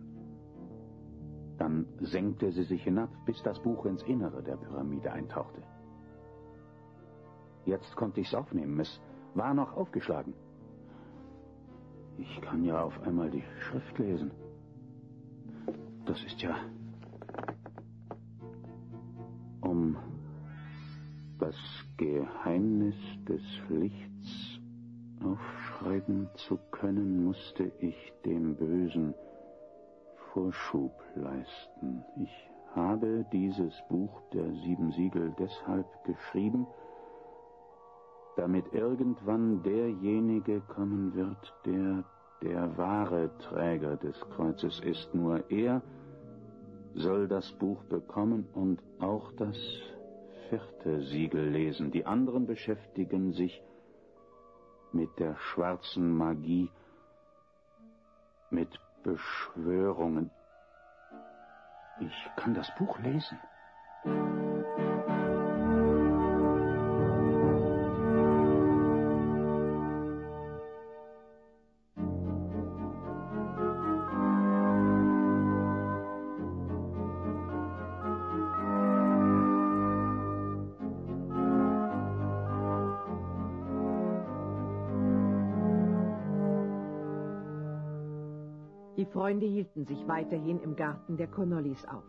Dann senkte sie sich hinab, bis das Buch ins Innere der Pyramide eintauchte. Jetzt konnte ich's aufnehmen. Es war noch aufgeschlagen. Ich kann ja auf einmal die Schrift lesen. Das ist ja um das Geheimnis des Lichts aufschreiben zu können, musste ich dem Bösen Vorschub leisten. Ich habe dieses Buch der sieben Siegel deshalb geschrieben, damit irgendwann derjenige kommen wird, der der wahre Träger des Kreuzes ist. Nur er soll das Buch bekommen und auch das vierte Siegel lesen. Die anderen beschäftigen sich mit der schwarzen Magie, mit Beschwörungen. Ich kann das Buch lesen. Freunde hielten sich weiterhin im Garten der Connollis auf.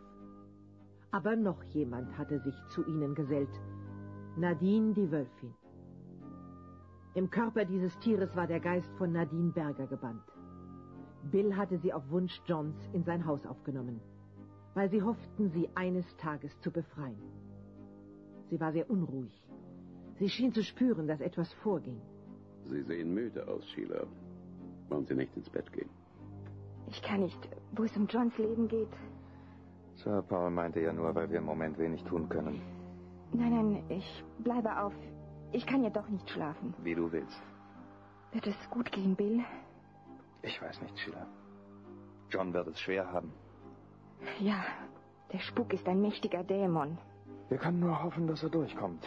Aber noch jemand hatte sich zu ihnen gesellt. Nadine die Wölfin. Im Körper dieses Tieres war der Geist von Nadine Berger gebannt. Bill hatte sie auf Wunsch Johns in sein Haus aufgenommen, weil sie hofften, sie eines Tages zu befreien. Sie war sehr unruhig. Sie schien zu spüren, dass etwas vorging. Sie sehen müde aus, Sheila. Wollen Sie nicht ins Bett gehen? Ich kann nicht, wo es um Johns Leben geht. Sir Paul meinte ja nur, weil wir im Moment wenig tun können. Nein, nein, ich bleibe auf. Ich kann ja doch nicht schlafen. Wie du willst. Wird es gut gehen, Bill? Ich weiß nicht, Sheila. John wird es schwer haben. Ja, der Spuk ist ein mächtiger Dämon. Wir können nur hoffen, dass er durchkommt.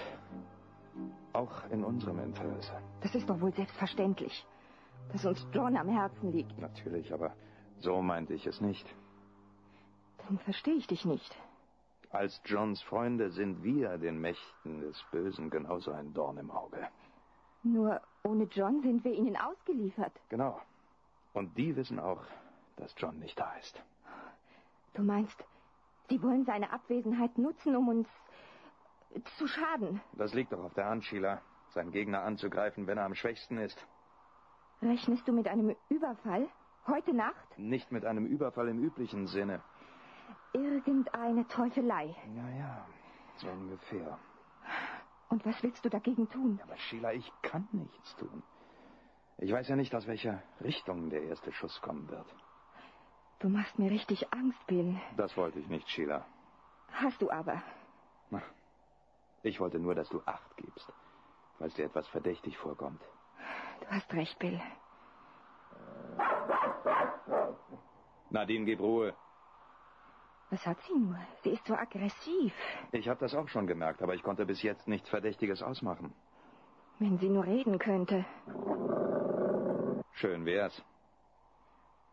Auch in unserem Interesse. Das ist doch wohl selbstverständlich, dass uns John am Herzen liegt. Natürlich, aber so meinte ich es nicht. Dann verstehe ich dich nicht. Als Johns Freunde sind wir den Mächten des Bösen genauso ein Dorn im Auge. Nur ohne John sind wir ihnen ausgeliefert. Genau. Und die wissen auch, dass John nicht da ist. Du meinst, sie wollen seine Abwesenheit nutzen, um uns zu schaden? Das liegt doch auf der Hand, Sheila, seinen Gegner anzugreifen, wenn er am schwächsten ist. Rechnest du mit einem Überfall? Heute Nacht? Nicht mit einem Überfall im üblichen Sinne. Irgendeine Teufelei. Ja, ja, so ungefähr. Und was willst du dagegen tun? Aber Sheila, ich kann nichts tun. Ich weiß ja nicht, aus welcher Richtung der erste Schuss kommen wird. Du machst mir richtig Angst, Bill. Das wollte ich nicht, Sheila. Hast du aber. Ich wollte nur, dass du Acht gibst, falls dir etwas verdächtig vorkommt. Du hast recht, Bill. Nadine, gib Ruhe. Was hat sie nur? Sie ist so aggressiv. Ich habe das auch schon gemerkt, aber ich konnte bis jetzt nichts Verdächtiges ausmachen. Wenn sie nur reden könnte. Schön wär's.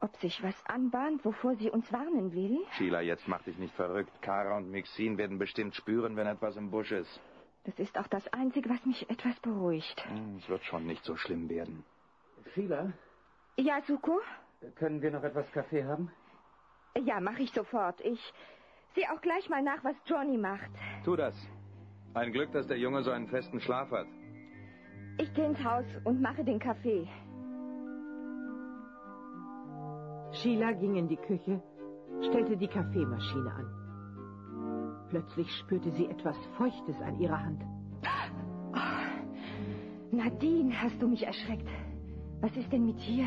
Ob sich was anbahnt, wovor sie uns warnen will? Sheila, jetzt mach dich nicht verrückt. Kara und Mixin werden bestimmt spüren, wenn etwas im Busch ist. Das ist auch das Einzige, was mich etwas beruhigt. Hm, Es wird schon nicht so schlimm werden. Sheila, Ja, Suko? können wir noch etwas Kaffee haben? Ja, mache ich sofort. Ich sehe auch gleich mal nach, was Johnny macht. Tu das. Ein Glück, dass der Junge so einen festen Schlaf hat. Ich gehe ins Haus und mache den Kaffee. Sheila ging in die Küche, stellte die Kaffeemaschine an. Plötzlich spürte sie etwas Feuchtes an ihrer Hand. Nadine, hast du mich erschreckt? Was ist denn mit dir?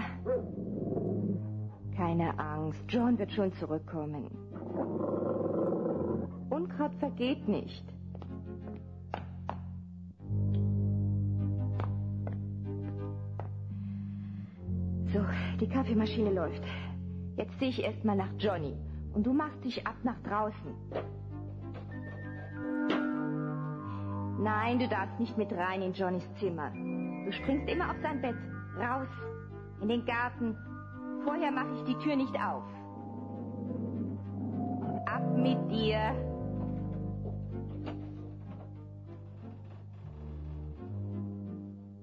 Keine Angst, John wird schon zurückkommen. Unkraut vergeht nicht. So, die Kaffeemaschine läuft. Jetzt sehe ich erst mal nach Johnny. Und du machst dich ab nach draußen. Nein, du darfst nicht mit rein in Johnnys Zimmer. Du springst immer auf sein Bett. Raus. In den Garten. Vorher mache ich die Tür nicht auf. Ab mit dir.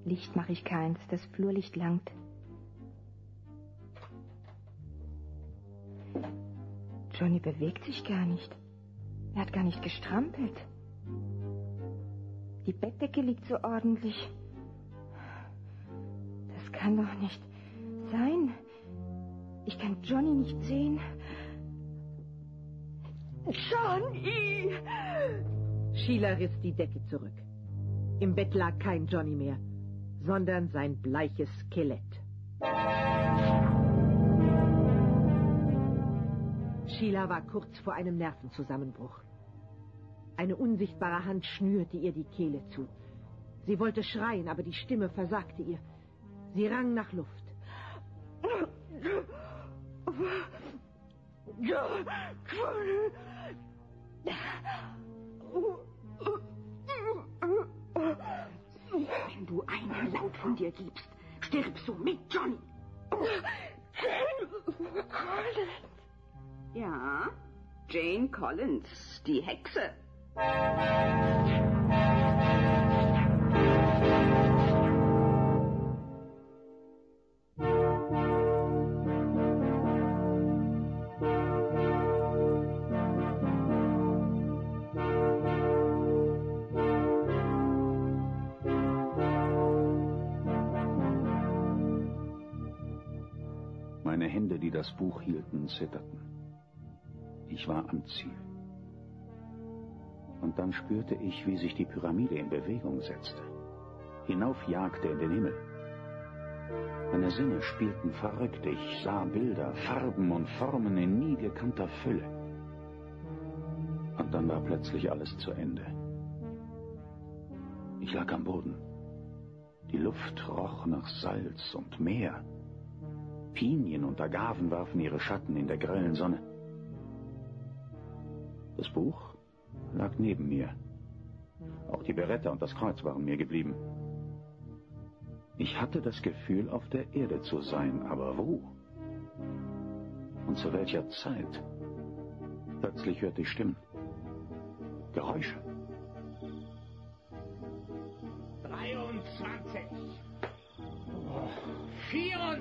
Licht mache ich keins. Das Flurlicht langt. Johnny bewegt sich gar nicht. Er hat gar nicht gestrampelt. Die Bettdecke liegt so ordentlich. Kann doch nicht sein. Ich kann Johnny nicht sehen. Johnny! Sheila riss die Decke zurück. Im Bett lag kein Johnny mehr, sondern sein bleiches Skelett. Sheila war kurz vor einem Nervenzusammenbruch. Eine unsichtbare Hand schnürte ihr die Kehle zu. Sie wollte schreien, aber die Stimme versagte ihr. Sie rang nach Luft. Wenn du einen Laut von dir gibst, stirbst du mit Johnny. Ja, Jane Collins, die Hexe. Das Buch hielten, zitterten. Ich war am Ziel. Und dann spürte ich, wie sich die Pyramide in Bewegung setzte, hinaufjagte in den Himmel. Meine Sinne spielten verrückt. Ich sah Bilder, Farben und Formen in nie gekannter Fülle. Und dann war plötzlich alles zu Ende. Ich lag am Boden. Die Luft roch nach Salz und Meer. Pinien und Agaven warfen ihre Schatten in der grellen Sonne. Das Buch lag neben mir. Auch die Beretta und das Kreuz waren mir geblieben. Ich hatte das Gefühl, auf der Erde zu sein, aber wo? Und zu welcher Zeit? Plötzlich hörte ich Stimmen. Geräusche.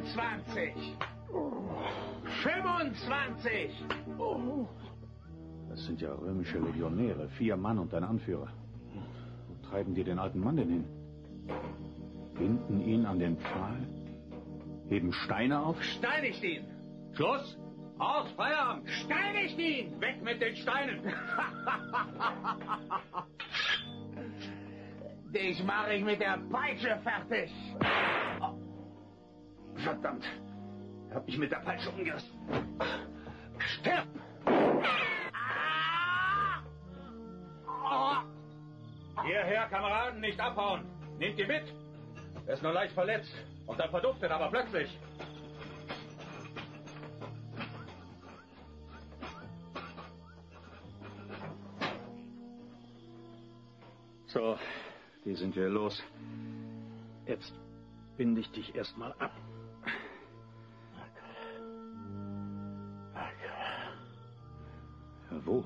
24. 25. Das sind ja römische Legionäre, vier Mann und ein Anführer. Wo treiben die den alten Mann denn hin? Binden ihn an den Pfahl? Heben Steine auf? Steinigt ihn. Schluss. Aus, Feierabend. Steinigt ihn. Weg mit den Steinen. Dich mache ich mit der Peitsche fertig. Verdammt. Hab mich mit der Peitsche umgerissen. Stirb! Hierher, Kameraden, nicht abhauen. Nehmt ihn mit. Er ist nur leicht verletzt. Und dann verduftet, aber plötzlich. So, wie sind wir los? Jetzt binde ich dich erstmal ab. Ja,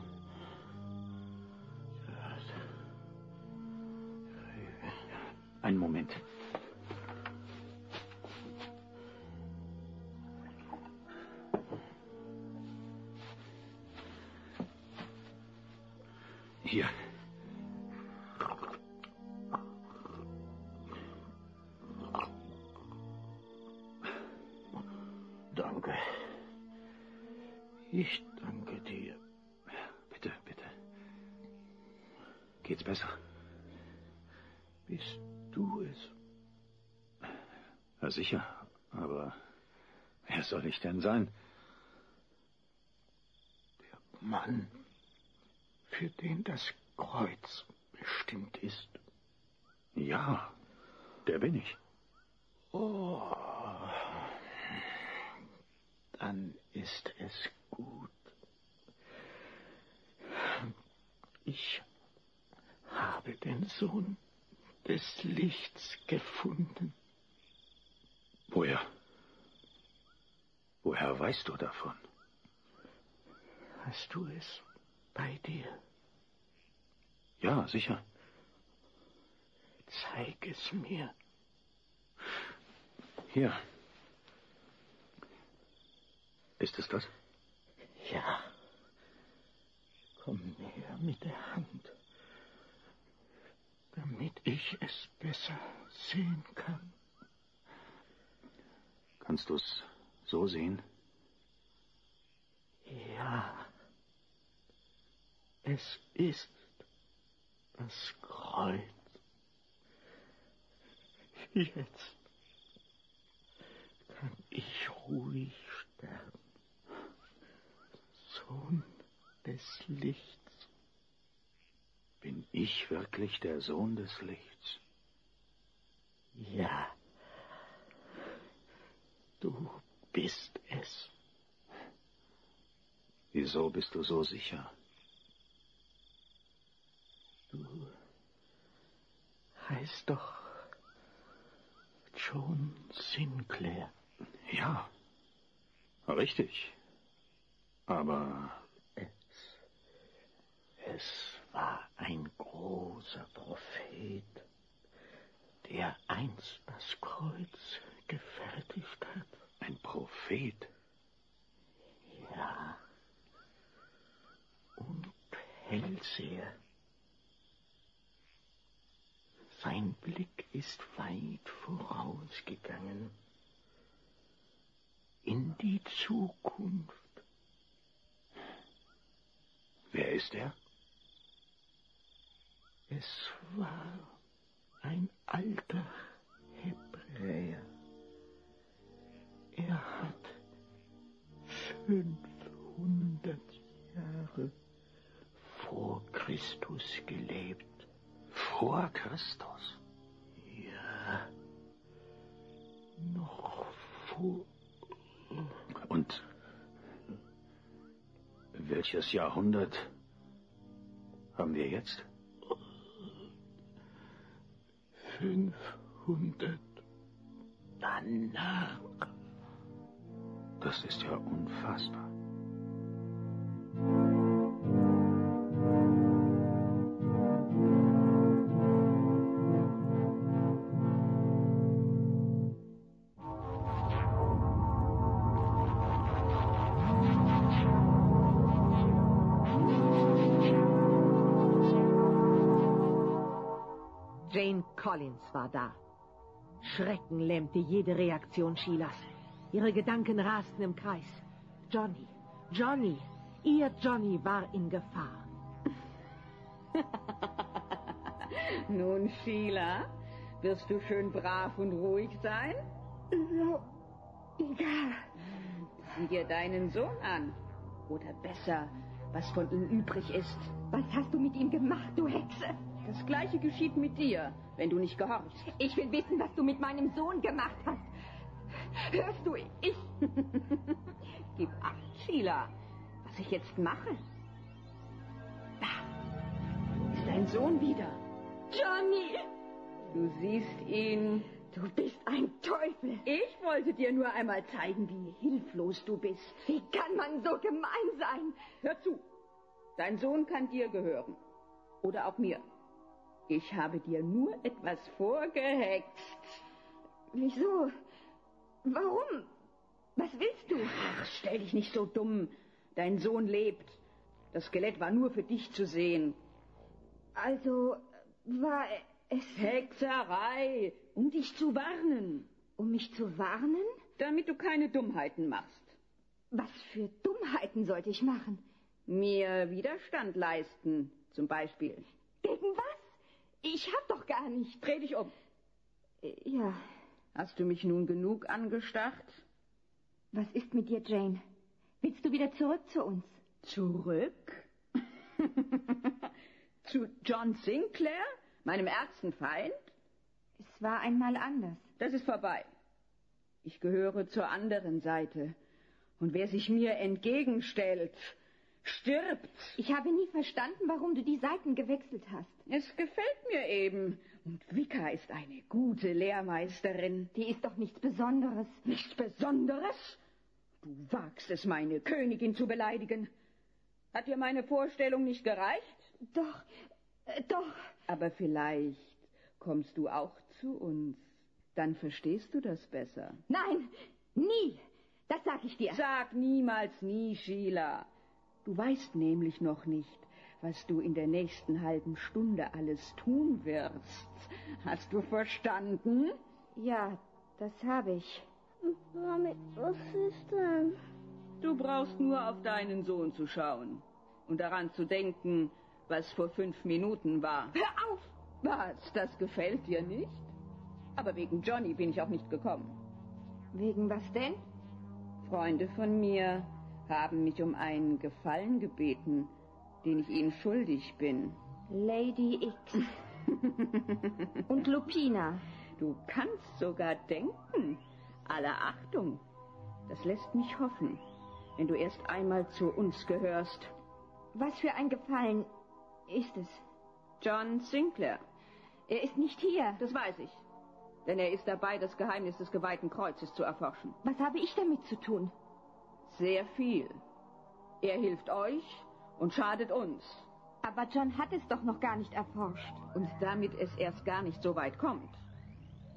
ich denn sein? Mann, für den das Kreuz bestimmt ist. Ja, der bin ich. Oh, dann ist es gut. Ich habe den Sohn des Lichts gefunden. Woher? Woher weißt du davon? Hast du es bei dir? Ja, sicher. Zeig es mir. Hier. Ist es das? Ja. Komm näher mit der Hand, damit ich es besser sehen kann. Kannst du es so sehen? Ja. Es ist das Kreuz. Jetzt kann ich ruhig sterben. Sohn des Lichts. Bin ich wirklich der Sohn des Lichts? Ja. Du bist es. Wieso bist du so sicher? Du heißt doch John Sinclair. Ja, richtig. Aber es, es war ein großer Prophet, der einst das Kreuz gefertigt hat. Ein Prophet? Ja. Und Hellseher. Sein Blick ist weit vorausgegangen. In die Zukunft. Wer ist er? Es war ein alter Hebräer. Er hat 500 Jahre vor Christus gelebt. Vor Christus? Ja. Noch vor. Und welches Jahrhundert haben wir jetzt? 500 danach. Das ist ja unfassbar. War da. Schrecken lähmte jede Reaktion Sheilas. Ihre Gedanken rasten im Kreis. Johnny, Johnny, ihr Johnny war in Gefahr. Nun, Sheila, wirst du schön brav und ruhig sein? Ja, egal. Sieh dir deinen Sohn an. Oder besser, was von ihm übrig ist. Was hast du mit ihm gemacht, du Hexe? Das gleiche geschieht mit dir, wenn du nicht gehorchst. Ich will wissen, was du mit meinem Sohn gemacht hast. Hörst du, ich... Gib acht, Sheila, was ich jetzt mache. Da ist dein Sohn wieder. Johnny! Du siehst ihn. Du bist ein Teufel. Ich wollte dir nur einmal zeigen, wie hilflos du bist. Wie kann man so gemein sein? Hör zu. Dein Sohn kann dir gehören. Oder auch mir. Ich habe dir nur etwas vorgehext. Wieso? Warum? Was willst du? Ach, stell dich nicht so dumm. Dein Sohn lebt. Das Skelett war nur für dich zu sehen. Also war es... Hexerei, um dich zu warnen. Um mich zu warnen? Damit du keine Dummheiten machst. Was für Dummheiten sollte ich machen? Mir Widerstand leisten, zum Beispiel. Gegen was? Ich hab doch gar nicht. Dreh dich um. Ja. Hast du mich nun genug angestarrt? Was ist mit dir, Jane? Willst du wieder zurück zu uns? Zurück? zu John Sinclair, meinem ärgsten Feind? Es war einmal anders. Das ist vorbei. Ich gehöre zur anderen Seite. Und wer sich mir entgegenstellt, stirbt. Ich habe nie verstanden, warum du die Seiten gewechselt hast. Es gefällt mir eben. Und Vika ist eine gute Lehrmeisterin. Die ist doch nichts Besonderes. Nichts Besonderes? Du wagst es, meine Königin zu beleidigen. Hat dir meine Vorstellung nicht gereicht? Doch, äh, doch. Aber vielleicht kommst du auch zu uns. Dann verstehst du das besser. Nein, nie. Das sag ich dir. Sag niemals nie, Sheila. Du weißt nämlich noch nicht, was du in der nächsten halben Stunde alles tun wirst. Hast du verstanden? Ja, das habe ich. Mami, was ist denn? Du brauchst nur auf deinen Sohn zu schauen. und daran zu denken, was vor fünf Minuten war. Hör auf! Was, das gefällt dir nicht? Aber wegen Johnny bin ich auch nicht gekommen. Wegen was denn? Freunde von mir haben mich um einen Gefallen gebeten, den ich ihnen schuldig bin. Lady X. Und Lupina. Du kannst sogar denken. Aller Achtung. Das lässt mich hoffen, wenn du erst einmal zu uns gehörst. Was für ein Gefallen ist es? John Sinclair. Er ist nicht hier. Das weiß ich. Denn er ist dabei, das Geheimnis des geweihten Kreuzes zu erforschen. Was habe ich damit zu tun? Sehr viel. Er hilft euch und schadet uns. Aber John hat es doch noch gar nicht erforscht. Und damit es erst gar nicht so weit kommt,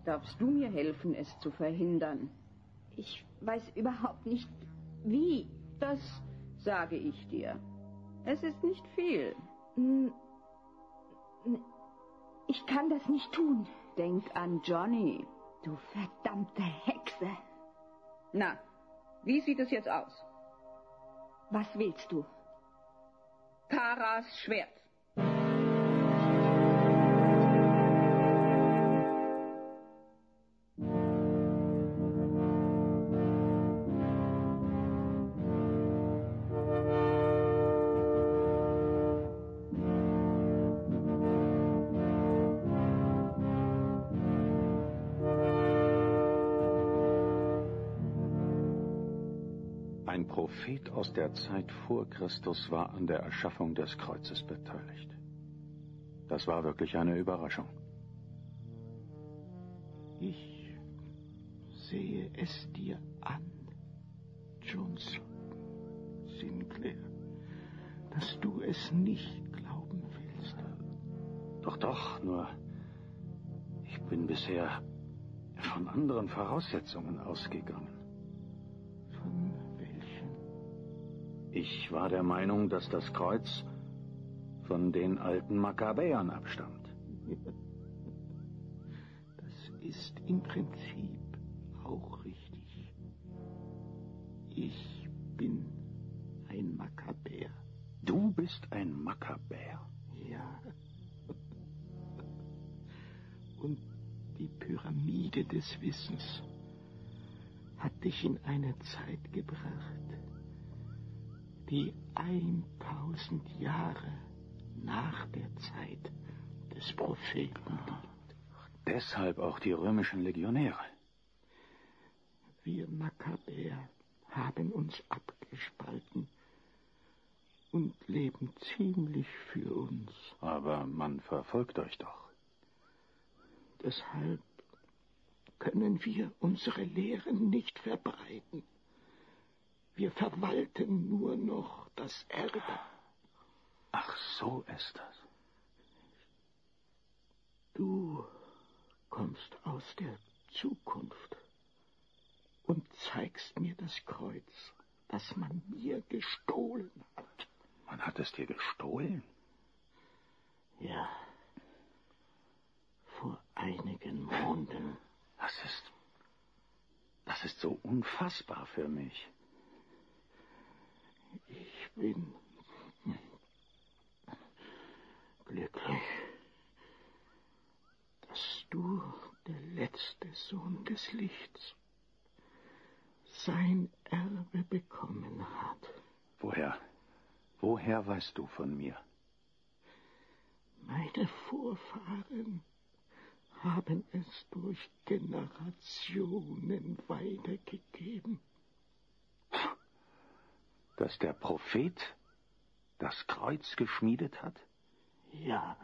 darfst du mir helfen, es zu verhindern. Ich weiß überhaupt nicht, wie. Das sage ich dir. Es ist nicht viel. Ich kann das nicht tun. Denk an Johnny. Du verdammte Hexe. Na, wie sieht es jetzt aus? Was willst du? Karas Schwert. Prophet aus der Zeit vor Christus war an der Erschaffung des Kreuzes beteiligt. Das war wirklich eine Überraschung. Ich sehe es dir an, Johnson Sinclair, dass du es nicht glauben willst. Doch, doch, nur ich bin bisher von anderen Voraussetzungen ausgegangen. Ich war der Meinung, dass das Kreuz von den alten Makkabäern abstammt. Das ist im Prinzip auch richtig. Ich bin ein Makkabäer. Du bist ein Makkabäer? Ja. Und die Pyramide des Wissens hat dich in eine Zeit gebracht, die 1000 Jahre nach der Zeit des Propheten liegt. Deshalb auch die römischen Legionäre. Wir Makkabäer haben uns abgespalten und leben ziemlich für uns. Aber man verfolgt euch doch. Deshalb können wir unsere Lehren nicht verbreiten. Wir verwalten nur noch das Erbe. Ach, so ist das. Du kommst aus der Zukunft und zeigst mir das Kreuz, das man mir gestohlen hat. Man hat es dir gestohlen? Ja. Vor einigen Monaten. Das ist. Das ist so unfassbar für mich. Ich bin glücklich, dass du, der letzte Sohn des Lichts, sein Erbe bekommen hat. Woher? Woher weißt du von mir? Meine Vorfahren haben es durch Generationen weitergegeben. Dass der Prophet das Kreuz geschmiedet hat? Ja.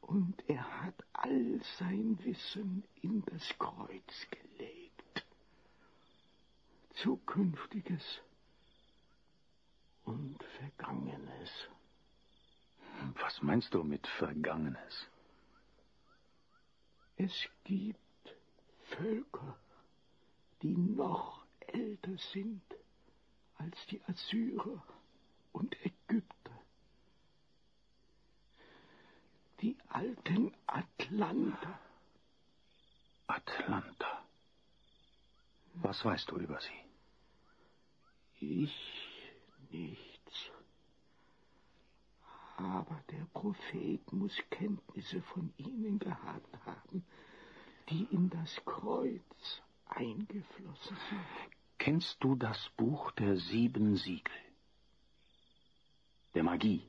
Und er hat all sein Wissen in das Kreuz gelegt. Zukünftiges und Vergangenes. Was meinst du mit Vergangenes? Es gibt Völker, die noch älter sind als die Assyrer und Ägypter. Die alten Atlanter. Atlanta. Was weißt du über sie? Ich nichts. Aber der Prophet muss Kenntnisse von ihnen gehabt haben, die in das Kreuz eingeflossen sind. Kennst du das Buch der sieben Siegel? Der Magie.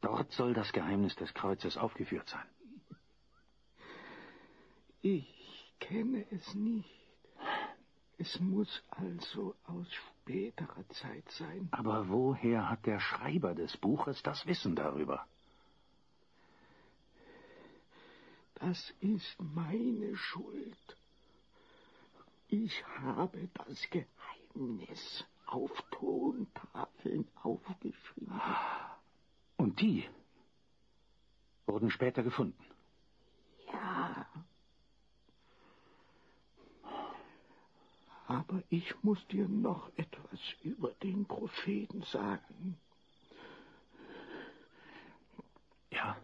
Dort soll das Geheimnis des Kreuzes aufgeführt sein. Ich kenne es nicht. Es muss also aus späterer Zeit sein. Aber woher hat der Schreiber des Buches das Wissen darüber? Das ist meine Schuld. Ich habe das Geheimnis auf Tontafeln aufgeschrieben. Und die wurden später gefunden. Ja. Aber ich muss dir noch etwas über den Propheten sagen. Ja.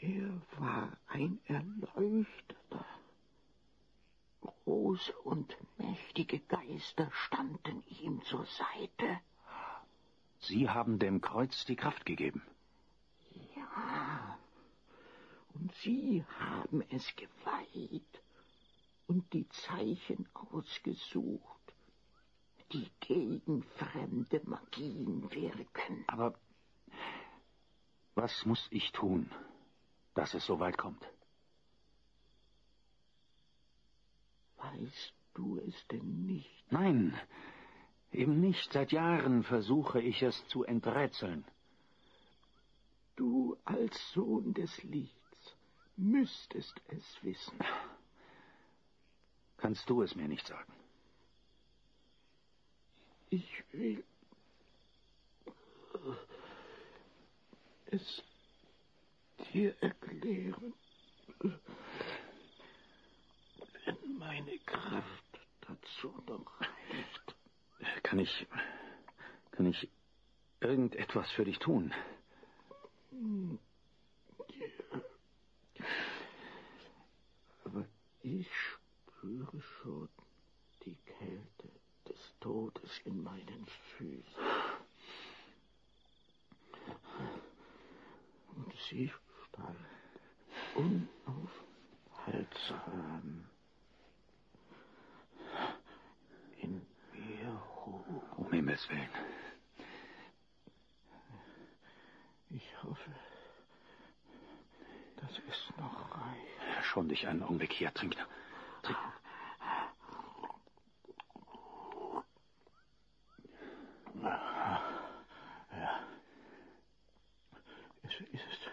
Er war ein Erleuchteter. Große und mächtige Geister standen ihm zur Seite. Sie haben dem Kreuz die Kraft gegeben. Ja. Und Sie haben es geweiht und die Zeichen ausgesucht, die gegen fremde Magien wirken. Aber was muss ich tun, dass es so weit kommt? Weißt du es denn nicht? Nein, eben nicht. Seit Jahren versuche ich es zu enträtseln. Du als Sohn des Lichts müsstest es wissen. Kannst du es mir nicht sagen? Ich will es dir erklären, meine Kraft dazu reicht. Kann ich. Kann ich irgendetwas für dich tun? Ja. Aber ich spüre schon die Kälte des Todes in meinen Füßen. Und sie steigt unaufhaltsam in mir hoch. Um Himmels Willen. Ich hoffe, dass es noch reicht. Dich einen Augenblick hier. Trink. Trink. Ja. Es ist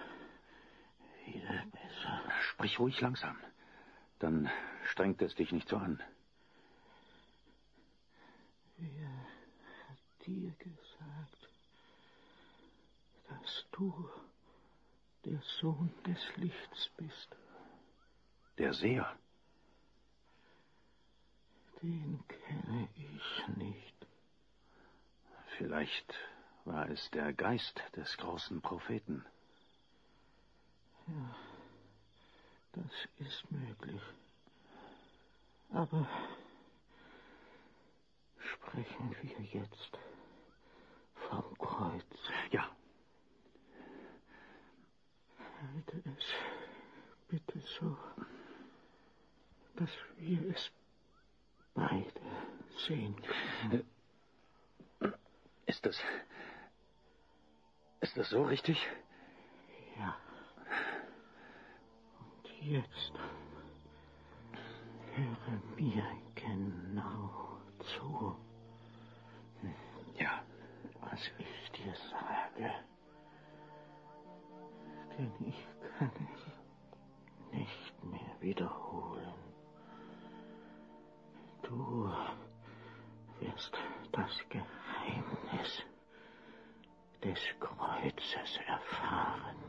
wieder besser. Sprich ruhig langsam. Dann strengt es dich nicht so an. Wer hat dir gesagt, dass du der Sohn des Lichts bist? Der Seher. Den kenne ich nicht. Vielleicht war es der Geist des großen Propheten. Ja, das ist möglich. Aber sprechen wir jetzt vom Kreuz. Ja. Halte es bitte so, dass wir es beide sehen können. Ist das. Ist das so richtig? Ja. Und jetzt höre mir genau zu. Ja. Was ich dir sage. Denn ich kann es nicht mehr wiederholen. Das Geheimnis des Kreuzes erfahren.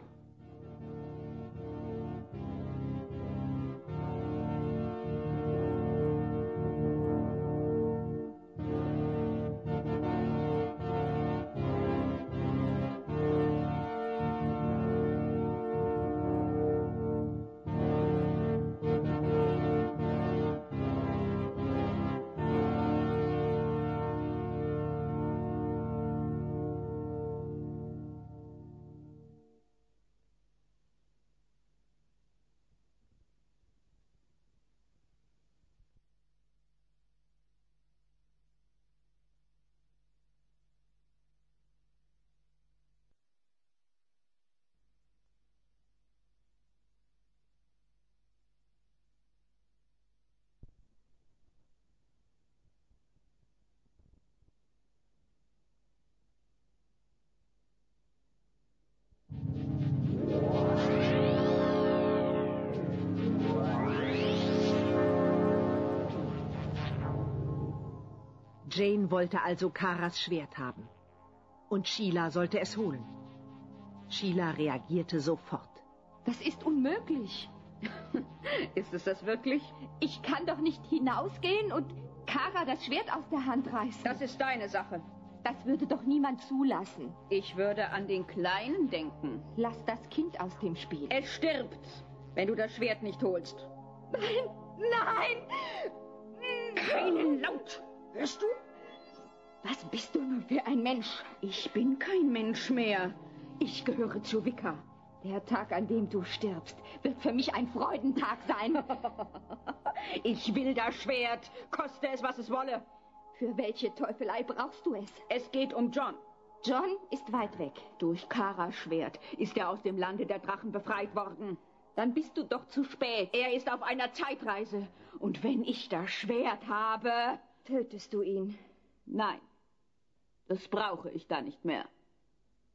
Jane wollte also Karas Schwert haben. Und Sheila sollte es holen. Sheila reagierte sofort. Das ist unmöglich. Ist es das wirklich? Ich kann doch nicht hinausgehen und Kara das Schwert aus der Hand reißen. Das ist deine Sache. Das würde doch niemand zulassen. Ich würde an den Kleinen denken. Lass das Kind aus dem Spiel. Es stirbt, wenn du das Schwert nicht holst. Nein, nein! Keinen Laut! Hörst du? Was bist du nur für ein Mensch? Ich bin kein Mensch mehr. Ich gehöre zu Wicca. Der Tag, an dem du stirbst, wird für mich ein Freudentag sein. ich will das Schwert, koste es, was es wolle. Für welche Teufelei brauchst du es? Es geht um John. John ist weit weg. Durch Karas Schwert ist er aus dem Lande der Drachen befreit worden. Dann bist du doch zu spät. Er ist auf einer Zeitreise. Und wenn ich das Schwert habe... Tötest du ihn? Nein. Das brauche ich da nicht mehr.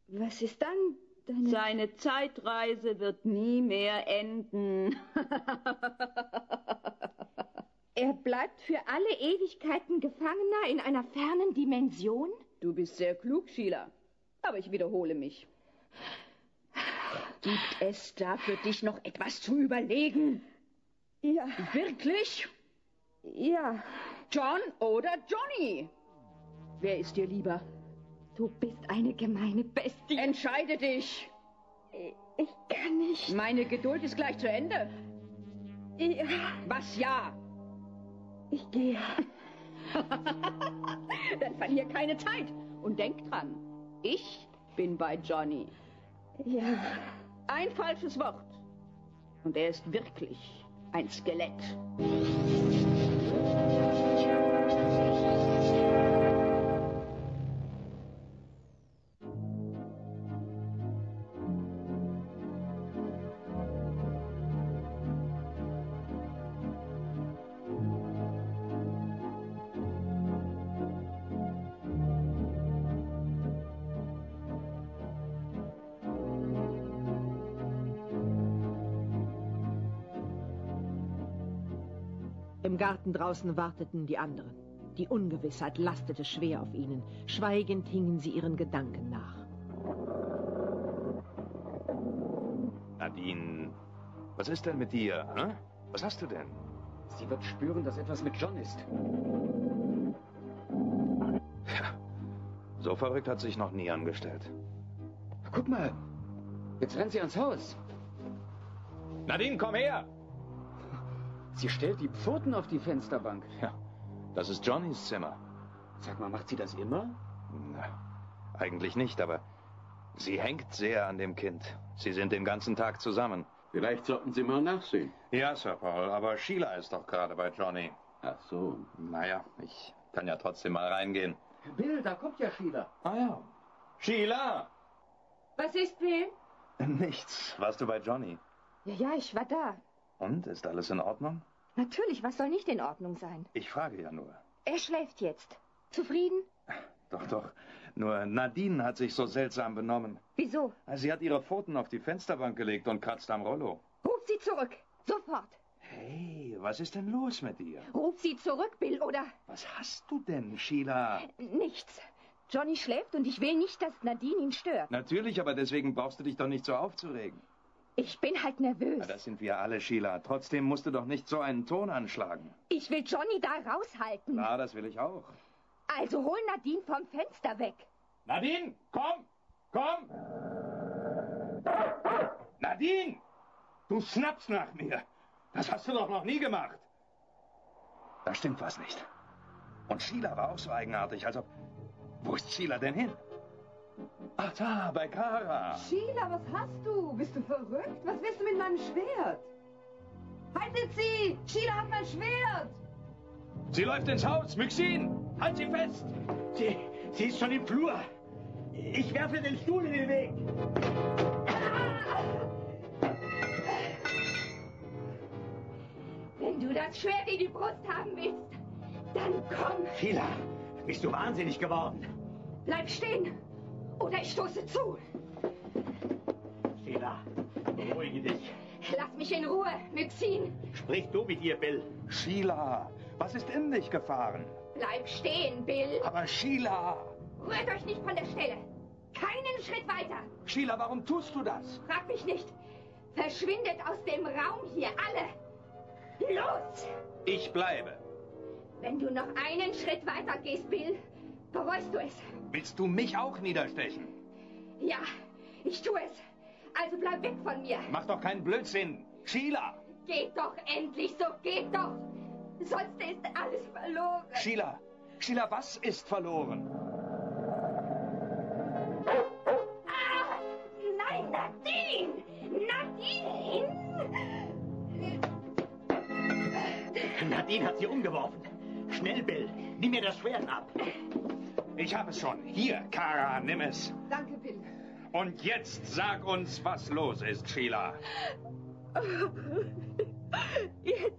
Was ist dann deine... Seine Zeitreise wird nie mehr enden. er bleibt für alle Ewigkeiten Gefangener in einer fernen Dimension? Du bist sehr klug, Sheila. Aber ich wiederhole mich. Gibt es da für dich noch etwas zu überlegen? Ja. Wirklich? Ja. John oder Johnny? Wer ist dir lieber? Du bist eine gemeine Bestie. Entscheide dich. Ich kann nicht. Meine Geduld ist gleich zu Ende. Ja. Was ja? Ich gehe. Dann verlier keine Zeit. Und denk dran, ich bin bei Johnny. Ja. Ein falsches Wort. Und er ist wirklich ein Skelett. Garten draußen warteten die anderen. Die Ungewissheit lastete schwer auf ihnen. Schweigend hingen sie ihren Gedanken nach. Nadine, was ist denn mit dir? Hm? Was hast du denn? Sie wird spüren, dass etwas mit John ist. Ja, so verrückt hat sich noch nie angestellt. Guck mal, jetzt rennt sie ans Haus. Nadine, komm her! Sie stellt die Pfoten auf die Fensterbank. Ja, das ist Johnnys Zimmer. Sag mal, macht sie das immer? Na, eigentlich nicht, aber sie hängt sehr an dem Kind. Sie sind den ganzen Tag zusammen. Vielleicht sollten Sie mal nachsehen. Ja, Sir Paul, aber Sheila ist doch gerade bei Johnny. Ach so. Naja, ich kann ja trotzdem mal reingehen. Bill, da kommt ja Sheila. Ah ja. Sheila! Was ist, Bill? Nichts. Warst du bei Johnny? Ja, ja, ich war da. Und, ist alles in Ordnung? Natürlich, was soll nicht in Ordnung sein? Ich frage ja nur. Er schläft jetzt. Zufrieden? Doch, doch. Nur Nadine hat sich so seltsam benommen. Wieso? Sie hat ihre Pfoten auf die Fensterbank gelegt und kratzt am Rollo. Ruf sie zurück. Sofort. Hey, was ist denn los mit dir? Ruf sie zurück, Bill, oder? Was hast du denn, Sheila? Nichts. Johnny schläft und ich will nicht, dass Nadine ihn stört. Natürlich, aber deswegen brauchst du dich doch nicht so aufzuregen. Ich bin halt nervös. Na, das sind wir alle, Sheila. Trotzdem musst du doch nicht so einen Ton anschlagen. Ich will Johnny da raushalten. Na, das will ich auch. Also hol Nadine vom Fenster weg. Nadine, komm! Komm! Nadine! Du schnappst nach mir! Das hast du doch noch nie gemacht! Da stimmt was nicht. Und Sheila war auch so eigenartig, als ob... Wo ist Sheila denn hin? Ach da, bei Kara. Sheila, was hast du? Bist du verrückt? Was willst du mit meinem Schwert? Haltet sie! Sheila hat mein Schwert! Sie läuft ins Haus, Myxin! Halt sie fest! Sie, sie ist schon im Flur. Ich werfe den Stuhl in den Weg. Wenn du das Schwert in die Brust haben willst, dann komm. Sheila, bist du wahnsinnig geworden? Bleib stehen oder ich stoße zu. Sheila, beruhige dich. Lass mich in Ruhe, Myxin. Sprich du mit ihr, Bill. Sheila, was ist in dich gefahren? Bleib stehen, Bill. Aber Sheila! Rührt euch nicht von der Stelle. Keinen Schritt weiter. Sheila, warum tust du das? Frag mich nicht. Verschwindet aus dem Raum hier, alle. Los! Ich bleibe. Wenn du noch einen Schritt weiter gehst, Bill, bereust du es. Willst du mich auch niederstechen? Ja, ich tue es. Also bleib weg von mir. Mach doch keinen Blödsinn. Sheila! Geht doch endlich, so geht doch. Sonst ist alles verloren. Sheila! Sheila, was ist verloren? Ah, nein, Nadine! Nadine! Nadine hat sie umgeworfen. Schnell, Bill. Nimm mir das Schwert ab. Ich habe es schon. Hier, Kara, nimm es. Danke, Bill. Und jetzt sag uns, was los ist, Sheila. Jetzt,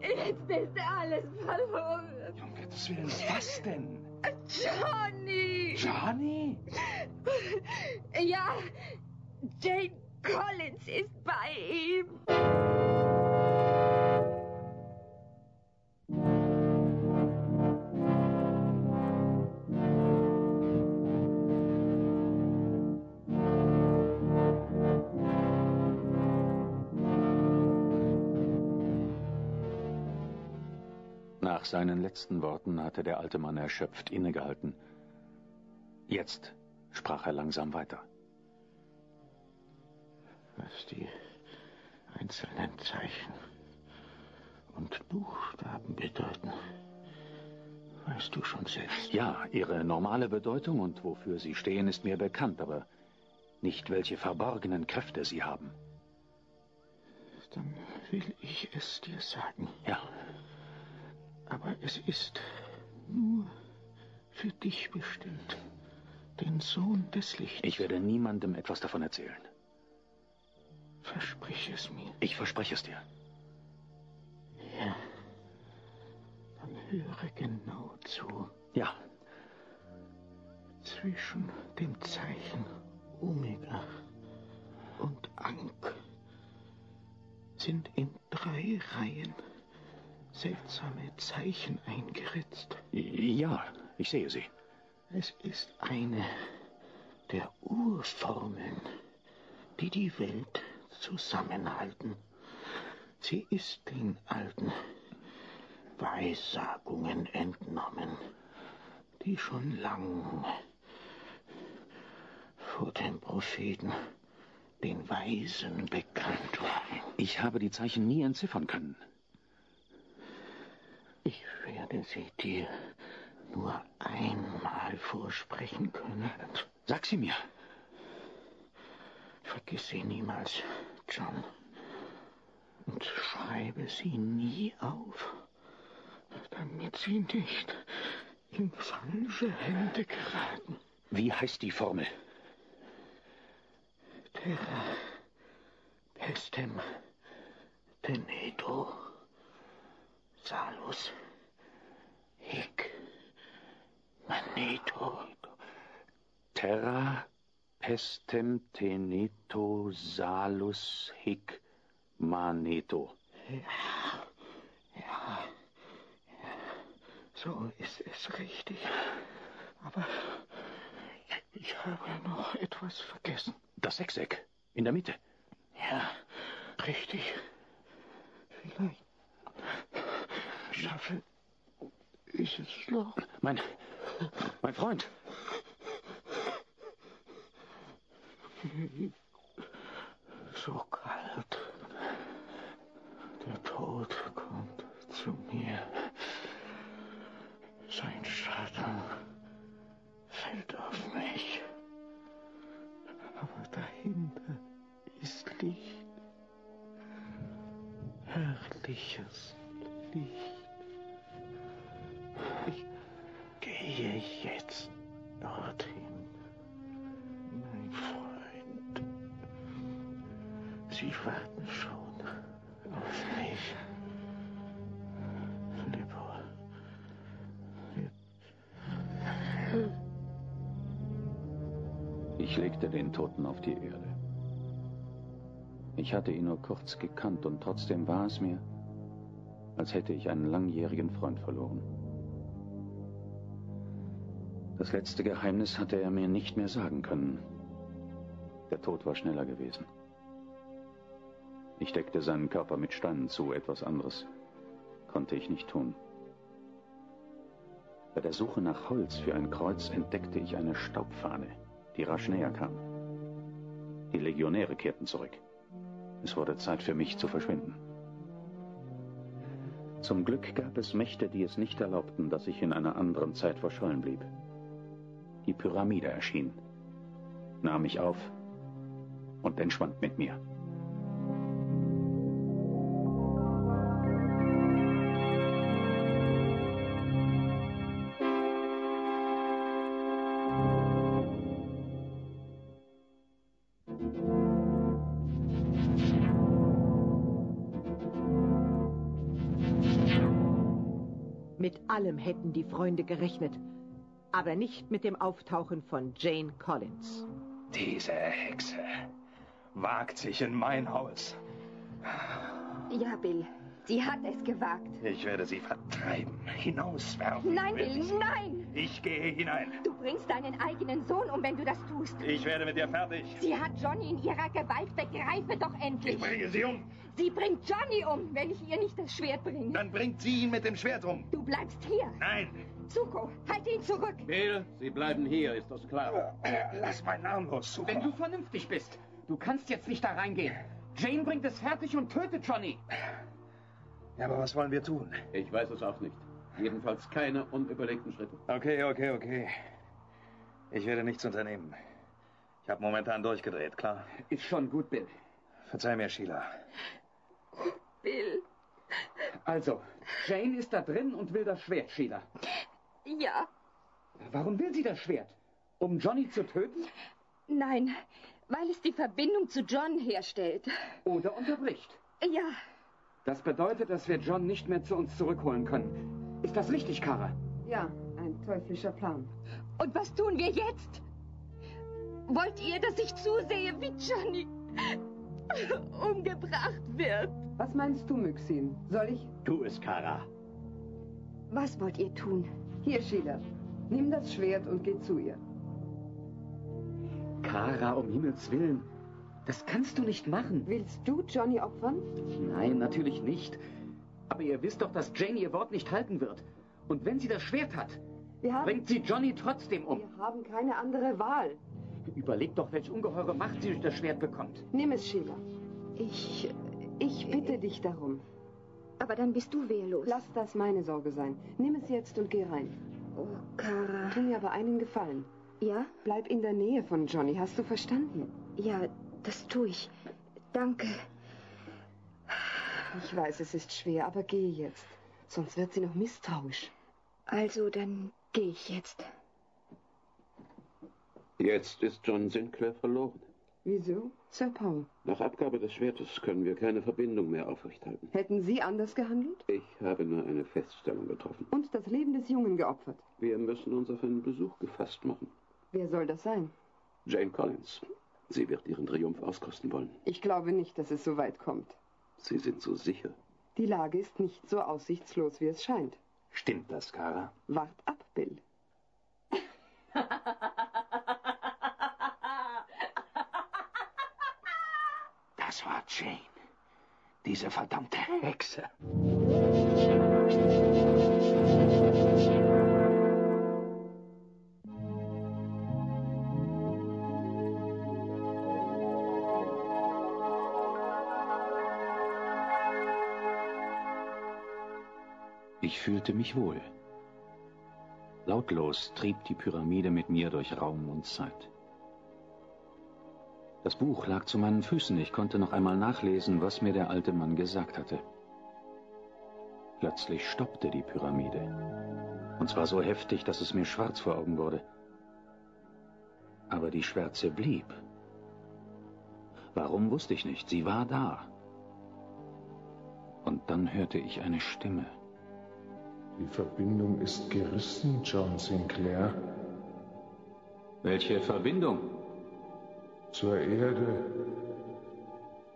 jetzt ist alles verloren. Um Gottes Willen, was denn? Johnny! Johnny? Ja, Jane Collins ist bei ihm. Nach seinen letzten Worten hatte der alte Mann erschöpft innegehalten. Jetzt sprach er langsam weiter. Was die einzelnen Zeichen und Buchstaben bedeuten, weißt du schon selbst. Ja, ihre normale Bedeutung und wofür sie stehen, ist mir bekannt, aber nicht welche verborgenen Kräfte sie haben. Dann will ich es dir sagen. Ja. Aber es ist nur für dich bestimmt, den Sohn des Lichts. Ich werde niemandem etwas davon erzählen. Versprich es mir. Ich verspreche es dir. Ja. Dann höre genau zu. Ja. Zwischen dem Zeichen Omega und Ankh sind in drei Reihen seltsame Zeichen eingeritzt. Ja, ich sehe sie. Es ist eine der Urformeln, die die Welt zusammenhalten. Sie ist den alten Weissagungen entnommen, die schon lang vor dem Propheten, den Weisen, bekannt waren. Ich habe die Zeichen nie entziffern können. Ich werde sie dir nur einmal vorsprechen können. Sag sie mir. Vergiss sie niemals, John. Und schreibe sie nie auf, damit sie nicht in falsche Hände geraten. Wie heißt die Formel? Terra pestem tenedo salus hic maneto. Terra pestem teneto salus hic maneto. Ja, ja, ja, so ist es richtig. Aber ich habe noch etwas vergessen. Das Sechseck in der Mitte. Ja, richtig. Vielleicht schaffe ich es noch. Mein, mein Freund. So kalt. Der Tod kommt zu mir. Sein Schatten fällt auf mich. Aber dahinter ist Licht. Herrliches Licht. Legte den Toten auf die Erde. Ich hatte ihn nur kurz gekannt und trotzdem war es mir, als hätte ich einen langjährigen Freund verloren. Das letzte Geheimnis hatte er mir nicht mehr sagen können. Der Tod war schneller gewesen. Ich deckte seinen Körper mit Steinen zu, etwas anderes konnte ich nicht tun. Bei der Suche nach Holz für ein Kreuz entdeckte ich eine Staubfahne, die rasch näher kam. Die Legionäre kehrten zurück. Es wurde Zeit für mich zu verschwinden. Zum Glück gab es Mächte, die es nicht erlaubten, dass ich in einer anderen Zeit verschollen blieb. Die Pyramide erschien, nahm mich auf und entschwand mit mir. Hätten die Freunde gerechnet, aber nicht mit dem Auftauchen von Jane Collins. Diese Hexe wagt sich in mein Haus. Ja, Bill, sie hat es gewagt. Ich werde sie vertreiben, hinauswerfen. Nein, Will nein! Ich gehe hinein. Du bringst deinen eigenen Sohn um, wenn du das tust. Ich werde mit ihr fertig. Sie hat Johnny in ihrer Gewalt. Begreife doch endlich. Ich bringe sie um. Sie bringt Johnny um, wenn ich ihr nicht das Schwert bringe. Dann bringt sie ihn mit dem Schwert um. Du bleibst hier. Nein. Zuko, halt ihn zurück. Bill, Sie bleiben hier, ist das klar? Lass meinen Arm los, Suko. Wenn du vernünftig bist, du kannst jetzt nicht da reingehen. Jane bringt es fertig und tötet Johnny. Ja, aber was wollen wir tun? Ich weiß es auch nicht. Jedenfalls keine unüberlegten Schritte. Okay, okay, okay. Ich werde nichts unternehmen. Ich habe momentan durchgedreht, klar? Ist schon gut, Bill. Verzeih mir, Sheila. Bill. Also, Jane ist da drin und will das Schwert, Sheila. Ja. Warum will sie das Schwert? Um Johnny zu töten? Nein, weil es die Verbindung zu John herstellt. Oder unterbricht? Ja, Das bedeutet, dass wir John nicht mehr zu uns zurückholen können. Ist das richtig, Kara? Ja, ein teuflischer Plan. Und was tun wir jetzt? Wollt ihr, dass ich zusehe, wie Johnny umgebracht wird? Was meinst du, Myxin? Soll ich? Tu es, Kara. Was wollt ihr tun? Hier, Sheila. Nimm das Schwert und geh zu ihr. Kara, um Himmels Willen. Das kannst du nicht machen. Willst du Johnny opfern? Nein, natürlich nicht. Aber ihr wisst doch, dass Jane ihr Wort nicht halten wird. Und wenn sie das Schwert hat, haben, bringt sie Johnny trotzdem um. wir haben keine andere Wahl. Überlegt doch, welche ungeheure Macht sie durch das Schwert bekommt. Nimm es, Sheila. Ich. Ich bitte dich darum. Aber dann bist du wehrlos. Lass das meine Sorge sein. Nimm es jetzt und geh rein. Oh, Kara. Tu mir aber einen Gefallen. Ja? Bleib in der Nähe von Johnny. Hast du verstanden? Ja, das tue ich. Danke. Ich weiß, es ist schwer, aber geh jetzt. Sonst wird sie noch misstrauisch. Also, dann gehe ich jetzt. Jetzt ist John Sinclair verloren. Wieso? Sir Paul, Nach Abgabe des Schwertes können wir keine Verbindung mehr aufrechthalten. hätten Sie anders gehandelt Ich habe nur eine Feststellung getroffen. und das Leben des Jungen geopfert? Wir müssen uns auf einen Besuch gefasst machen. Wer soll das sein? Jane Collins. Sie wird ihren Triumph auskosten wollen. Ich glaube nicht, dass es so weit kommt. Sie sind so sicher. Die Lage ist nicht so aussichtslos, wie es scheint. Stimmt das, Kara? Wart ab, Bill. Das war Jane. Diese verdammte Hexe. Fühlte mich wohl. Lautlos trieb die Pyramide mit mir durch Raum und Zeit. Das Buch lag zu meinen Füßen. Ich konnte noch einmal nachlesen, was mir der alte Mann gesagt hatte. Plötzlich stoppte die Pyramide. Und zwar so heftig, dass es mir schwarz vor Augen wurde. Aber die Schwärze blieb. Warum wusste ich nicht. Sie war da. Und dann hörte ich eine Stimme. Die Verbindung ist gerissen, John Sinclair. Welche Verbindung? Zur Erde.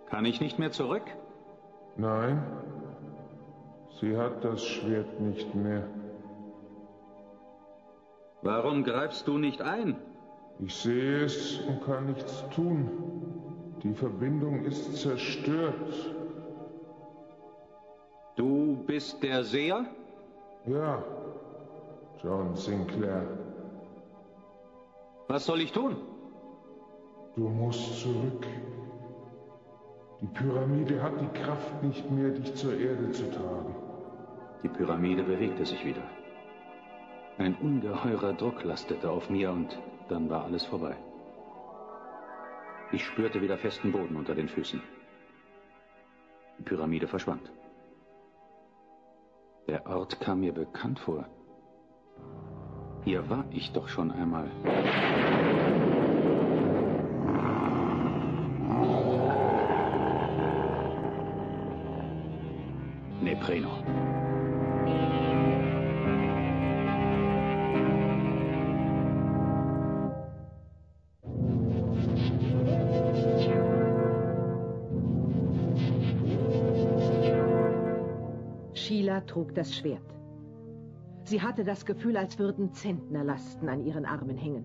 Kann ich nicht mehr zurück? Nein, sie hat das Schwert nicht mehr. Warum greifst du nicht ein? Ich sehe es und kann nichts tun. Die Verbindung ist zerstört. Du bist der Seher? Ja, John Sinclair. Was soll ich tun? Du musst zurück. Die Pyramide hat die Kraft nicht mehr, dich zur Erde zu tragen. Die Pyramide bewegte sich wieder. Ein ungeheurer Druck lastete auf mir und dann war alles vorbei. Ich spürte wieder festen Boden unter den Füßen. Die Pyramide verschwand. Der Ort kam mir bekannt vor. Hier war ich doch schon einmal. Nepreno. Trug das Schwert. Sie hatte das Gefühl, als würden Zentnerlasten an ihren Armen hängen.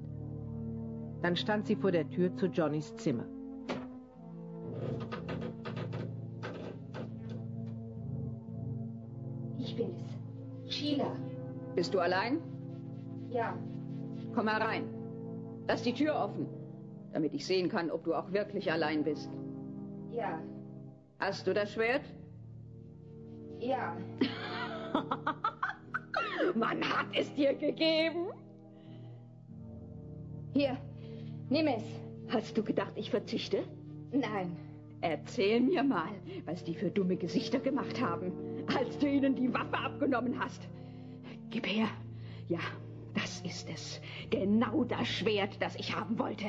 Dann stand sie vor der Tür zu Johnnys Zimmer. Ich bin es. Sheila. Bist du allein? Ja. Komm herein. Lass die Tür offen, damit ich sehen kann, ob du auch wirklich allein bist. Ja. Hast du das Schwert? Ja. Man hat es dir gegeben. Hier, nimm es. Hast du gedacht, ich verzichte? Nein. Erzähl mir mal, was die für dumme Gesichter gemacht haben, als du ihnen die Waffe abgenommen hast. Gib her. Ja, das ist es. Genau das Schwert, das ich haben wollte.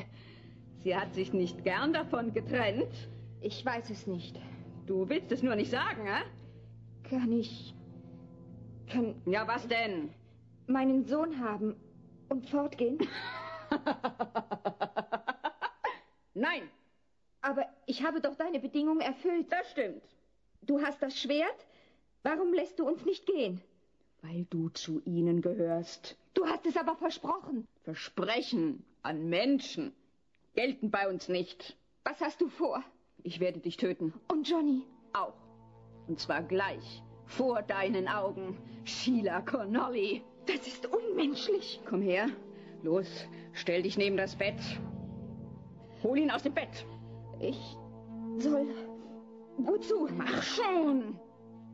Sie hat sich nicht gern davon getrennt. Ich weiß es nicht. Du willst es nur nicht sagen, hä? Kann ich. Kann. Ja, was denn? Meinen Sohn haben und fortgehen? Nein. Aber ich habe doch deine Bedingung erfüllt. Das stimmt. Du hast das Schwert. Warum lässt du uns nicht gehen? Weil du zu ihnen gehörst. Du hast es aber versprochen. Versprechen an Menschen gelten bei uns nicht. Was hast du vor? Ich werde dich töten. Und Johnny? Auch. Und zwar gleich. Vor deinen Augen. Sheila Connolly. Das ist unmenschlich. Komm her. Los, stell dich neben das Bett. Hol ihn aus dem Bett. Ich soll. Wozu? Mach schon.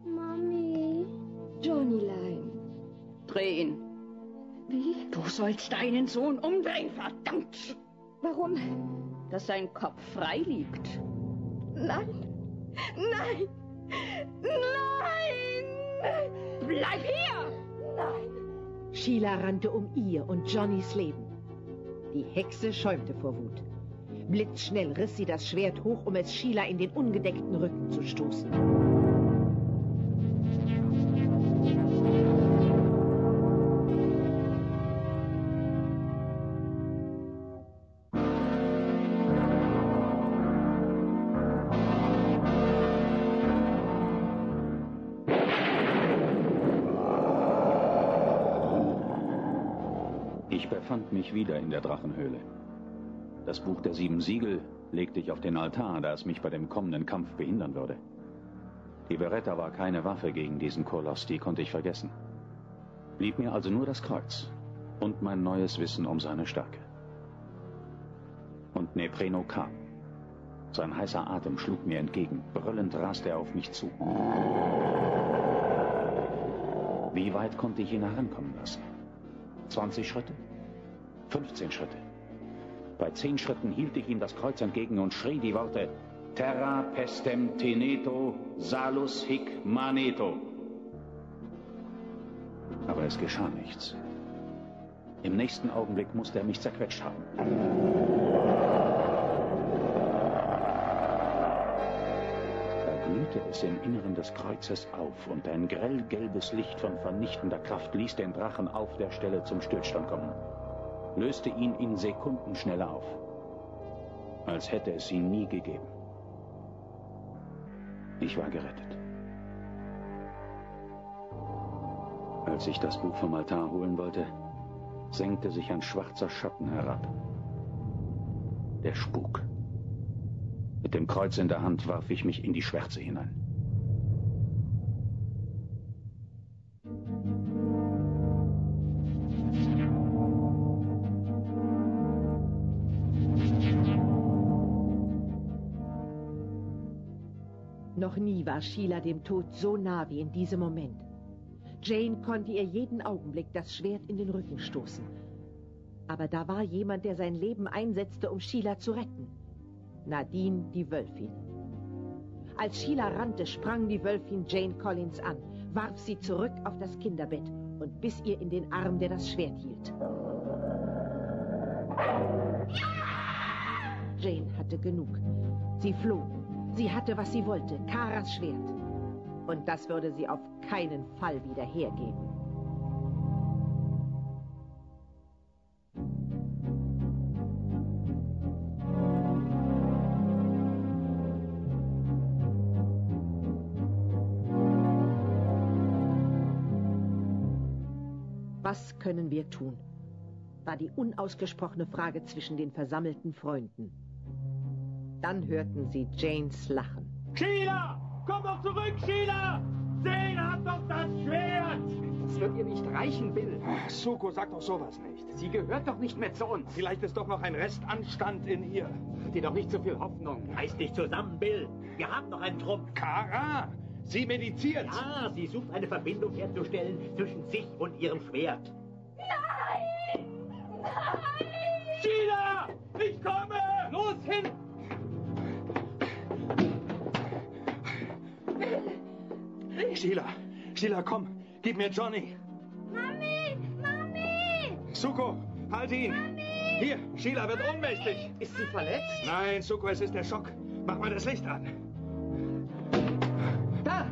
Mami. Johnnylein. Dreh ihn. Wie? Du sollst deinen Sohn umdrehen, verdammt. Warum? Dass sein Kopf frei liegt. Nein. Nein. Nein! Bleib hier! Nein! Sheila rannte um ihr und Johnnys Leben. Die Hexe schäumte vor Wut. Blitzschnell riss sie das Schwert hoch, um es Sheila in den ungedeckten Rücken zu stoßen. Mich wieder in der Drachenhöhle. Das Buch der sieben Siegel legte ich auf den Altar, da es mich bei dem kommenden Kampf behindern würde. Die Beretta war keine Waffe gegen diesen Koloss, die konnte ich vergessen. Blieb mir also nur das Kreuz und mein neues Wissen um seine Stärke. Und Nepreno kam. Sein heißer Atem schlug mir entgegen. Brüllend raste er auf mich zu. Wie weit konnte ich ihn herankommen lassen? 20 Schritte? 15 Schritte? Bei zehn Schritten hielt ich ihm das Kreuz entgegen und schrie die Worte Terra pestem teneto salus hic maneto. Aber es geschah nichts. Im nächsten Augenblick musste er mich zerquetscht haben. Da glühte es im Inneren des Kreuzes auf und ein grellgelbes Licht von vernichtender Kraft ließ den Drachen auf der Stelle zum Stillstand kommen, löste ihn in Sekundenschnelle auf, als hätte es ihn nie gegeben. Ich war gerettet. Als ich das Buch vom Altar holen wollte, senkte sich ein schwarzer Schatten herab. Der Spuk. Mit dem Kreuz in der Hand warf ich mich in die Schwärze hinein. Noch nie war Sheila dem Tod so nah wie in diesem Moment. Jane konnte ihr jeden Augenblick das Schwert in den Rücken stoßen. Aber da war jemand, der sein Leben einsetzte, um Sheila zu retten. Nadine, die Wölfin. Als Sheila rannte, sprang die Wölfin Jane Collins an, warf sie zurück auf das Kinderbett und biss ihr in den Arm, der das Schwert hielt. Jane hatte genug. Sie floh Sie hatte, was sie wollte, Karas Schwert. Und das würde sie auf keinen Fall wieder hergeben. Was können wir tun? war die unausgesprochene Frage zwischen den versammelten Freunden. Dann hörten sie Janes Lachen. Sheila! Komm doch zurück, Sheila! Jane hat doch das Schwert! Das wird ihr nicht reichen, Bill. Ach, Suko, sag doch sowas nicht. Sie gehört doch nicht mehr zu uns. Vielleicht ist doch noch ein Restanstand in ihr. Hat ihr doch nicht so viel Hoffnung. Reiß dich zusammen, Bill. Wir haben noch einen Trumpf. Kara! Sie mediziert. Ja, sie sucht eine Verbindung herzustellen zwischen sich und ihrem Schwert. Nein! Nein! Sheila! Ich komme! Los hin! Sheila, Sheila, komm, gib mir Johnny. Mami, Mami! Suko, halt ihn. Mami! Hier, Sheila wird ohnmächtig. Ist sie verletzt? Nein, Suko, es ist der Schock. Mach mal das Licht an. Da!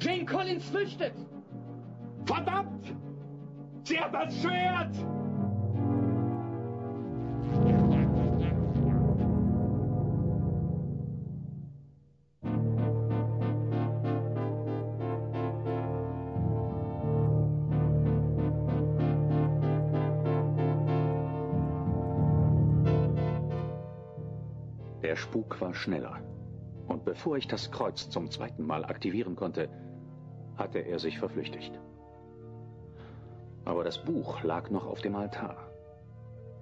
Jane Collins flüchtet! Verdammt! Sie hat das Schwert! Spuk war schneller. Und bevor ich das Kreuz zum zweiten Mal aktivieren konnte, hatte er sich verflüchtigt. Aber das Buch lag noch auf dem Altar.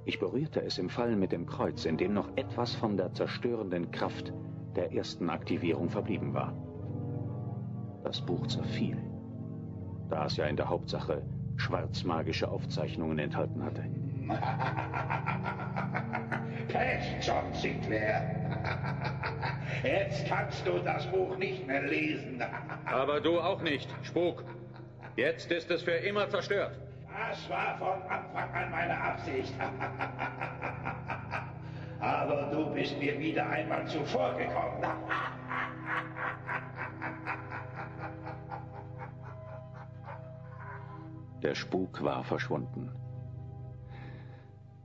Ich berührte es im Fall mit dem Kreuz, in dem noch etwas von der zerstörenden Kraft der ersten Aktivierung verblieben war. Das Buch zerfiel, da es ja in der Hauptsache schwarzmagische Aufzeichnungen enthalten hatte. Pech, John Sinclair. Jetzt kannst du das Buch nicht mehr lesen. Aber du auch nicht, Spuk. Jetzt ist es für immer zerstört. Das war von Anfang an meine Absicht. Aber du bist mir wieder einmal zuvorgekommen. Der Spuk war verschwunden.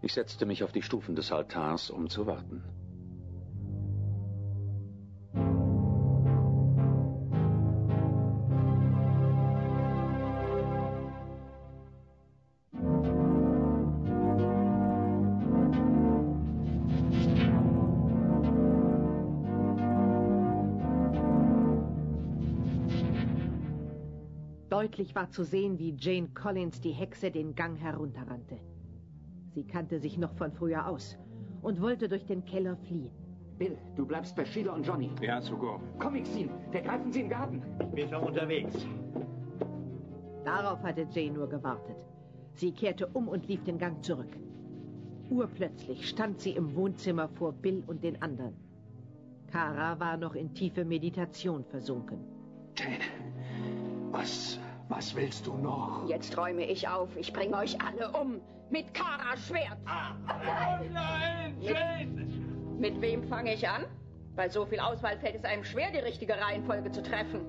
Ich setzte mich auf die Stufen des Altars, um zu warten. Deutlich war zu sehen, wie Jane Collins die Hexe den Gang herunterrannte. Sie kannte sich noch von früher aus und wollte durch den Keller fliehen. Bill, du bleibst bei Sheila und Johnny. Ja, Suko. Komm,Ixin, vergreifen Sie im Garten. Ich bin schon unterwegs. Darauf hatte Jane nur gewartet. Sie kehrte um und lief den Gang zurück. Urplötzlich stand sie im Wohnzimmer vor Bill und den anderen. Kara war noch in tiefe Meditation versunken. Jane, was, was willst du noch? Jetzt räume ich auf. Ich bringe euch alle um. Mit Karas Schwert. Oh nein, Jane! Mit wem fange ich an? Bei so viel Auswahl fällt es einem schwer, die richtige Reihenfolge zu treffen.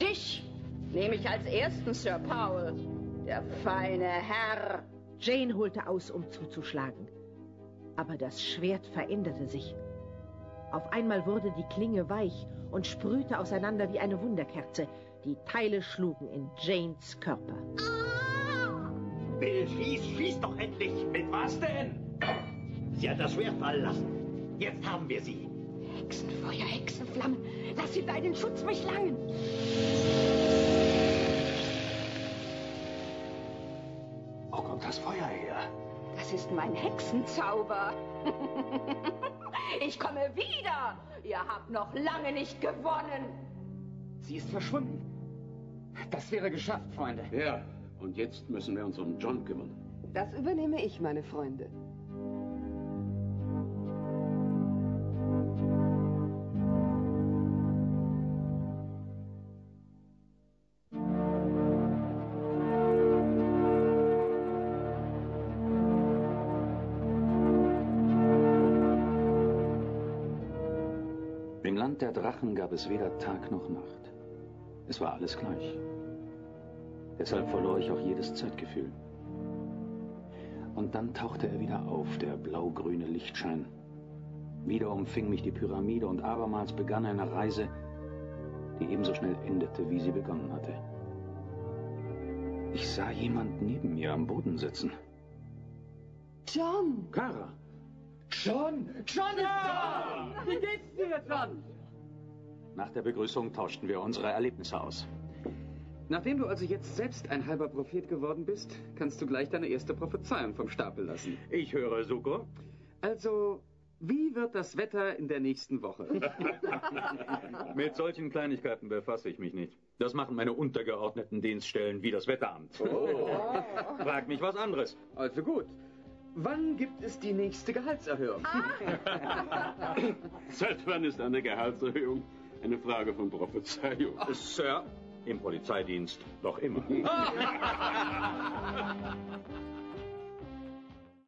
Dich nehme ich als ersten, Sir Paul. Der feine Herr. Jane holte aus, um zuzuschlagen. Aber das Schwert veränderte sich. Auf einmal wurde die Klinge weich und sprühte auseinander wie eine Wunderkerze. Die Teile schlugen in Janes Körper. Bill, schieß, schieß doch endlich. Mit was denn? Sie hat das Schwert fallen lassen. Jetzt haben wir sie. Hexenfeuer, Hexenflammen. Lass sie deinen Schutz mich langen. Wo kommt das Feuer her? Das ist mein Hexenzauber. ich komme wieder. Ihr habt noch lange nicht gewonnen. Sie ist verschwunden. Das wäre geschafft, Freunde. Ja, und jetzt müssen wir uns um John kümmern. Das übernehme ich, meine Freunde. Im Land der Drachen gab es weder Tag noch Nacht. Es war alles gleich. Deshalb verlor ich auch jedes Zeitgefühl. Und dann tauchte er wieder auf, der blaugrüne Lichtschein. Wieder umfing mich die Pyramide und abermals begann eine Reise, die ebenso schnell endete, wie sie begonnen hatte. Ich sah jemand neben mir am Boden sitzen. John! Kara! John! John ist da! Wie geht's dir, John? Nach der Begrüßung tauschten wir unsere Erlebnisse aus. Nachdem du also jetzt selbst ein halber Prophet geworden bist, kannst du gleich deine erste Prophezeiung vom Stapel lassen. Ich höre, Suko. Also, wie wird das Wetter in der nächsten Woche? Mit solchen Kleinigkeiten befasse ich mich nicht. Das machen meine untergeordneten Dienststellen wie das Wetteramt. Oh. Frag mich was anderes. Also gut. Wann gibt es die nächste Gehaltserhöhung? Seit wann ist eine Gehaltserhöhung eine Frage von Prophezeiung? Sir, im Polizeidienst doch immer.